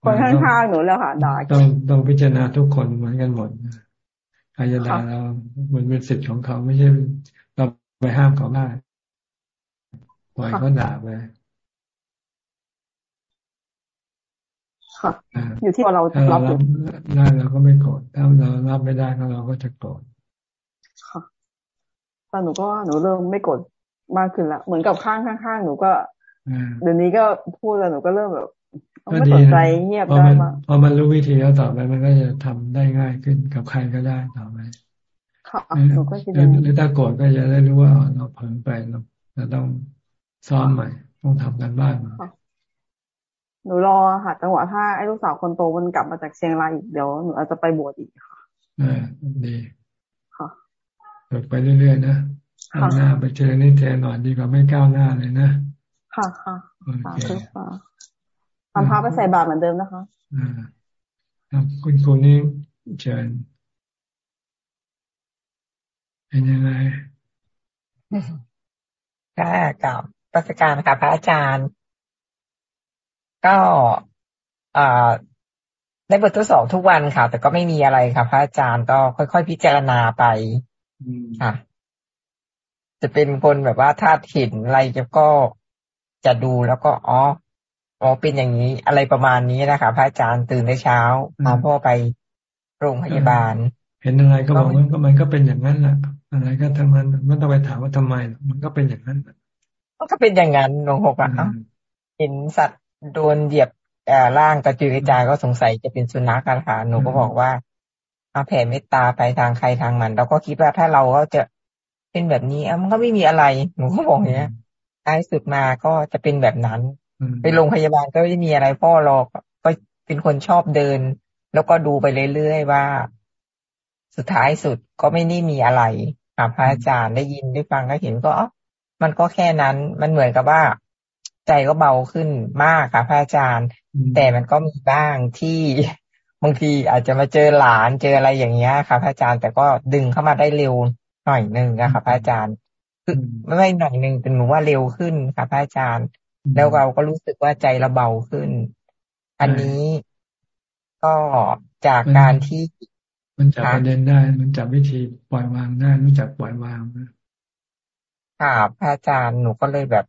คนข้างๆหนูแล้วค่ะด่าต้องต้องพิจารณาทุกคนเหมือนกันหมดใครจะด่าเรามันเป็นสิทธิ์ของเขาไม่ใช่เราไปห้ามเขาได้ปล่อยเขาด่าไปค่ะอยู่ที่ว่าเรารับได้เราก็ไม่โกรธถ้าเรารับไม่ได้เราก็จะโกรธค่ะแต่หนูก็หนูเริ่มไม่โกรธมากขึ้นละเหมือนกับข้างข้างๆหนูก็เดี๋ยวนี้ก็พูดแล้วหนูก็เริ่มแบบ ไม่สนใจเงียบได้มาพอมันรู้วิธีแล้วต่อไปมันก็จะทำได้ง่ายขึ้นกับใครก็ได้ต่อไปค่ะหนูก็คิดหรือถ้าโกรธก็จะได้รู้ว่าเราเผลอไปเราเราต้องซ้อมใหม่ ต้องทำกันบ้านหนูรอค่ะจังหวะถ้าไอ้ลูกสาวคนโตมันกลับมาจากเชียงรายอีกเดี๋ยวหนูอาจจะไปบวชอีกค่ะอ่าดีค่ะฝึกไปเรื่อยๆนะก้าวหน้าไปเจอนี่เทหน่อยดีกว่าไม่ก้าวหน้าเลยนะค่ะค่ะโอเคค่ะ ทำพระไปใส่บาตรเหมือนเดิมนะคะอ่าคุณครูนี่เชิญเป็นยังไงก็กับประสการค่ะพระอาจารย์ ก็อ่าได้บททดสอบทุกวันค่ะ แต่ก็ไม่มีอะไรค่ะพระอาจารย์ก็ค่อยๆ พิจารณาไปค่ะ จะเป็นคนแบบว่าถ้าเห็นอะไรจะก็จะดูแล้วก็อ๋อ อ๋อเป็นอย่างนี้อะไรประมาณนี้นะคะพระอาจารย์ตื่นในเช้าพาพ่อไปโรงพยาบาล เห็นอะไรก็บอกมันก็มันก็เป็นอย่างนั้นแหละอะไรก็ทั้งนั้นไม่ต้องไปถามว่าทำไม มันก็เป็นอย่างนั้นมันก็เป็นอย่างนั้นหลวงหกอะเห็นสัตว์โดนเหยียบร่างกระจุยกระจายก็สงสัยจะเป็นสุนัขกันค่ะหนูก็บอกว่าอาแผ่เมตตาไปทางใครทางมัน เราก็คิดว่าถ้าเราก็จะเป็นแบบนี้มันก็ไม่มีอะไร หนูก็บอกอย่างเงี้ยท้ายสุดมาก็จะเป็นแบบนั้น ไปโรงพยาบาลก็ไม่มีอะไรพ่อรอก็เป็นคนชอบเดิน แล้วก็ดูไปเรื่อยๆว่า สุดท้ายสุดก็ไม่นี่มีอะไรค่ะพระอาจารย์ได้ยินได้ฟังก็เห็นก็มันก็แค่นั้นมันเหมือนกับว่า ใจก็เบาขึ้นมากค่ะพระอาจารย์ แต่มันก็มีบ้างที่บางทีอาจจะมาเจอหลานเจออะไรอย่างเงี้ยค่ะพระอาจารย์แต่ก็ดึงเข้ามาได้เร็วหน่อยหนึ่งนะคะพระอาจารย์คือไม่ไม่หน่อยหนึ่งแต่หนูว่าเร็วขึ้นค่ะพระอาจารย์ แล้วเราก็รู้สึกว่าใจเราเบาขึ้น อันนี้ก็จากการที่ มันจับประเด็นได้ มันจับวิธีปล่อยวางได้รู้จักปล่อยวางนะค่ะพระอาจารย์หนูก็เลยแบบ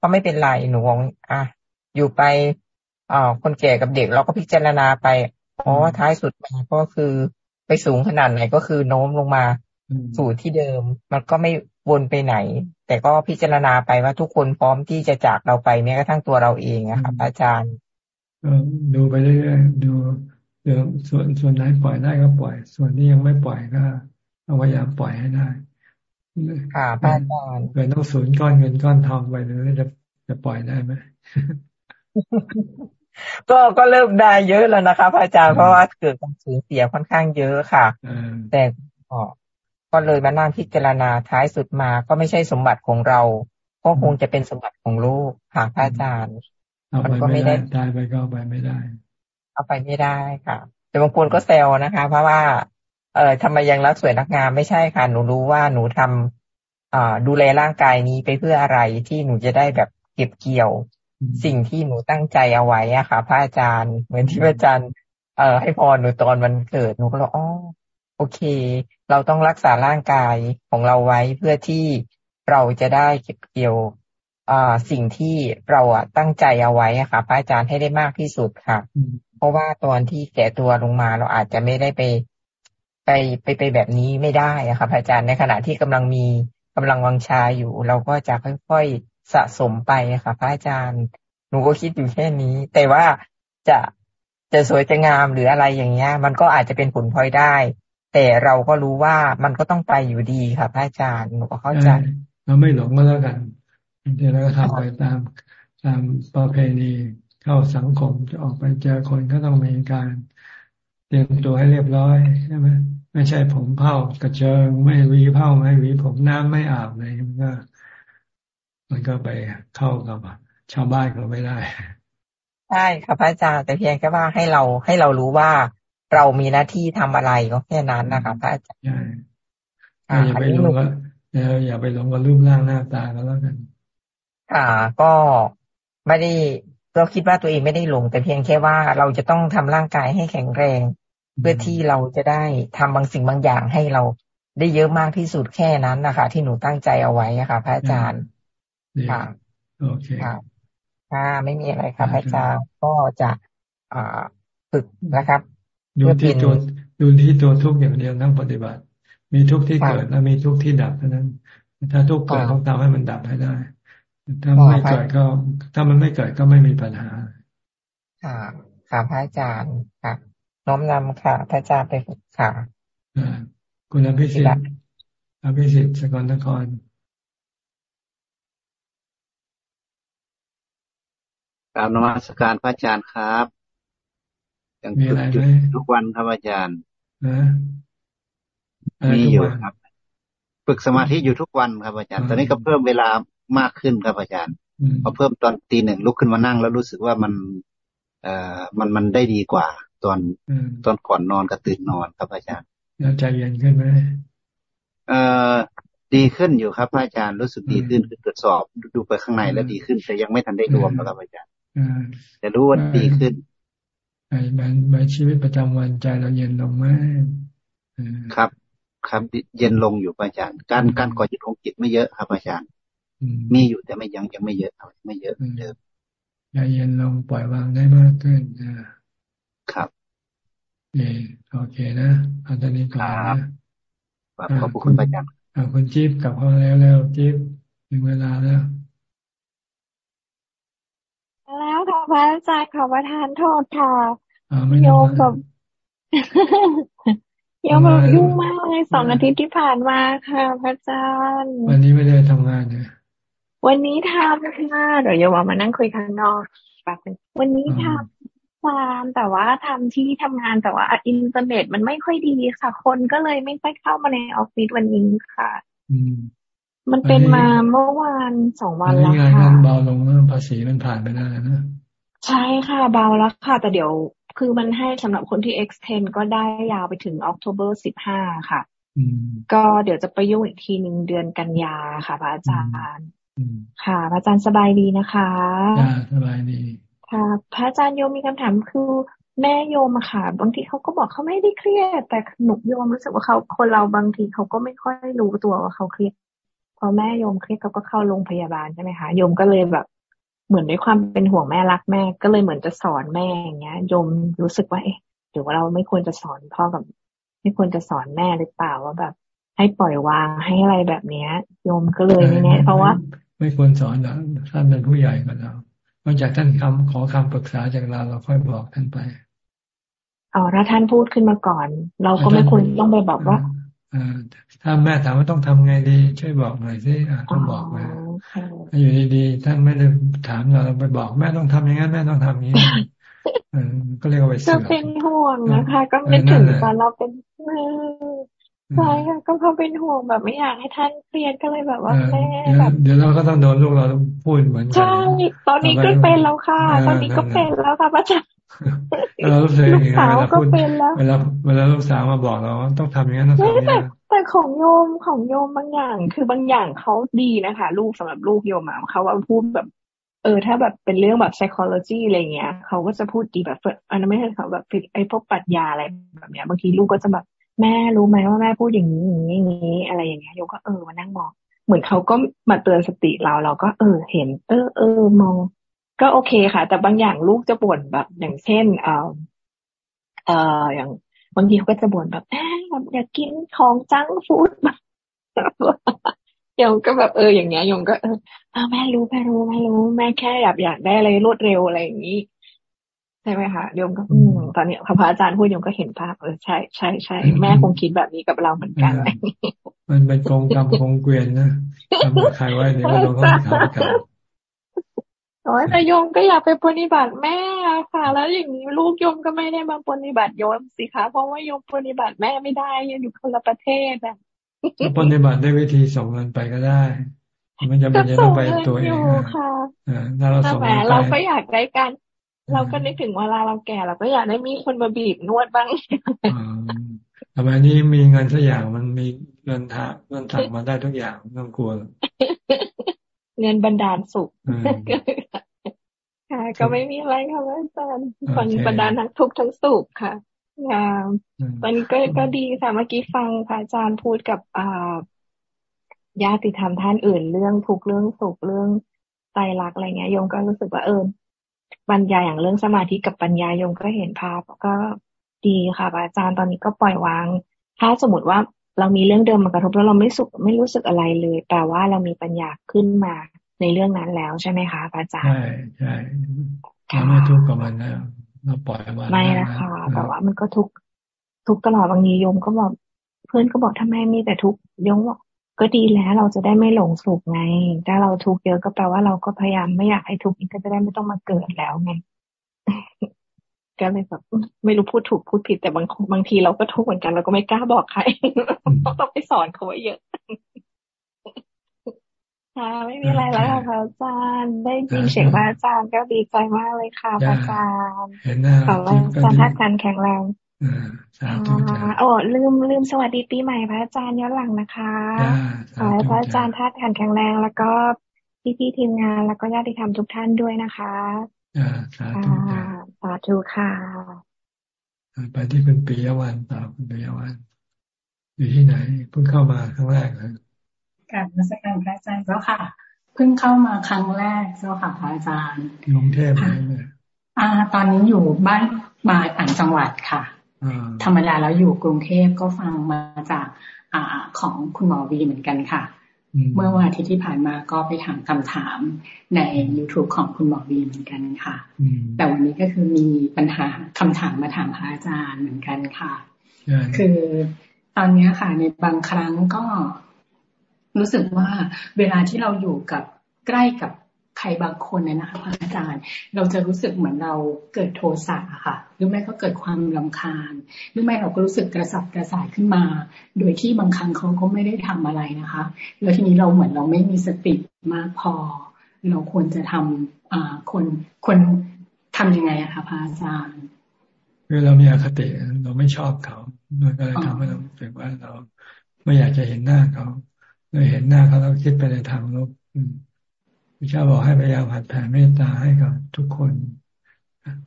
ก็ไม่เป็นไรหนูงอะอยู่ไปอ่าคนแก่กับเด็กเราก็พิจารณาไปเพราะว่าท้ายสุดมาก็คือไปสูงขนาดไหนก็คือโน้มลงมาสู่ที่เดิม มันก็ไม่วนไปไหน แต่ก็พิจารณาไปว่าทุกคนพร้อมที่จะจากเราไปแม้กระทั่งตัวเราเองอะครับอาจารย์ดูไปเรื่อยๆดูเดี๋ยวส่วนส่วนไหนปล่อยได้ก็ปล่อย ส่วนที่ยังไม่ปล่อยก็พยายามปล่อยให้ได้ค่ะพระอาจารย์เกิดต้องสูญก้อนเงินก้อนทองไปหรือจะจะปล่อยได้ไหมก็ก็เริ่มได้เยอะแล้วนะคะพระอาจารย์เพราะว่าเกิดการสูญเสียค่อนข้างเยอะค่ะแต่ก็ เลยมานั่งพิจารณาท้ายสุดมาก็ไม่ใช่สมบัติของเรา ก็คงจะเป็นสมบัติของลูกค่ะพระอาจารย์มันก็ไม่ได้ตายไปก็ไปไม่ได้ เอาไปไม่ได้ค่ะ แต่บางคนก็แซวนะคะ เพราะว่า เออทำไมยังรักสวยนักงามไม่ใช่ค่ะ หนูรู้ว่าหนูทำอ่าดูแลร่างกายนี้ไปเพื่ออะไรที่หนูจะได้แบบเก็บเกี่ยว สิ่งที่หนูตั้งใจเอาไว้อะค่ะ พระอาจารย์ เหมือนที่พระอาจารย์ เอ่อให้พรหนูตอนวันเกิดหนูก็เลยอ๋อ โอเค เราต้องรักษาร่างกายของเราไว้เพื่อที่เราจะได้เก็บเกี่ยวอ่าสิ่งที่เราอะตั้งใจเอาไว้อะค่ะพระอาจารย์ให้ได้มากที่สุดค่ะ เพราะว่าตอนที่แก่ตัวลงมาเราอาจจะไม่ได้ไป ไปไปไปแบบนี้ไม่ได้อะค่ะพระอาจารย์ในขณะที่กำลังมีกำลังวังชาอยู่ เราก็จะค่อยสะสมไปค่ะพระอาจารย์หนูก็คิดอยู่แค่นี้ แต่ว่าจะจะสวยจะงามหรืออะไรอย่างเงี้ย มันก็อาจจะเป็นผลพลอยได้ แต่เราก็รู้ว่ามันก็ต้องไปอยู่ดีค่ะพระอาจารย์หนูก็เข้าใจ เราไม่หลงก็แล้วกันเดี๋ยวเราก็ทำไปตามตามประเพณีเข้าสังคมจะออกไปเจอคนก็ต้องมีการเตรียมตัวให้เรียบร้อยใช่ไหมไม่ใช่ผมเผ้ากระเจิงไม่วีเผ้าไม่วีผมน้ำไม่อาบเลยมันก็ มันก็ไปเข้ากับชาวบ้านเขาไม่ได้ใช่ค่ะพระอาจารย์แต่เพียงแค่ว่าให้เราให้เรารู้ว่า เรามีหน้าที่ทำอะไรก็แค่นั้นนะคะพระอาจารย์อย่าไปหลงก็อย่าไปหลงกับรูปร่างหน้าตาก็แล้วกันค่ะก็ไม่ได้เราคิดว่าตัวเองไม่ได้หลง แต่เพียงแค่ว่าเราจะต้องทำร่างกายให้แข็งแรง เพื่อที่เราจะได้ทำบางสิ่งบางอย่างให้เราได้เยอะมากที่สุดแค่นั้นนะคะ ที่หนูตั้งใจเอาไว้ค่ะ พระอาจารย์ค่ะโอเคค่ะไม่มีอะไรครับอาจารย์ก็จะอ่าฝึกนะครับ ดูที่ตัวดูที่ตัวทุกอย่างเดียวนั่งปฏิบัติ มีทุกที่เกิดและมีทุกที่ดับเท่านั้น ถ้าทุกเกิดต้องทำให้มันดับให้ได้ ถ้าไม่เกิดก็ ถ้ามันไม่เกิดก็ไม่มีปัญหาค่ะค่ะพระอาจารย์ค่ะ น้อมนำค่ะพระอาจารย์ไปฝึกค่ะคุณอภิสิทธิ์อภิสิทธิ์สกลนครกราบนมัสการพระอาจารย์ครับ ยังฝึกจุดทุกวันครับอาจารย์มีอยู่ครับ ฝึกสมาธิอยู่ทุกวันครับอาจารย์ ตอนนี้ก็เพิ่มเวลามากขึ้นครับอาจารย์พอเพิ่มตอนตีหนึ่งลุกขึ้นมานั่ง แล้วรู้สึกว่ามัน เอ่อมันมันได้ดีกว่า ตอนตอนก่อนนอนกับตื่นนอนครับอาจารย์แล้วใจเย็นขึ้นไหมเอ่อดีขึ้นอยู่ครับอาจารย์รู้สึกดีขึ้นคือตรวจสอบดูไปข้างในแล้วดีขึ้นแต่ยังไม่ทันได้รวมนะครับอาจารย์แต่รู้ว่าดีขึ้น ในในชีวิตประจำวันใจเราเย็นลงไหมครับ ครับเย็นลงอยู่อาจารย์ การการก่อจิตของจิตไม่เยอะครับอาจารย์มีอยู่แต่ไม่ยังยังไม่เยอะไม่เยอะเดิมใจเย็นลงปล่อยวางได้มากขึ้นครับเอโอเคนะอันนี้ก่อนนะขอบคุณอาจารย์คุณจิ๊บกลับเข้าแล้วแล้วจิ๊บถึงเวลาแล้วแล้วค่ะ พระอาจารย์ขอประทานโทษค่ะโยมแบบโยมแบบยุ่งมากเลยสองอาทิตย์ที่ผ่านมาค่ะ พระอาจารย์ วันนี้ไม่ได้ทำงานเลยวันนี้ทำค่ะเดี๋ยวโยมมานั่งคุยข้างนอกแป๊บนึงวันนี้ทำงานแต่ว่าทำที่ทำงานแต่ว่าอินเทอร์เน็ตมันไม่ค่อยดีค่ะ คนก็เลยไม่ค่อยเข้ามาในออฟฟิศวันนี้ค่ะมันเป็นมาเมื่อวานสองวันแล้วค่ะงานเบาลงเรื่องภาษีมันผ่านไปแล้วนะ ใช่ค่ะ เบาแล้วค่ะ แต่เดี๋ยวคือมันให้สำหรับคนที่ extend ก็ได้ยาวไปถึง October สิบห้าค่ะก็เดี๋ยวจะไปยุ่งอีกทีหนึ่งเดือนกันยาค่ะ พระอาจารย์ ค่ะพระอาจารย์สบายดีนะคะสบายดีค่ะ พระอาจารย์โยมมีคำถามคือแม่โยมค่ะ บางทีเขาก็บอกเขาไม่ได้เครียด แต่หนุกโยมรู้สึกว่าเขาคนเราบางทีเขาก็ไม่ค่อยรู้ตัวว่าเขาเครียดพอแม่โยมเครียดเขาก็เข้าโรงพยาบาลใช่ไหมคะโยมก็เลยแบบ เหมือนด้วยความเป็นห่วงแม่รักแม่ ก็เลยเหมือนจะสอนแม่อย่างเงี้ยโยมรู้สึกว่าเอ๊ะหรือว่าเราไม่ควรจะสอนพ่อกับ ไม่ควรจะสอนแม่หรือเปล่าว่าแบบ ให้ปล่อยวางให้อะไรแบบเนี้ยโยมก็เลยไม่แน่เพราะว่า ไม่ควรสอนนะท่านเป็นผู้ใหญ่กว่าเรานอกจากท่านคำขอคำปรึกษาจากเราเราค่อยบอกท่านไปอ๋อถ้าท่านพูดขึ้นมาก่อน เราก็ไม่ควรต้องไปบอกว่า ถ้าแม่ถามว่าต้องทำไงดี ช่วยบอกหน่อยสิต้องบอกมาอยู่ดีๆท่านไม่ได้ถามเราไปบอกแม่ต้องทำอย่างนั้นแม่ต้องทำอย่างนี้ก็เรียกว่าไปเสือเป็นห่วงนะคะ ก็ไม่ถึงตอนเราเป็นใช่ค่ะก็เขาเป็นห่วงแบบไม่อยากให้ท่านเครียดก็เลยแบบว่าแม่แบบเดี๋ยวเราก็ต้องโดนลูกเราพูดเหมือนกันใช่ตอนนี้ก็เป็นแล้วค่ะ ตอนนี้ก็เป็นแล้วค่ะพระอาจารย์ เรารู้สึกอย่างนี้เวลาพูดเวลาเวลาลูกสาวมาบอกเราต้องทำอย่างนั้นต้องทำอย่างนี้แต่ของโยมของโยมบางอย่าง คือบางอย่างเขาดีนะคะ ลูกสำหรับลูกโยมเขาว่าพูดแบบ เออ ถ้าแบบเป็นเรื่องแบบ psychology อะไรเงี้ยเขาก็จะพูดดีแบบอันนั้นไม่ใช่เขาแบบไอ้พวกปรัชญาอะไรแบบเนี้ยบางทีลูกก็จะแบบแม่รู้ไหมว่าแม่พูดอย่างนี้อย่างนี้อย่างนี้ อะไรอย่างเงี้ยโยมก็เออมานั่งมองเหมือนเขาก็มาเตือนสติเราเราก็เออเห็น เออเออมอง ก็โอเคค่ะ แต่บางอย่างลูกจะบ่นแบบ อย่างเช่นเอ่อเอ่ออย่างบางทีเขาก็จะบ่นแบบแอบอยากกินของจังฟู้ดแบบโยมก็แบบเอออย่างเงี้ยโยมก็เออแม่รู้แม่รู้แม่รู้แม่แค่อยากอยากได้อะไรรวดเร็วอะไรอย่างนี้ใช่ไหมคะโยมก็อืมตอนนี้พระอาจารย์พูดโยมก็เห็นภาพเออใช่ใช่ใช่แม่คงคิดแบบนี้กับเราเหมือนกัน มันเป็นกองกรรมกองเกวียนนะทำใครไว้เดี๋ยวเราต้องทำกัน โอ้ยแต่โยมก็อยากไปปฏิบัติแม่ค่ะ แล้วอย่างนี้ลูกโยมก็ไม่ได้มาปฏิบัติโยมสิคะเพราะว่าโยมปฏิบัติแม่ไม่ได้ยังอยู่คนละประเทศอะปฏิบัติได้วิธีส่งเงินไปก็ได้มันจะเป็นจะต้องไปตัวเองค่ะถ้าเราส่งเงินไปเราก็อยากได้การ เราก็นึกถึงเวลาเราแก่เราก็อยากได้มีคนมาบีบนวดบ้างทำไมนี้มีเงินสักอย่างมันมีเงินทางเงินสั่งมาได้ทุกอย่างไม่ต้องกลัว เงินบันดาลสุขค่ะ ก็ไม่มีอะไรค่ะอาจารย์คนบันดาลทั้งทุกข์ทั้งสุขค่ะอ่ามันก็ก็ดีค่ะเมื่อกี้ฟังพระอาจารย์พูดกับอ่าญาติธรรมท่านอื่น เรื่องทุกเรื่องสุขเรื่องไตรลักษณ์อะไรเงี้ยโยมก็รู้สึกว่าเออบรรยายอย่างเรื่องสมาธิกับปัญญาโยมก็เห็นภาพก็ดีค่ะอาจารย์ตอนนี้ก็ปล่อยวาง ถ้าสมมติว่า เรามีเรื่องเดิมมากระทบแล้วเราไม่สุขไม่รู้สึกอะไรเลยแปลว่าเรามีปัญญาขึ้นมาในเรื่องนั้นแล้วใช่ไหมคะอาจารย์ใช่ใช่เราไม่ทุกข์กับมันแล้วเราปล่อยมันไม่นะคะแต่ว่ามันก็ทุกทุกตลอดบางทีโยมก็บอกเพื่อนก็บอกทำไมมีแต่ทุกโยมบอกก็ดีแล้วเราจะได้ไม่หลงสุขไง ถ้าเราทุกข์เยอะก็แปลว่าเราก็พยายามไม่อยากให้ทุกข์อีกก็จะได้ไม่ต้องมาเกิดแล้วไง ก็เลยแบบไม่รู้พูดถูกพูดผิดแต่บางบางทีเราก็ทุกข์เหมือนกันเราก็ไม่กล้าบอกใครต้องไปสอนเขาไว้เยอะค่ะไม่มีอะไรแล้วค่ะอาจารย์ ได้ยินเสียงพระอาจารย์ก็ดีใจมากเลยค่ะอาจารย์ขอให้อาจารย์ท่านแข็งแรงสาธุจ้าโอ้ลืมลืมสวัสดีปีใหม่พระอาจารย์ย้อนหลังนะคะขอให้พระอาจารย์ท่านแข็งแรง แล้วก็พี่พี่ทีมงานแล้วก็ญาติธรรมทุกท่านด้วยนะคะ สาธุสาธุค่ะไปที่คุณปิยวันต่อคุณปิยวันอยู่ที่ไหนเพิ่งเข้ามาครั้งแรกเลยการมาสักการพระอาจารย์เจ้าค่ะ เพิ่งเข้ามาครั้งแรกเจ้าค่ะพระอาจารย์กรุงเทพไหมอ่า ตอนนี้อยู่บ้านมาต่างจังหวัดค่ะธรรมดาแล้วอยู่กรุงเทพก็ฟังมาจาก อ่าของคุณหมอวีเหมือนกันค่ะ เมื่อวันอาทิตย์ที่ผ่านมาก็ไปถามคำถามใน youtube ของคุณหมอวีเหมือนกันค่ะ แต่วันนี้ก็คือมีปัญหาคำถามมาถามพระอาจารย์เหมือนกันค่ะ คือตอนนี้ค่ะในบางครั้งก็รู้สึกว่าเวลาที่เราอยู่กับใกล้กับ ใครบางคนเนี่ยนะคะพระอาจารย์ เราจะรู้สึกเหมือนเราเกิดโทสะค่ะ หรือไม่ก็เกิดความลำคาญ หรือไม่เราก็รู้สึกกระสับกระส่ายขึ้นมา โดยที่บางครั้งเขาก็ไม่ได้ทำอะไรนะคะ แล้วทีนี้เราเหมือนเราไม่มีสติมากพอ เราควรจะทำอ่าคนควรทำยังไงอะคะพระอาจารย์คือเรามีอคติเราไม่ชอบเขามันก็เลยทำให้เราเกิดว่าเรา ไม่อยากจะเห็นหน้าเขาเลยเห็นหน้าเขาเราคิดไปในทางลบ พระเจ้าบอกให้พยายามหัดแผ่เมตตาให้กับทุกคน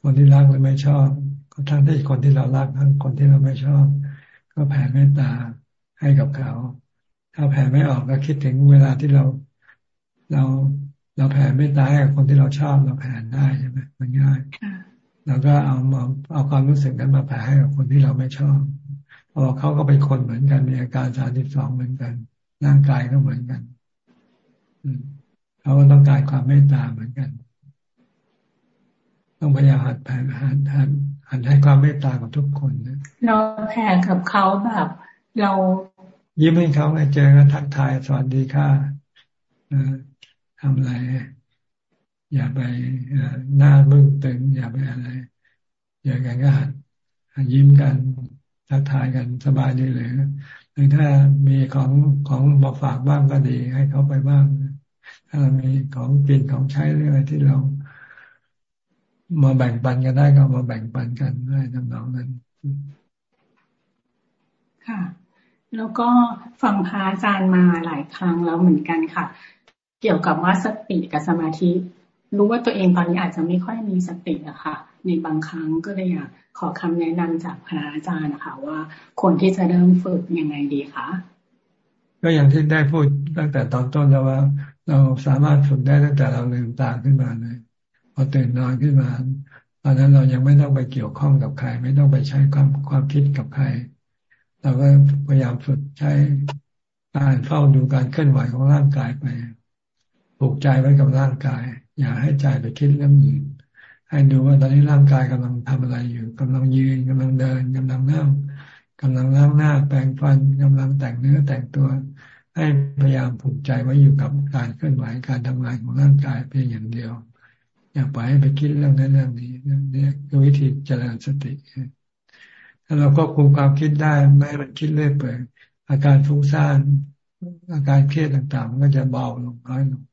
คนที่รักหรือไม่ชอบก็ทั้งที่คนที่เรารักทั้งคนที่เราไม่ชอบ ก็แผ่เมตตาให้กับเขา ถ้าแผ่ไม่ออกก็คิดถึงเวลาที่เราเราเราแผ่เมตตาให้กับคนที่เราชอบเราแผ่ได้ใช่ไหมมันง่ายเราก็เอาเอาเอาความรู้สึกนั้นมาแผ่ให้กับคนที่เราไม่ชอบเพราะเขาก็เป็นคนเหมือนกันมีอาการสามสิบสองเหมือนกัน ร่างกายก็เหมือนกัน เขาก็ต้องการความเมตตาเหมือนกัน ต้องพยายามหัดแผ่หัดหัดหัดให้ความเมตตากับทุกคนนะเราแผ่กับเขาแบบ เรายิ้มให้เขาไงเจอกันทักทายสวัสดีค่ะทำอะไรอย่าไปหน้าบึ้งตึงอย่าไปอะไรอย่ากันก็หัดยิ้มกันทักทายกันสบายดีเลยหรือถ้ามีของของมาฝากบ้างก็ดี ให้เขาไปบ้างถ้า มีของกินของใช้อะไรที่เรามาแบ่งปันกันได้ก็มาแบ่งปันกันได้ทำนองนั้น ค่ะ แล้วก็ฟังพระอาจารย์มาหลายครั้งแล้วเหมือนกันค่ะ เกี่ยวกับว่าสติกับสมาธิ รู้ว่าตัวเองตอนนี้อาจจะไม่ค่อยมีสติอะค่ะ ในบางครั้งก็เลยอยากขอคำแนะนำจากพระอาจารย์นะคะ ว่าคนที่จะเริ่มฝึกยังไงดีคะก็อย่างที่ได้พูดตั้งแต่ตอนต้นแล้วว่า เราสามารถฝึกได้ตั้งแต่เราลืมตาขึ้นมาเลยพอตื่นนอนขึ้นมาตอนนั้นเรายังไม่ต้องไปเกี่ยวข้องกับใคร ไม่ต้องไปใช้ความความคิดกับใครเราก็พยายามฝึกใช้การเฝ้าดูการเคลื่อนไหวของร่างกายไปปลูกใจไว้กับร่างกาย อย่าให้ใจไปคิดเรื่องอื่นให้ดูว่าตอนนี้ร่างกายกำลังทำอะไรอยู่กำลังยืนกำลังเดินกำลังนั่งกำลังล้างหน้าแปรงฟันกำลังแต่งเนื้อแต่งตัว ให้พยายามผูกใจไว้อยู่กับการเคลื่อนไหวการทำงานของร่างกายเพียงอย่างเดียว อย่าปล่อยให้ไปคิดเรื่องนั้นเรื่องนี้นี่คือวิธีเจริญสติถ้าเราก็คุมความคิดได้ไม่ให้มันคิดเรื่อยเปื่อยอาการฟุ้งซ่านอาการเครียดต่างๆ มันก็จะเบาลงน้อยลง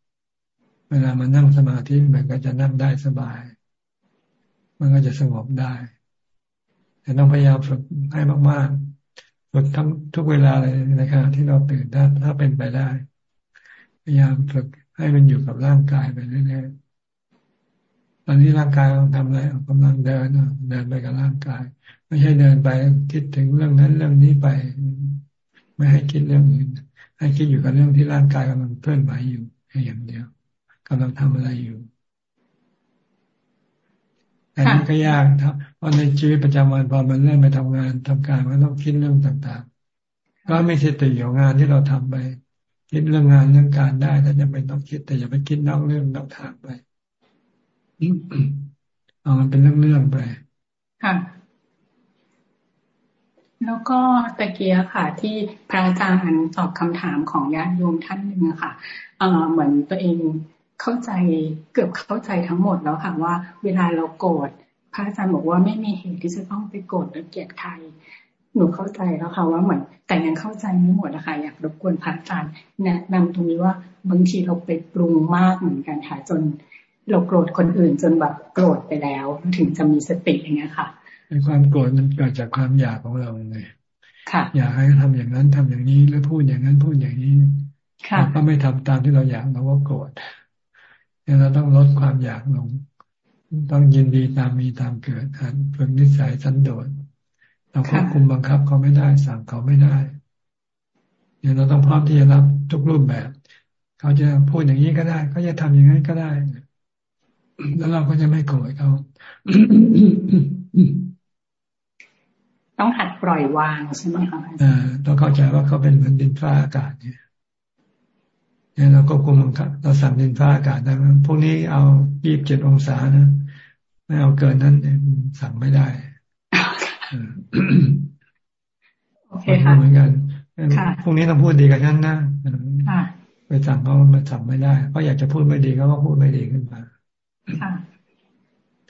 เวลามานั่งสมาธิมันก็จะนั่งได้สบาย มันก็จะสงบได้ แต่ต้องพยายามฝึกให้มากๆ ฝึกทั้งทุกเวลาเลยในขณะที่เราตื่นถ้าถ้าเป็นไปได้ พยายามฝึกให้มันอยู่กับร่างกายไปเรื่อยๆตอนนี้ร่างกายต้องทำอะไรกำลังเดินเดินไปกับร่างกาย ไม่ใช่เดินไปคิดถึงเรื่องนั้นเรื่องนี้ไป ไม่ให้คิดเรื่องอื่นให้คิดอยู่กับเรื่องที่ร่างกายกำลังเคลื่อนไหวอยู่แค่อย่างเดียวกำลังทำอะไรอยู่แต่นี่ก็ยากครับ เพราะในชีวิตประจำวันพอมันเริ่มไปทำงานทำการมันต้องคิดเรื่องต่างๆ ก็ไม่ใช่ติอยู่งานที่เราทำไป คิดเรื่องงานเรื่องการได้ถ้าจะเป็นต้องคิด แต่อย่าไปคิดนอกเรื่องนอกทางไปเอามันเป็นเรื่องๆไปค่ะแล้วก็ตะเกียค่ะ ที่พระอาจารย์ตอบคำถามของญาติโยมท่านหนึ่งค่ะเออเหมือนตัวเองเข้าใจเกือบเข้าใจทั้งหมดแล้วค่ะว่า เวลาเราโกรธ ระอาจารย์บอกว่าไม่มีเหตุที่จะต้องไปโกรธหรือเกลียดใครหนูเข้าใจแล้วค่ะว่าเหมือนแต่ยังเข้าใจไม่หมดนะคะอยากรบกวนพระอาจารย์แนะนำตรงนี้ว่าบางทีเราไปปรุงมากเหมือนกันค่ะจน เราโกรธคนอื่นจนแบบโกรธไปแล้ว ถึงจะมีสติอย่างเงี้ยค่ะในความโกรธมันเกิดจากความอยากของเราไงค่ะ อยากให้ทำอย่างนั้นทำอย่างนี้แล้วพูดอย่างนั้นพูดอย่างนี้ค่ะก็ไม่ทำตามที่เราอยากเราก็โกรธเราต้องลดความอยากลง ต้องยินดีตามมีตามเกิดหันฝึกนิสัยสันโดษเราควบคุมบังคับเขาไม่ได้สั่งเขาไม่ได้เนี่ยเราต้องพร้อมที่จะรับทุกรูปแบบ เขาจะพูดอย่างนี้ก็ได้เขาจะทำอย่างนั้นก็ได้แล้วเราก็จะไม่โกรธเขาต้องหัดปล่อย วางใช่ไหมคะอ่าต้องเข้าใจว่าเขาเป็นเหมือนดินฟ้าอากาศเนี่ย เนี่ยเราก็คุมเราสั่งดินฟ้าอากาศได้พวกนี้เอายี่บเจ็ดองศานะ ไม่เอาเกินนั้นสั่งไม่ได้โอเคค่ะเหมือนกันพวกนี้ต้องพูดดีกับฉันนะไปสั่งเขามาสั่งไม่ได้เขาอยากจะพูดไม่ดีเขาก็พูดไม่ดีขึ้นมา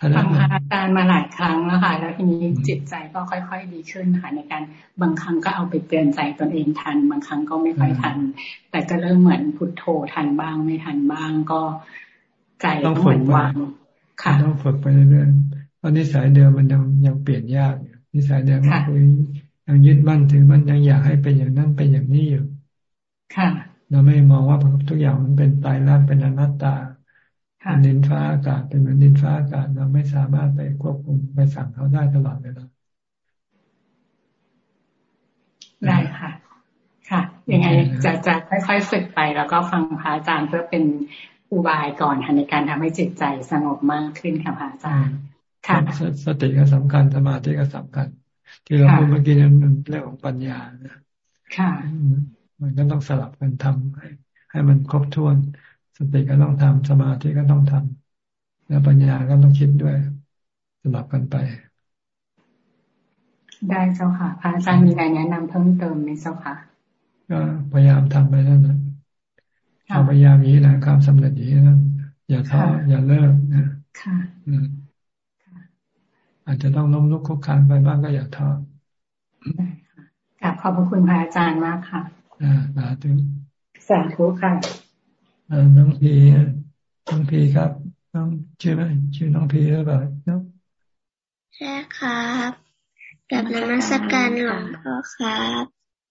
ฟังอาการมาหลายครั้งแล้วค่ะ แล้วทีนี้จิตใจก็ค่อย ๆ ดีขึ้นค่ะในการบางครั้งก็เอาไปเตือนใจตนเองทัน บางครั้งก็ไม่ค่อยทัน แต่ก็เริ่มเหมือนพุทโธทันบ้างไม่ทันบ้างก็ใจต้องเหมือนวางค่ะต้องฝึกไปเรื่อยๆเพราะนิสัยเดิมมันยังยังเปลี่ยนยากอยู่นิสัยเดิมก็คือยังยึดมั่นถือมันยังอยากให้เป็นอย่างนั้นเป็นอย่างนี้อยู่ ค่ะ เราไม่มองว่าทุกอย่างมันเป็นตายรักเป็นอนัตตาเป็น ดินฟ้าอากาศเป็นเหมือนดินฟ้าอากาศเราไม่สามารถไปควบคุมไปสั่งเขาได้ตลอดเวลาได้ค่ะ ค่ะ ยังไงจะจะค่อยๆฝึกไป แล้วก็ฟังพระอาจารย์เพื่อเป็นอุบายก่อนในการทำให้จิตใจสงบมากขึ้นค่ะพระอาจารย์ ค่ะ สติก็สำคัญสมาธิก็สำคัญ ที่เราพูดเมื่อกี้นั้นเรื่องของปัญญานะค่ะ มันก็ต้องสลับกันทำให้ให้มันครบถ้วน สติก็ต้องทำสมาธิก็ต้องทำแล้วปัญญาก็ต้องคิดด้วยสลับกันไป ได้เจ้าค่ะพระอาจารย์มีอะไรแนะนำเพิ่มเติมไหมเจ้าค่ะก็พยายามทำไปนั่นนะพยายามนี้นะความสำเร็จนี้นะอย่าท้ออย่าเลิกนะค่ะอาจจะต้องล้มลุกคุกคานไปบ้างก็อย่าท้อกลับขอบพระคุณพระอาจารย์มากค่ะอ่าสาธุสาธุค่ะ น้องพีน้องพีครับ น้องชื่อไหมชื่อน้องพีหรือเปล่าน้องใช่ครับกับนมัสการหลวงพ่อครับ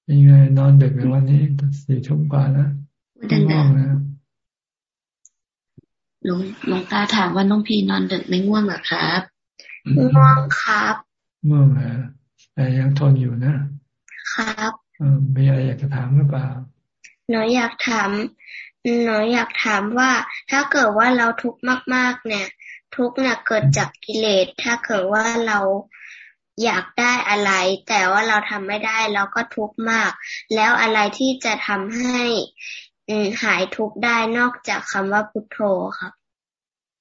ยังไงนอนดึกในวันนี้สี่ทุ่มกว่าแล้วง่วงนะหลวงหลวงตาถามว่าน้องพีนอนดึกไม่ง่วงหรอครับง่วงครับง่วงนะแต่ยังทนอยู่นะ ครับมีอะไรอยากจะถามหรือเปล่าหนูอยากถาม หนูอยากถามว่าถ้าเกิดว่าเราทุกข์มาก ๆ เนี่ย ทุกข์เนี่ยเกิดจากกิเลส ถ้าเกิดว่าเราอยากได้อะไร แต่ว่าเราทำไม่ได้เราก็ทุกข์มาก แล้วอะไรที่จะทำให้หายทุกข์ได้นอกจากคำว่าพุทโธครับ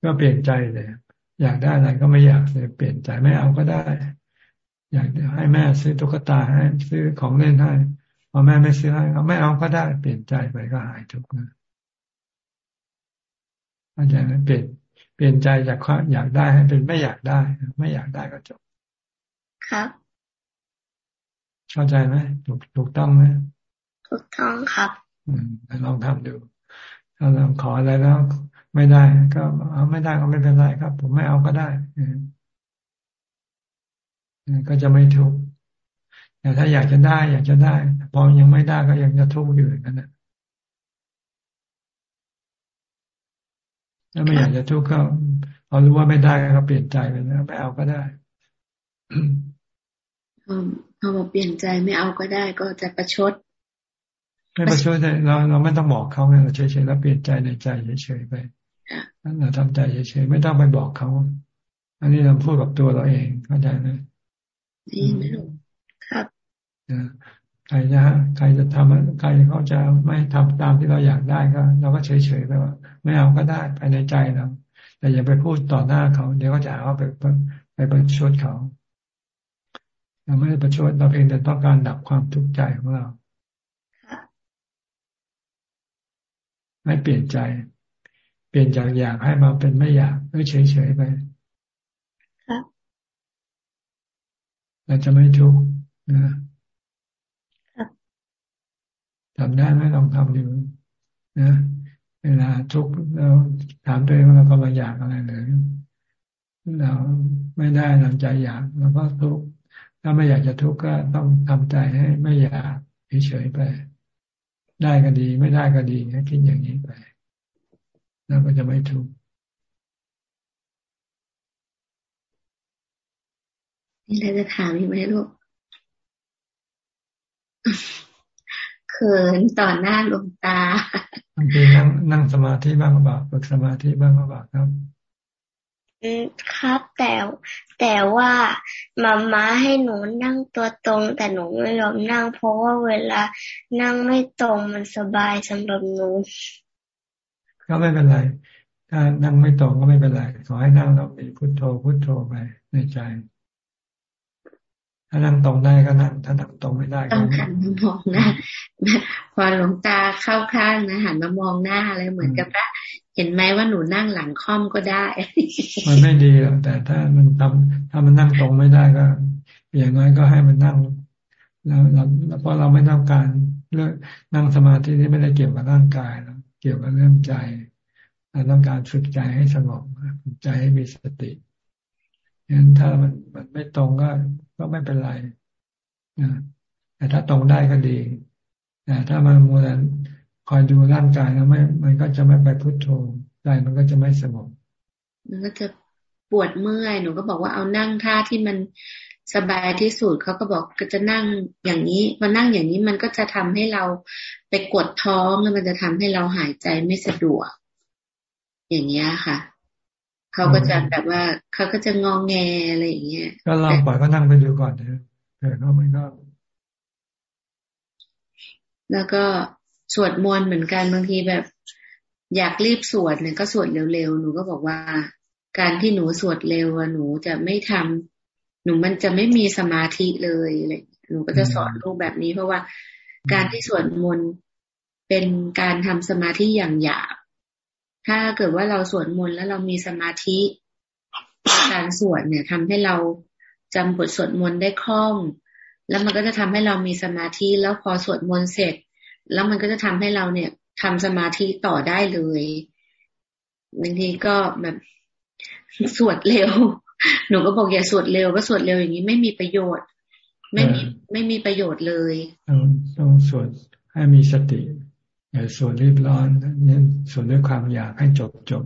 ก็เปลี่ยนใจเลย อยากได้อะไรก็ไม่อยากเลยเปลี่ยนใจไม่เอาก็ได้ อยากให้แม่ซื้อตุ๊กตาให้ซื้อของเล่นให้พอแม่ไม่ซื้อให้ก็ไม่เอาก็ได้เปลี่ยนใจไปก็หายทุกข์นะ เข้าใจไหมเปลี่ยนเปลี่ยนใจจากความอยากได้ให้เป็นไม่อยากได้ ไม่อยากได้ก็จบครับเข้าใจไหมถูกถูกต้องไหมถูกต้องครับ อืมลองทำดูถ้าเราขออะไรแล้ว ไม่ได้ ก็เอาไม่ได้ก็ไม่เป็นไรครับ ผมไม่เอาก็ได้ก็จะไม่ทุกข์แต่ถ้าอยากจะได้ อยากจะได้ พอยังไม่ได้ก็ยังจะทุกข์อยู่อย่างนั้นนะ ถ้าไม่อยากจะทุกข์ก็พอรู้ว่าไม่ได้ก็เปลี่ยนใจไปแล้วไม่เอาก็ได้พอมาเปลี่ยนใจไม่เอาก็ได้ก็จะประชดไม่ประชดเราเราไม่ต้องบอกเขาไงเราเฉยๆแล้วเปลี่ยนใจในใจเฉยๆไปนั่นเราทำใจเฉยๆไม่ต้องไปบอกเขา อันนี้เราพูดกับตัวเราเองเข้าใจไหมดีนะลูกครับ ใครจะใครจะทำใครเขาจะไม่ทำตามที่เราอยากได้ก็ เราก็เฉยๆไปว่า ไม่เอาก็ได้ภายในใจเราแต่อย่าไปพูดต่อหน้าเขา เดี๋ยวก็จะเอาไปไปประชดเขาเราไม่ได้ประชดเราเพียงแต่ต้องการดับความทุกข์ใจของเราไม่เปลี่ยนใจ เปลี่ยนจากอยากให้มาเป็นไม่อยากก็เฉยๆไปเราจะไม่ทุกข์นะ ทำได้ไหมลองทำดูนะเวลาทุกข์เราถามตัวเองว่าเรากำลังอยากอะไรหรือเราไม่ได้ทำใจอยากเราก็ทุกข์ถ้าไม่อยากจะทุกข์ก็ต้องทำใจให้ไม่อยากเฉยๆไป ได้ก็ดี ไม่ได้ก็ดีให้คิดอย่างนี้ไปแล้วก็จะไม่ทุกข์มีอะไรจะถามอีกไหมลูก ขินต่อหน้าหลวงตาบางทีนั่งนั่งสมาธิบ้างก็บอกฝึกสมาธิบ้างก็บอกครับอืมครับแต่แต่ว่ามาม้าให้หนูนั่งตัวตรง แต่หนูไม่ยอมนั่ง เพราะว่าเวลานั่งไม่ตรงมันสบายสำหรับหนูก็ไม่เป็นไร ถ้านั่งไม่ตรงก็ไม่เป็นไร ขอให้นั่งแล้วมีพุโทโธพุโทโธไปในใจ ถ้านั่งตรงได้ก็นั่งถ้านั่งตรงไม่ได้ก็ต้องหันมามองหน้าพอหลวงตาเข้าข้างนะหันมามองหน้าอะไรเหมือนกับว่าเห็นไหมว่าหนูนั่งหลังค่อมก็ได้ มันไม่ดีหรอกแต่ถ้ามันทำถ้ามันนั่งตรงไม่ได้ก็ อย่างน้อยก็ให้มันนั่ง แล้วเราเพราะเราไม่ต้องการเรื่องนั่งสมาธิที่ไม่ได้เกี่ยวกับร่างกายแล้วเกี่ยวกับเรื่องใจเราต้องการฝึกใจให้สงบฝึกใจให้มีสติ งั้นถ้ามันมันไม่ตรงก็ก็ไม่เป็นไรนะแต่ถ้าตรงได้ก็ดีแต่ถ้ามันมัวแต่คอยดูร่างกายแล้วไม่มันก็จะไม่ไปพุโทโธใจมันก็จะไม่สงบมันก็จะปวดเมื่อยหนูก็บอกว่าเอานั่งท่าที่มันสบายที่สุดเขาก็บอกก็จะนั่งอย่างนี้พอนั่งอย่างนี้มันก็จะทำให้เราไปกดท้องแล้วมันจะทำให้เราหายใจไม่สะดวก อย่างเงี้ยค่ะ เขาก็จะแบบว่าเขาก็จะงองแงอะไรอย่างเงี้ยก็ลองปล่อยก็นั่งไปดูก่อนเถอะเอเขาไม่ก็ แล้วก็สวดมนต์เหมือนกันบางทีแบบ อยากรีบสวดเนี่ยก็สวดเร็วๆหนูก็บอกว่า การที่หนูสวดเร็วหนูจะไม่ทำหนูมันจะไม่มีสมาธิเลยเลยหนูก็จะสอนลูกแบบนี้เพราะว่า การที่สวดมนต์เป็นการทำสมาธิอย่างหยาบ ถ้าเกิดว่าเราสวดมนต์แล้วเรามีสมาธิการสวดเนี่ยทำให้เราจำบทสวดมนต์ได้คล่อง แล้วมันก็จะทำให้เรามีสมาธิแล้วพอสวดมนต์เสร็จ แล้วมันก็จะทำให้เราเนี่ยทำสมาธิต่อได้เลยบางทีก็แบบสวดเร็ว หนูก็บอกอย่าสวดเร็วก็สวดเร็วอย่างนี้ไม่มีประโยชน์ ไม่มีไม่มีประโยชน์เลย ต้องต้องสวดให้มีสติ อย่าส่วนรีบร้อนนี่ส่วนด้วยความอยากให้จบจบ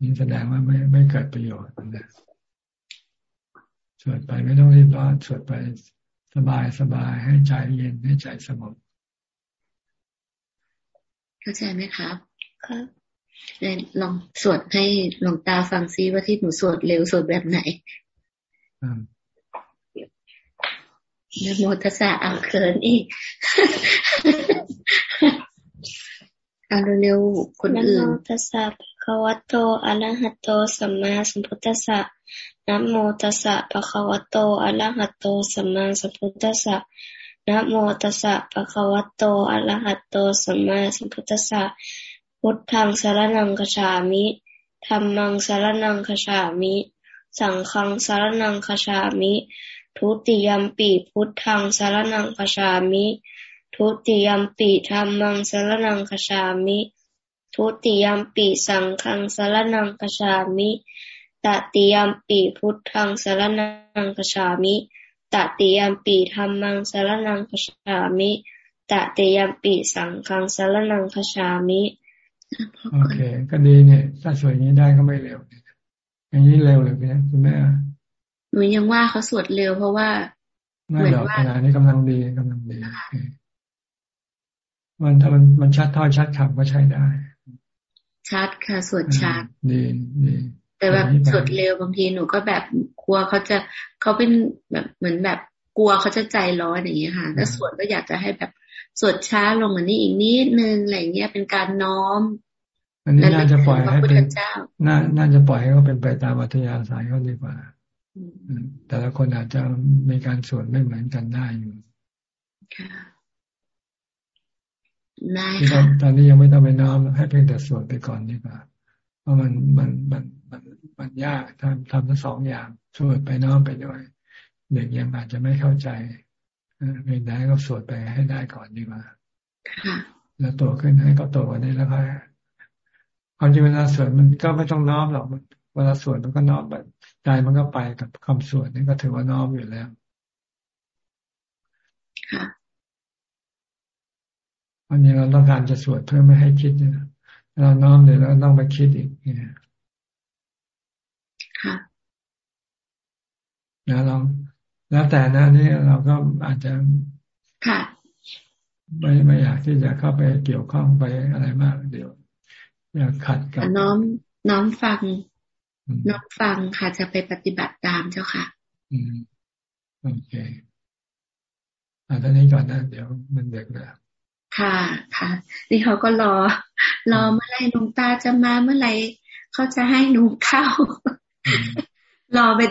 นี่แสดงว่าไม่ไม่เกิดประโยชน์นะสวดไปไม่ต้องรีบร้อนสวดไปสบายสบายให้ใจเย็นให้ใจสงบเข้าใจไหมครับครับลองสวดให้หลวงตาฟังซิว่าที่หนูสวดเร็วสวดแบบไหนนโมทัสสะอังเคินอีก อาเร็วคนอื่นนะโมตัสสะภะคะวะโตอะระหะโตสัมมาสัมพุทธัสสะนะโมตัสสะภะคะวะโตอะระหะโตสัมมาสัมพุทธัสสะนะโมตัสสะภะคะวะโตอะระหะโตสัมมาสัมพุทธัสสะพุทธังสารนังคชามิธรรมังสารนังคชามิ สังฆังสารนังคชามิ ทุติยมปีพุทธังสารนังคชามิ ทุติยมปีธรรมังสรนังคชามิ ทุติยมปีสังฆังสรนังคชามิตติยมปีพุทธังสรนังคชามิตติยมปีธรรมังสรนังคชามิตติยมปีสังฆังสรนังคชามิโอเค ก็ดีเนี่ย ถ้าสวยนี้ได้ก็ไม่เร็วอย่างนี้เร็วเลยพี่คุณแม่หนูยังว่าเขาสวดเร็วเพราะว่าไม่หรอกขนาดนี้กำลังดีกำลังดี มันถ้ามันมันชัดถ้อยชัดคำก็ใช้ได้ ชัดค่ะสวดชัดดีดีแต่แบบสวดเร็วบางทีหนูก็แบบกลัวเขาจะเขาเป็นแบบเหมือนแบบกลัวเขาจะใจร้อนอย่างเงี้ยค่ะถ้าสวดก็อยากจะให้แบบสวดช้าลงอันนี้อีกนิดนึงอะไรเงี้ยเป็นการน้อม อันนี้น่าจะปล่อยให้เป็นน่าน่าจะปล่อยให้เขาเป็นไปตามวัธยาสายเขาดีกว่าแต่ละคนอาจจะมีการสวดไม่เหมือนกันได้อยู่ค่ะ ได้ค่ะตอนนี้ยังไม่ต้องไปน้อมให้เพียงแต่สวดไปก่อนดีกว่าเพราะมันมันมันมันมันยากทำทำทั้งสองอย่างสวดไปน้อมไปด้วยเด็กยังอาจจะไม่เข้าใจเพียงแต่ก็สวดไปให้ได้ก่อนดีกว่าแล้วโตขึ้นให้เขาโตกว่านี้แล้วก็ความจริงเวลาสวดมันก็ไม่ต้องน้อมหรอกเวลาสวดมันก็น้อมแบบใจมันก็ไปกับคำสวดนี่ก็ถือว่าน้อมอยู่แล้ว วันนี้เราต้องการจะสวดเพื่อไม่ให้คิดเนี่ยเราน้อมเดี๋ยวเราต้องไปคิดอีกเนี่ยค่ะนะลองแล้วแต่นะนี่เราก็อาจจะค่ะไม่ไม่อยากที่จะเข้าไปเกี่ยวข้องไปอะไรมาก เดี๋ยวอยากขัดกับน้อมน้อมฟัง น้อมฟังค่ะจะไปปฏิบัติตามเจ้าค่ะ อืมโอเคอ่าท่านี้ก่อนนะ เดี๋ยวมันเด็กแล้ว ค่ะค่ะ นี่เขาก็รอ รอเมื่อไรหลวงตาจะมาเมื่อไรเขาจะให้หนูเข้า รอเป็น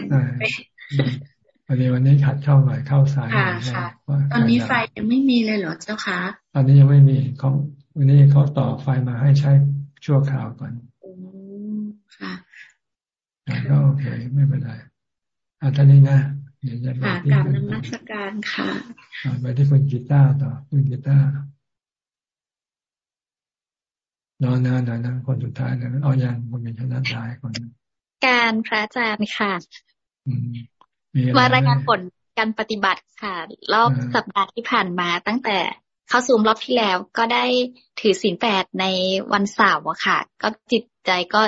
วันนี้วันนี้ขัดเข้าหน่อยเข้าสายค่ะค่ะ ตอนนี้ไฟยังไม่มีเลยเหรอเจ้าคะตอนนี้ยังไม่มีเขาวันนี้เขาต่อไฟมาให้ใช้ชั่วคราวก่อนค่ะก็โอเคไม่เป็นไรอาท่านี้นะเดี๋ยวจะไปที่การนมัสการค่ะไปที่คุณกีตาร์ต่อคุณกีตาร์ นอนนานๆนะคนสุดท้ายนะเอาอย่างคนมีชนะตายคนการพระอาจารย์ค่ะมารายงานผลการปฏิบัติค่ะ รอบสัปดาห์ที่ผ่านมาตั้งแต่เข้าซูมรอบที่แล้วก็ได้ถือศีลแปดในวันเสาร์อะค่ะ ก็จิตใจก็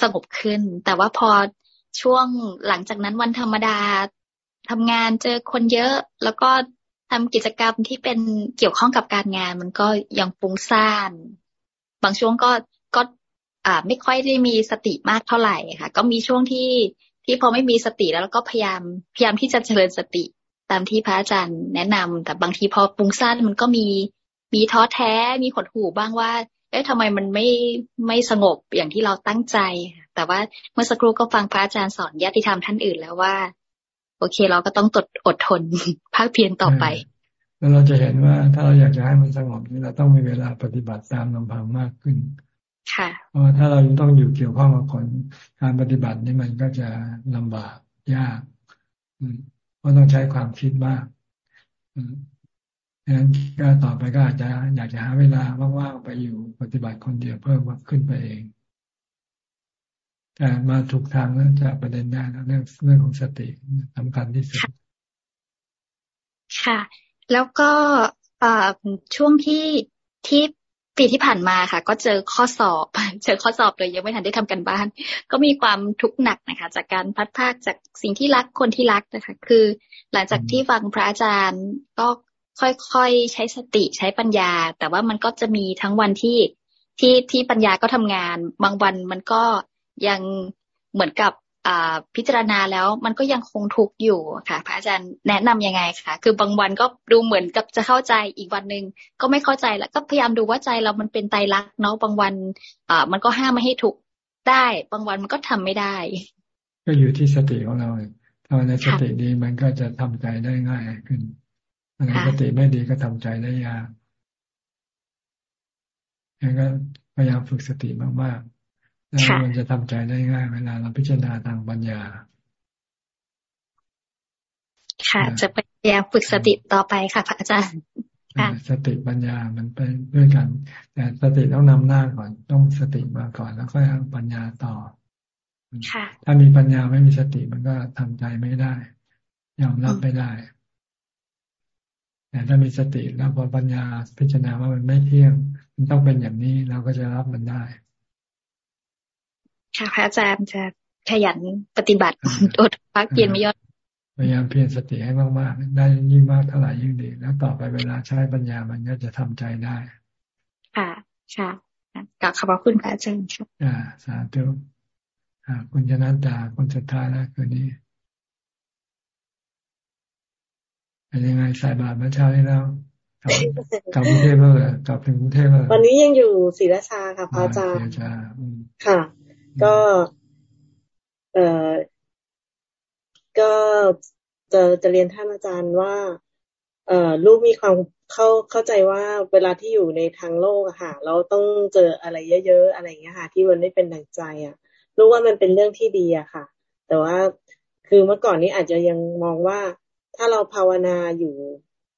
สงบขึ้น แต่ว่าพอช่วงหลังจากนั้นวันธรรมดาทำงานเจอคนเยอะ แล้วก็ทำกิจกรรมที่เป็นเกี่ยวข้องกับการงาน มันก็ยังฟุ้งซ่าน บางช่วงก็ก็อ่าไม่ค่อยได้มีสติมากเท่าไหร่ค่ะ ก็มีช่วงที่ที่พอไม่มีสติแล้วก็พยายามพยายามที่จะเจริญสติตามที่พระอาจารย์แนะนำแต่บางทีพอปุงซ่านมันก็มีมีท้อแท้มีขดหูบ้างว่า เอ๊ะทำไมมันไม่ไม่สงบอย่างที่เราตั้งใจ แต่ว่าเมื่อสักครู่ก็ฟังพระอาจารย์สอนญาติธรรมท่านอื่นแล้วว่า โอเคเราก็ต้องตดอดทนภาคเพียรต่อไป แล้วเราจะเห็นว่าถ้าเราอยากจะให้มันสงบนี่เราต้องมีเวลาปฏิบัติตามลำพังมากขึ้น ค่ะเพราะว่าถ้าเรายังต้องอยู่เกี่ยวข้องกับคนการปฏิบัตินี่มันก็จะลำบากยากเพราะต้องใช้ความคิดมากดังนั้นก็ต่อไปก็อาจจะอยากจะหาเวลาว่างๆไปอยู่ปฏิบัติคนเดียวเพิ่มมากขึ้นไปเอง แต่มาถูกทางแล้วจะประเด็นได้เรื่องเรื่องของสติสำคัญที่สุด ค่ะ แล้วก็ช่วงที่ที่ปีที่ผ่านมาค่ะ ก็เจอข้อสอบ เจอข้อสอบเลยยังไม่ทันได้ทำกันบ้าน ก็มีความทุกข์หนักนะคะ จากการพัดพากจากสิ่งที่รักคนที่รักนะคะ คือหลังจากที่ฟังพระอาจารย์ก็ค่อยๆใช้สติใช้ปัญญา แต่ว่ามันก็จะมีทั้งวันที่ที่ที่ปัญญาก็ทำงาน บางวันมันก็ยังเหมือนกับ พิจารณาแล้วมันก็ยังคงทุกข์อยู่ค่ะ พระอาจารย์แนะนํำยังไงคะคือบางวันก็ดูเหมือนกับจะเข้าใจอีกวันหนึ่งก็ไม่เข้าใจแล้วก็พยายามดูว่าใจเรามันเป็นไตรักษณ์เนาะบางวันอ่ามันก็ห้ามไม่ให้ทุกข์ได้ บางวันมันก็ทำไม่ได้ ก็อยู่ที่สติของเราถ้าในสติดีมันก็จะทำใจได้ง่ายขึ้นถ้าสติไม่ดีก็ทำใจได้ยากยังก็พยายามฝึกสติมากๆ แล้วมันจะทำใจได้ง่าย เวลาเราพิจารณาทางปัญญา ค่ะ จะพยายามฝึกสติต่อไปค่ะพระอาจารย์สติปัญญามันไปด้วยกัน แต่สติต้องนำหน้าก่อนต้องสติมาก่อนแล้วก็ปัญญาต่อถ้ามีปัญญาไม่มีสติมันก็ทำใจไม่ได้ ยอมรับไม่ได้แต่ถ้ามีสติแล้วพอปัญญาพิจารณาว่ามันไม่เที่ยง มันต้องเป็นอย่างนี้เราก็จะรับมันได้ ค่ะพระอาจารย์จะขยันปฏิบัติอดพักเพียรไม่ยอดพยายามเพียรสติให้มากๆได้ยิ่งมากเท่าไหร่ยิ่งดี แล้วต่อไปเวลาใช้ปัญญามันก็จะทำใจได้ค่ะค่ะ ค่ะกลับขอบคุณพระอาจารย์ค่ะอ่า สาธุอ่าคุณชนะตาคนสุดท้ายแล้วคืนนี้เป็นยังไงสายบาตรเมื่อเช้านี้แล้วกลับกรุงเทพแล้วเหรอกลับถึงกรุงเทพแล้ววันนี้ยังอยู่ศรีราชาค่ะพระอาจารย์ค่ะ ก็ เอ่อก็จะจะเรียนท่านอาจารย์ว่า เอ่อลูกมีความเข้าเข้าใจว่าเวลาที่อยู่ในทางโลกอะค่ะ เราต้องเจออะไรเยอะๆอะไรอย่างเงี้ยค่ะ ที่มันไม่เป็นดังใจอะรู้ว่ามันเป็นเรื่องที่ดีอะค่ะ แต่ว่าคือเมื่อก่อนนี้อาจจะยังมองว่า ถ้าเราภาวนาอยู่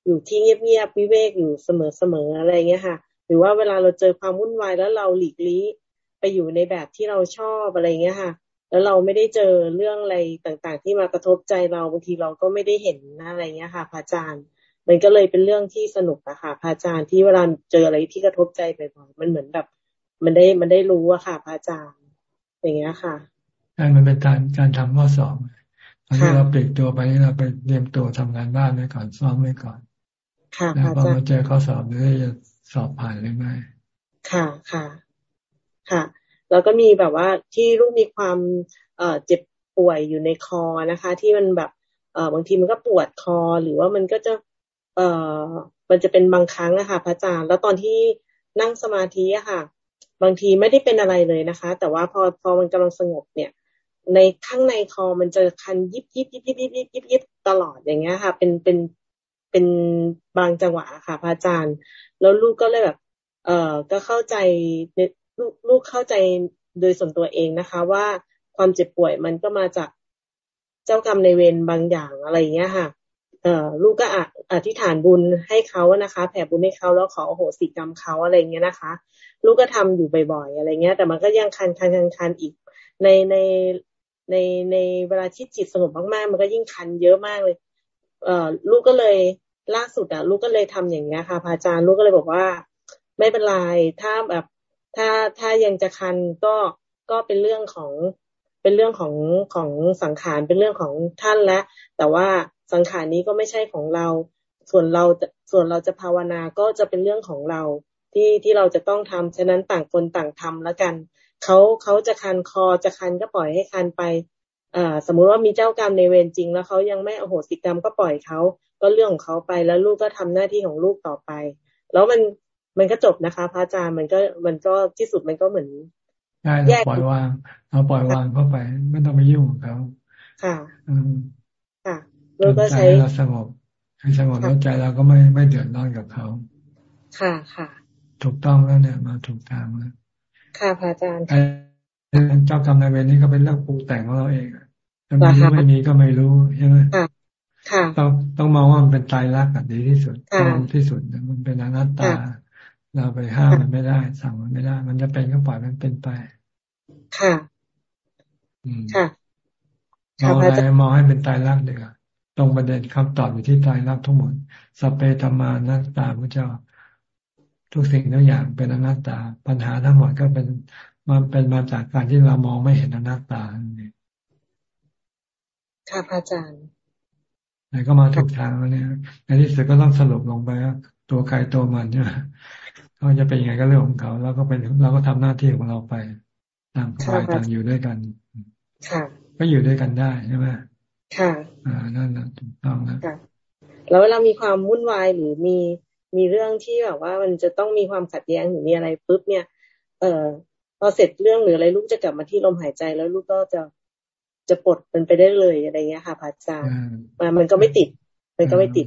อยู่ที่เงียบๆวิเวกอยู่เสมอๆอะไรเงี้ยค่ะ หรือว่าเวลาเราเจอความวุ่นวายแล้วเราหลีกลี้ ไปอยู่ในแบบที่เราชอบอะไรเงี้ยค่ะ แล้วเราไม่ได้เจอเรื่องอะไรต่างๆ ที่มากระทบใจเราบางทีเราก็ไม่ได้เห็นอะไรเงี้ยค่ะพระอาจารย์ มันก็เลยเป็นเรื่องที่สนุกอะค่ะพระอาจารย์ที่เวลาเจออะไรที่กระทบใจไปบ่อยมันเหมือนแบบ มันได้มันได้รู้อะค่ะพระอาจารย์ อย่างเงี้ยค่ะใช่มันเป็นการการทำข้อสอบตอนที่เราเปลี่ยนตัวไปนี่เราไปเตรียมตัวทำงานบ้านไว้ก่อนซ้อมไว้ก่อนค่ะแล้วพอมาเจอข้อสอบนี่จะสอบผ่านหรือไม่ค่ะค่ะ ค่ะ แล้วก็มีแบบว่าที่ลูกมีความเอเจ็บป่วยอยู่ในคอนะคะ ที่มันแบบเอบางทีมันก็ปวดคอหรือว่ามันก็จะเอ่อมันจะเป็นบางครั้งอะค่ะ พระอาจารย์ แล้วตอนที่นั่งสมาธิอะค่ะ บางทีไม่ได้เป็นอะไรเลยนะคะ แต่ว่าพอพอมันกำลังสงบเนี่ย ในข้างในคอมันจะคันยิบยิบยิบยิบยิบยิบยิบยิบตลอดอย่างเงี้ยค่ะ เป็นเป็นเป็นบางจังหวะค่ะพระอาจารย์ แล้วลูกก็เลยแบบ เอ่อก็เข้าใจ ลูกลูกเข้าใจโดยส่วนตัวเองนะคะ ว่าความเจ็บป่วยมันก็มาจากเจ้ากรรมในเวรบางอย่างอะไรเงี้ยค่ะ เอ่อลูกก็อธิษฐานบุญให้เขานะคะแผ่บุญให้เขาแล้วขอโหสิกรรมเขาอะไรเงี้ยนะคะ ลูกก็ทำอยู่บ่อยๆ อะไรเงี้ย แต่มันก็ยังคันคันคันคันอีก ในในในในเวลาที่จิตสงบมากๆ มันก็ยิ่งคันเยอะมากเลย เอ่อลูกก็เลยล่าสุดอะ ลูกก็เลยทำอย่างเงี้ยค่ะพระอาจารย์ลูกก็เลยบอกว่า ไม่เป็นไรถ้าแบบ ถ้าถ้ายังจะคันก็ก็เป็นเรื่องของเป็นเรื่องของของสังขารเป็นเรื่องของท่านและ แต่ว่าสังขารนี้ก็ไม่ใช่ของเรา ส่วนเราส่วนเราจะภาวนาก็จะเป็นเรื่องของเราที่ที่เราจะต้องทำฉะนั้นต่างคนต่างทำแล้วกันเขาเขาจะคันคอจะคันก็ปล่อยให้คันไปอ่าสมมุติว่ามีเจ้ากรรมในเวรจริง แล้วเขายังไม่อโหสิกรรมก็ปล่อยเขาก็เรื่องของเขาไปแล้วลูกก็ทำหน้าที่ของลูกต่อไป แล้วมัน มันก็จบนะคะ พระอาจารย์มันก็มันก็ที่สุดมันก็เหมือนใช่เราปล่อยวางเราปล่อยวางเข้าไป ไม่ต้องไปยุ่งกับเขาค่ะอืมค่ะลูกก็ใช้เราสงบให้สงบแล้วใจเราก็ไม่ไม่เดือดร้อนกับเขาค่ะค่ะ ถูกต้องแล้วเนี่ยมาถูกทางแล้วค่ะพระอาจารย์เจ้ากรรมนายเวรนี่ก็เป็นเรื่องปรุงแต่งของเราเองถ้าไม่รู้ไม่มีก็ไม่รู้ใช่ไหมต้องต้องมองว่ามันเป็นตายรักกันดีที่สุดมองที่สุดมันเป็นอนัตตา เราไปห้ามมันไม่ได้ สั่งมันไม่ได้ มันจะเป็นก็ปล่อยมันเป็นไป ค่ะค่ะมองอะไรมองให้เป็นตายรักเลยอะตรงประเด็นคำตอบอยู่ที่ตายรักทั้งหมดสเปธรรมานัตตาพระเจ้า ทุกสิ่งทุกอย่างเป็นอนัตตา ปัญหาทั้งหมดก็เป็นมันเป็นมาจากการที่เรามองไม่เห็นอนัตตาค่ะพระอาจารย์ไหนก็มาถูกทางแล้วเนี่ยในที่สุดก็ต้องสรุปลงไปว่าตัวใครตัวมันเนี่ย เขาจะเป็นยังไงก็เรื่องของเขาแล้วก็เป็นเราก็ทำหน้าที่ของเราไปต่างฝ่ายต่างอยู่ด้วยกันค่ะก็อยู่ด้วยกันได้ใช่ไหมค่ะอ่านั่นแหละถูกต้องนะค่ะแล้วเวลามีความวุ่นวายหรือมีมีเรื่องที่แบบว่ามันจะต้องมีความขัดแย้งหรือมีอะไรปุ๊บเนี่ย เอ่อพอเสร็จเรื่องหรืออะไรลูกจะกลับมาที่ลมหายใจแล้วลูกก็จะจะปลดมันไปได้เลยอะไรเงี้ยค่ะพระอาจารย์มามันก็ไม่ติด มันก็ไม่ติด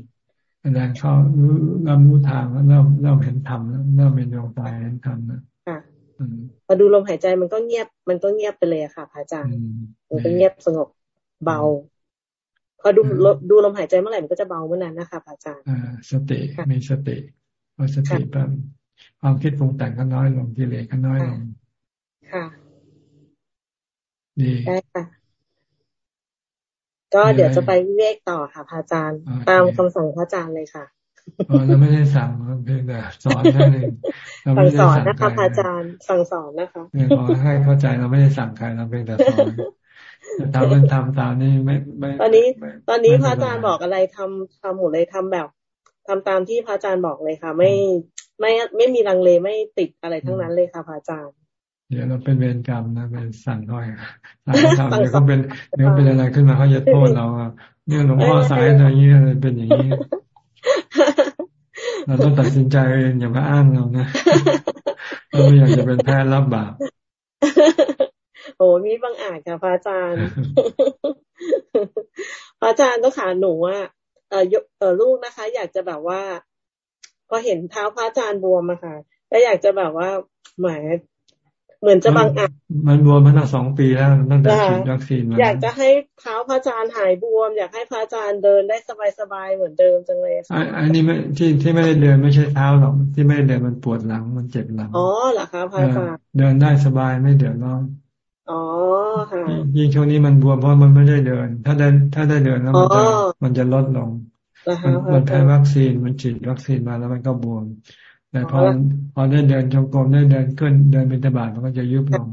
อาจารย์เขารู้เริ่มรู้ทางแล้วเริ่มเริ่มเห็นธรรมแล้วเริ่มเป็นดวงตาเห็นธรรมนะค่ะพอดูลมหายใจมันก็เงียบ มันก็เงียบไปเลยอะค่ะพระอาจารย์มันก็เงียบสงบเบาพอดูดูลมหายใจเมื่อไหร่มันก็จะเบาเมื่อนั้นนะคะพระอาจารย์สติมีสติพอสติแบบความคิดปรุงแต่งก็น้อยลงกิเลสก็น้อยลงค่ะดีได้ค่ะ ก็เดี๋ยวจะไปวิเวกต่อค่ะพระอาจารย์ ตามคำสั่งพระอาจารย์เลยค่ะเราไม่ได้สั่งเพียงแต่สอนแค่นึงเราไม่ได้สั่งนะคะพระอาจารย์สั่งสอนนะคะเนี่ยขอให้เข้าใจเราไม่ได้สั่งใครเราเพียงแต่สอนทำมันทำตามนี้ไม่ไม่ตอนนี้ ตอนนี้พระอาจารย์บอกอะไรทำทำหมดเลยทำแบบทำตามที่พระอาจารย์บอกเลยค่ะ ไม่ไม่ไม่มีลังเลไม่ติดอะไรทั้งนั้นเลยค่ะพระอาจารย์ เดี๋ยวเราเป็นเวรกรรมนะเป็นสั่งห้อยสั่งทำเดี๋ยวก็เป็นเดี๋ยวเป็นอะไรขึ้นมาเขาจะโทษเราเนี่ยหลวงพ่อสายอะไรเงี้ยเป็นอย่างนี้เราต้องตัดสินใจเองอย่ามาอ้างเรานะเราไม่อยากจะเป็นแพ้รับบาปโอ้มีบางอาจค่ะพระอาจารย์พระอาจารย์ต้องขาหนูว่าเออเออลูกนะคะ อยากจะแบบว่า พอเห็นเท้าพระอาจารย์บวมอะค่ะ แล้วอยากจะแบบว่าหมาย เหมือนจะบางอาจมันบวมมาตั้งสองปีแล้วตั้งแต่ฉีดวัคซีนมาอยากจะให้เท้าพระอาจารย์หายบวม อยากให้พระอาจารย์เดินได้สบายๆเหมือนเดิมจังเลยค่ะอันนี้ไม่ที่ที่ไม่ได้เดินไม่ใช่เท้าหรอกที่ไม่ได้เดินมันปวดหลังมันเจ็บหลังอ๋อเหรอคะพระอาจารย์เดินได้สบายไม่เดือดร้อนอ๋อค่ะยิ่งช่วงนี้มันบวมเพราะมันไม่ได้เดิน ถ้าเดินถ้าได้เดินแล้วมันจะมันจะลดลงมันแพ้วัคซีนมันฉีดวัคซีนมาแล้วมันก็บวม แต่พอพอได้เดินจงกรมได้เดินขึ้นเดินบินตบาทมันก็จะยุบลง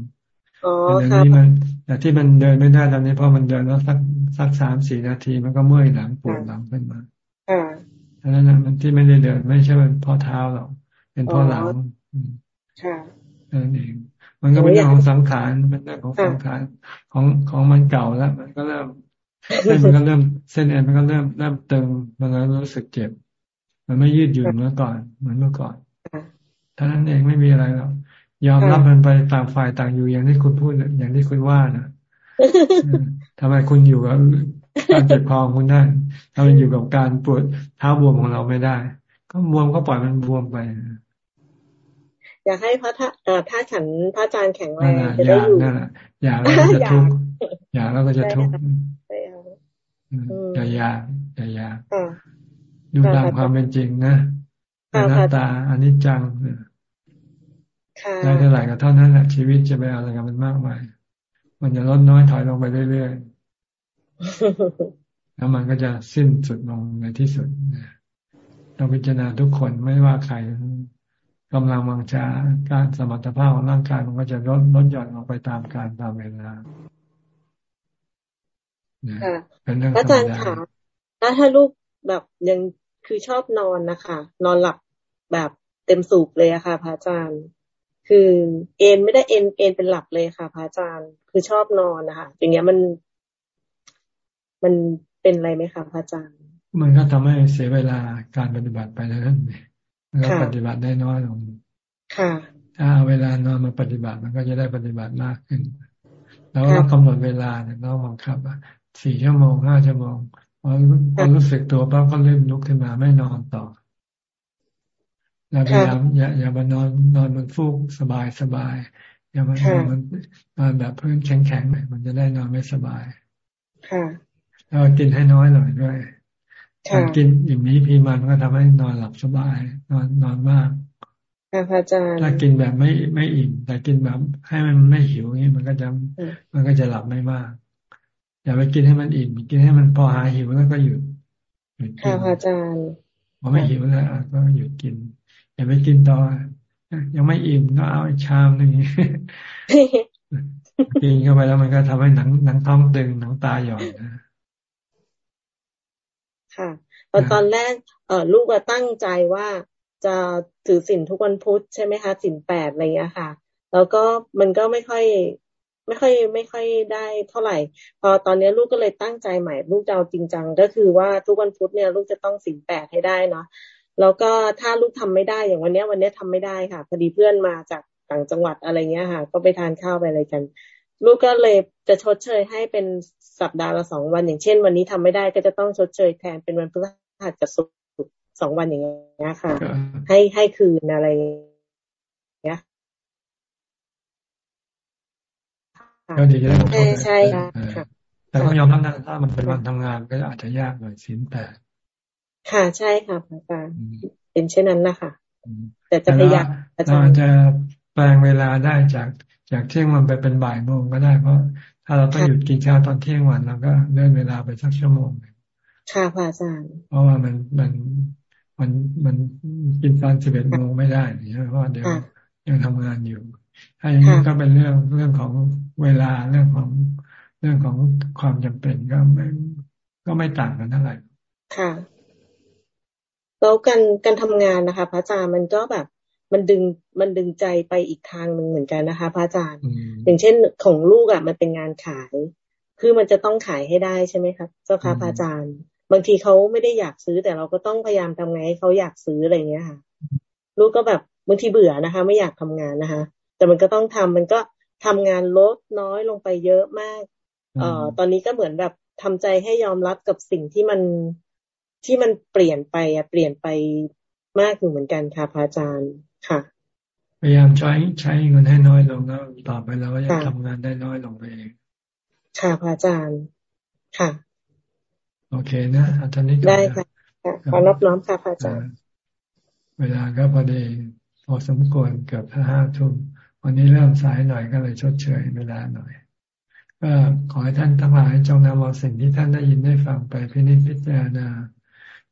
แต่นี้มัน แต่ที่มันเดินไม่ได้ตอนนี้เพราะมันเดินแล้วสักสักสามสี่นาทีมันก็เมื่อยหลังปวดหลังขึ้นมาเพราะนั้นมันที่ไม่ได้เดินไม่ใช่เป็นเพราะเท้าหรอกเป็นเพราะหลังนั่นเองมันก็เป็นเรื่องของสังขารเป็นเรื่องของสังขารของของมันเก่าแล้ว มันก็เริ่มเส้นมันก็เริ่มเส้นเอ็นมันก็เริ่มเริ่มตึงมันก็รู้สึกเจ็บ มันไม่ยืดหยุ่นเมื่อก่อนเหมือนเมื่อก่อน ท่านั้นเองไม่มีอะไรหรอกยอมรับมันไปต่างฝ่ายต่างอยู่อย่างที่คุณพูดอย่างที่คุณว่านะทำไมคุณอยู่กับการเจ็บคอคุณได้ทำไมอยู่กับการปวดเท้าบวมของเราไม่ได้ ก็บวมก็ปล่อยมันบวมไปอยากให้พระท่าถ้าฉันพระอาจารย์แข็งแรงจะได้อยู่อยากแล้วจะทุกข์อยากแล้วก็จะทุกข์อย่าอยากอย่าอยากดูตามความเป็นจริงนะ อนัตตาอนิจจังได้เท่าไหร่ก็เท่านั้นแหละชีวิตจะไปอะไรกันมันมากมาย มันจะลดน้อยถอยลงไปเรื่อยๆแล้วมันก็จะสิ้นสุดลงในที่สุดต้องพิจารณาทุกคนไม่ว่าใครกำลังวังชาการสมรรถภาพของร่างกายมันก็จะลดลดหย่อนลงไปตามการตามเวลาเป็นเรื่องอาจารย์ค่ะถ้าถ้าลูกแบบยังคือชอบนอนนะคะ นอนหลับ แบบเต็มสูบเลยอะค่ะพระอาจารย์ คือเอนไม่ได้เอนเอนเป็นหลับเลยค่ะพระอาจารย์ คือชอบนอนนะคะอย่างเงี้ยมัน มันเป็นอะไรไหมคะพระอาจารย์ มันก็ทำให้เสียเวลาการปฏิบัติไปแล้วนั่นเองก็ปฏิบัติได้น้อยลงค่ะถ้าเวลานอนมาปฏิบัติมันก็จะได้ปฏิบัติมากขึ้น แล้วก็กำหนดเวลาเนี่ยเราบังคับอะสี่ชั่วโมงห้าชั่วโมงพอพอรู้สึกตัวปั๊บก็เริ่มลุกขึ้นมาไม่นอนต่อ แล้วพยายามอย่าอย่ามานอนนอนมันฟูกสบายสบายอย่ามานอนมันนอนแบบพื้นแข็งแข็งมันจะได้นอนไม่สบายค่ะแล้วกินให้น้อยหน่อยด้วยการกินอย่างนี้พีมันก็ทำให้นอนหลับสบาย นอนนอนมากค่ะพระอาจารย์ถ้ากินแบบไม่ไม่อิ่ม แต่กินแบบให้มันไม่หิวนี่มันก็จะมันก็จะหลับไม่มาก อย่าไปกินให้มันอิ่ม กินให้มันพอหาหิวแล้วก็หยุดหยุดกินค่ะอาจารย์พอไม่หิวแล้วก็หยุดกิน อย่าไปกินต่อยังไม่อิ่มก็เอาอีกชามนึงกินเข้าไปแล้วมันก็ทำให้หนังหนังท้องตึงหนังตาหย่อนนะค่ะตอนตอนแรกเออลูกก็ตั้งใจว่าจะถือสินทุกวันพุธใช่ไหมคะสินแปดอะไรเงี้ค่ะ แล้วก็มันก็ไม่ค่อย ไม่ค่อย ไม่ค่อยได้เท่าไหร่ พอตอนนี้ลูกก็เลยตั้งใจใหม่ ลูกจะเอาจริงจังก็คือว่าทุกวันพุธเนี่ย ลูกจะต้องสินแปดให้ได้เนาะ แล้วก็ถ้าลูกทำไม่ได้อย่างวันนี้วันนี้ทำไม่ได้ค่ะ พอดีเพื่อนมาจากต่างจังหวัดอะไรเงี้ยค่ะ ก็ไปทานข้าวไปอะไรกัน ลูกก็เลยจะชดเชยให้เป็นสัปดาห์ละสองวัน อย่างเช่น วันนี้ทำไม่ได้ก็จะต้องชดเชยแทนเป็นวันพฤหัสกับศุกร์สองวันอย่างเงี้ยค่ะ ให้ให้คืนอะไรเงี้ยก็ดีจะได้ใช่ค่ะแต่ก็ยอมรับนะถ้ามันเป็นวันทำงานก็อาจจะยากหน่อยสินแต่ ค่ะใช่ค่ะอาจารย์เป็นเช่นนั้นนะคะแต่จะพยายามอาจารย์จะแปลงเวลาได้จากจากเที่ยงวันไปเป็นบ่ายโมงก็ได้เพราะถ้าเราต้องหยุดกินข้าวตอนเที่ยงวันเราก็เลื่อนเวลาไปสักชั่วโมงค่ะพระอาจารย์เพราะว่ามันมันมันมันกินตอนสิบเอ็ดโมงไม่ได้เพราะเดี๋ยวยังทำงานอยู่ ถ้าอย่างนี้ก็เป็นเรื่องเรื่องของเวลาเรื่องของเรื่องของความจำเป็นก็ไม่ก็ไม่ต่างกันเท่าไหร่ค่ะ แล้วการการทำงานนะคะ พระอาจารย์มันก็แบบ มันดึงมันดึงใจไปอีกทางหนึ่งเหมือนกันนะคะ พระอาจารย์ อย่างเช่นของลูกอะ มันเป็นงานขาย คือมันจะต้องขายให้ได้ใช่ไหมครับเจ้าค่ะพระอาจารย์ บางทีเขาไม่ได้อยากซื้อแต่เราก็ต้องพยายามทำไงให้เขาอยากซื้ออะไรเงี้ยค่ะ ลูกก็แบบบางทีเบื่อนะคะ ไม่อยากทำงานนะคะ แต่มันก็ต้องทำมันก็ทำงานลดน้อยลงไปเยอะมาก เอ่อตอนนี้ก็เหมือนแบบทำใจให้ยอมรับกับสิ่งที่มัน ที่มันเปลี่ยนไปอะเปลี่ยนไปมากอยู่เหมือนกันค่ะพระอาจารย์ค่ะ พยายามใช้ใช้เงินให้น้อยลงแล้วต่อไปเราก็จะทำงานได้น้อยลงไปเองค่ะพระอาจารย์ค่ะ โอเคนะอาจารย์นี้ได้ค่ะขอรับน้อมค่ะพระอาจารย์ เวลาก็พอดีพอสมควรเกือบห้าทุ่มวันนี้เริ่มสายหน่อยก็เลยชดเชยเวลาหน่อยก็ขอให้ท่านทั้งหลายจงนำเอาสิ่งที่ท่านได้ยินได้ฟังไปพินิจพิจารณา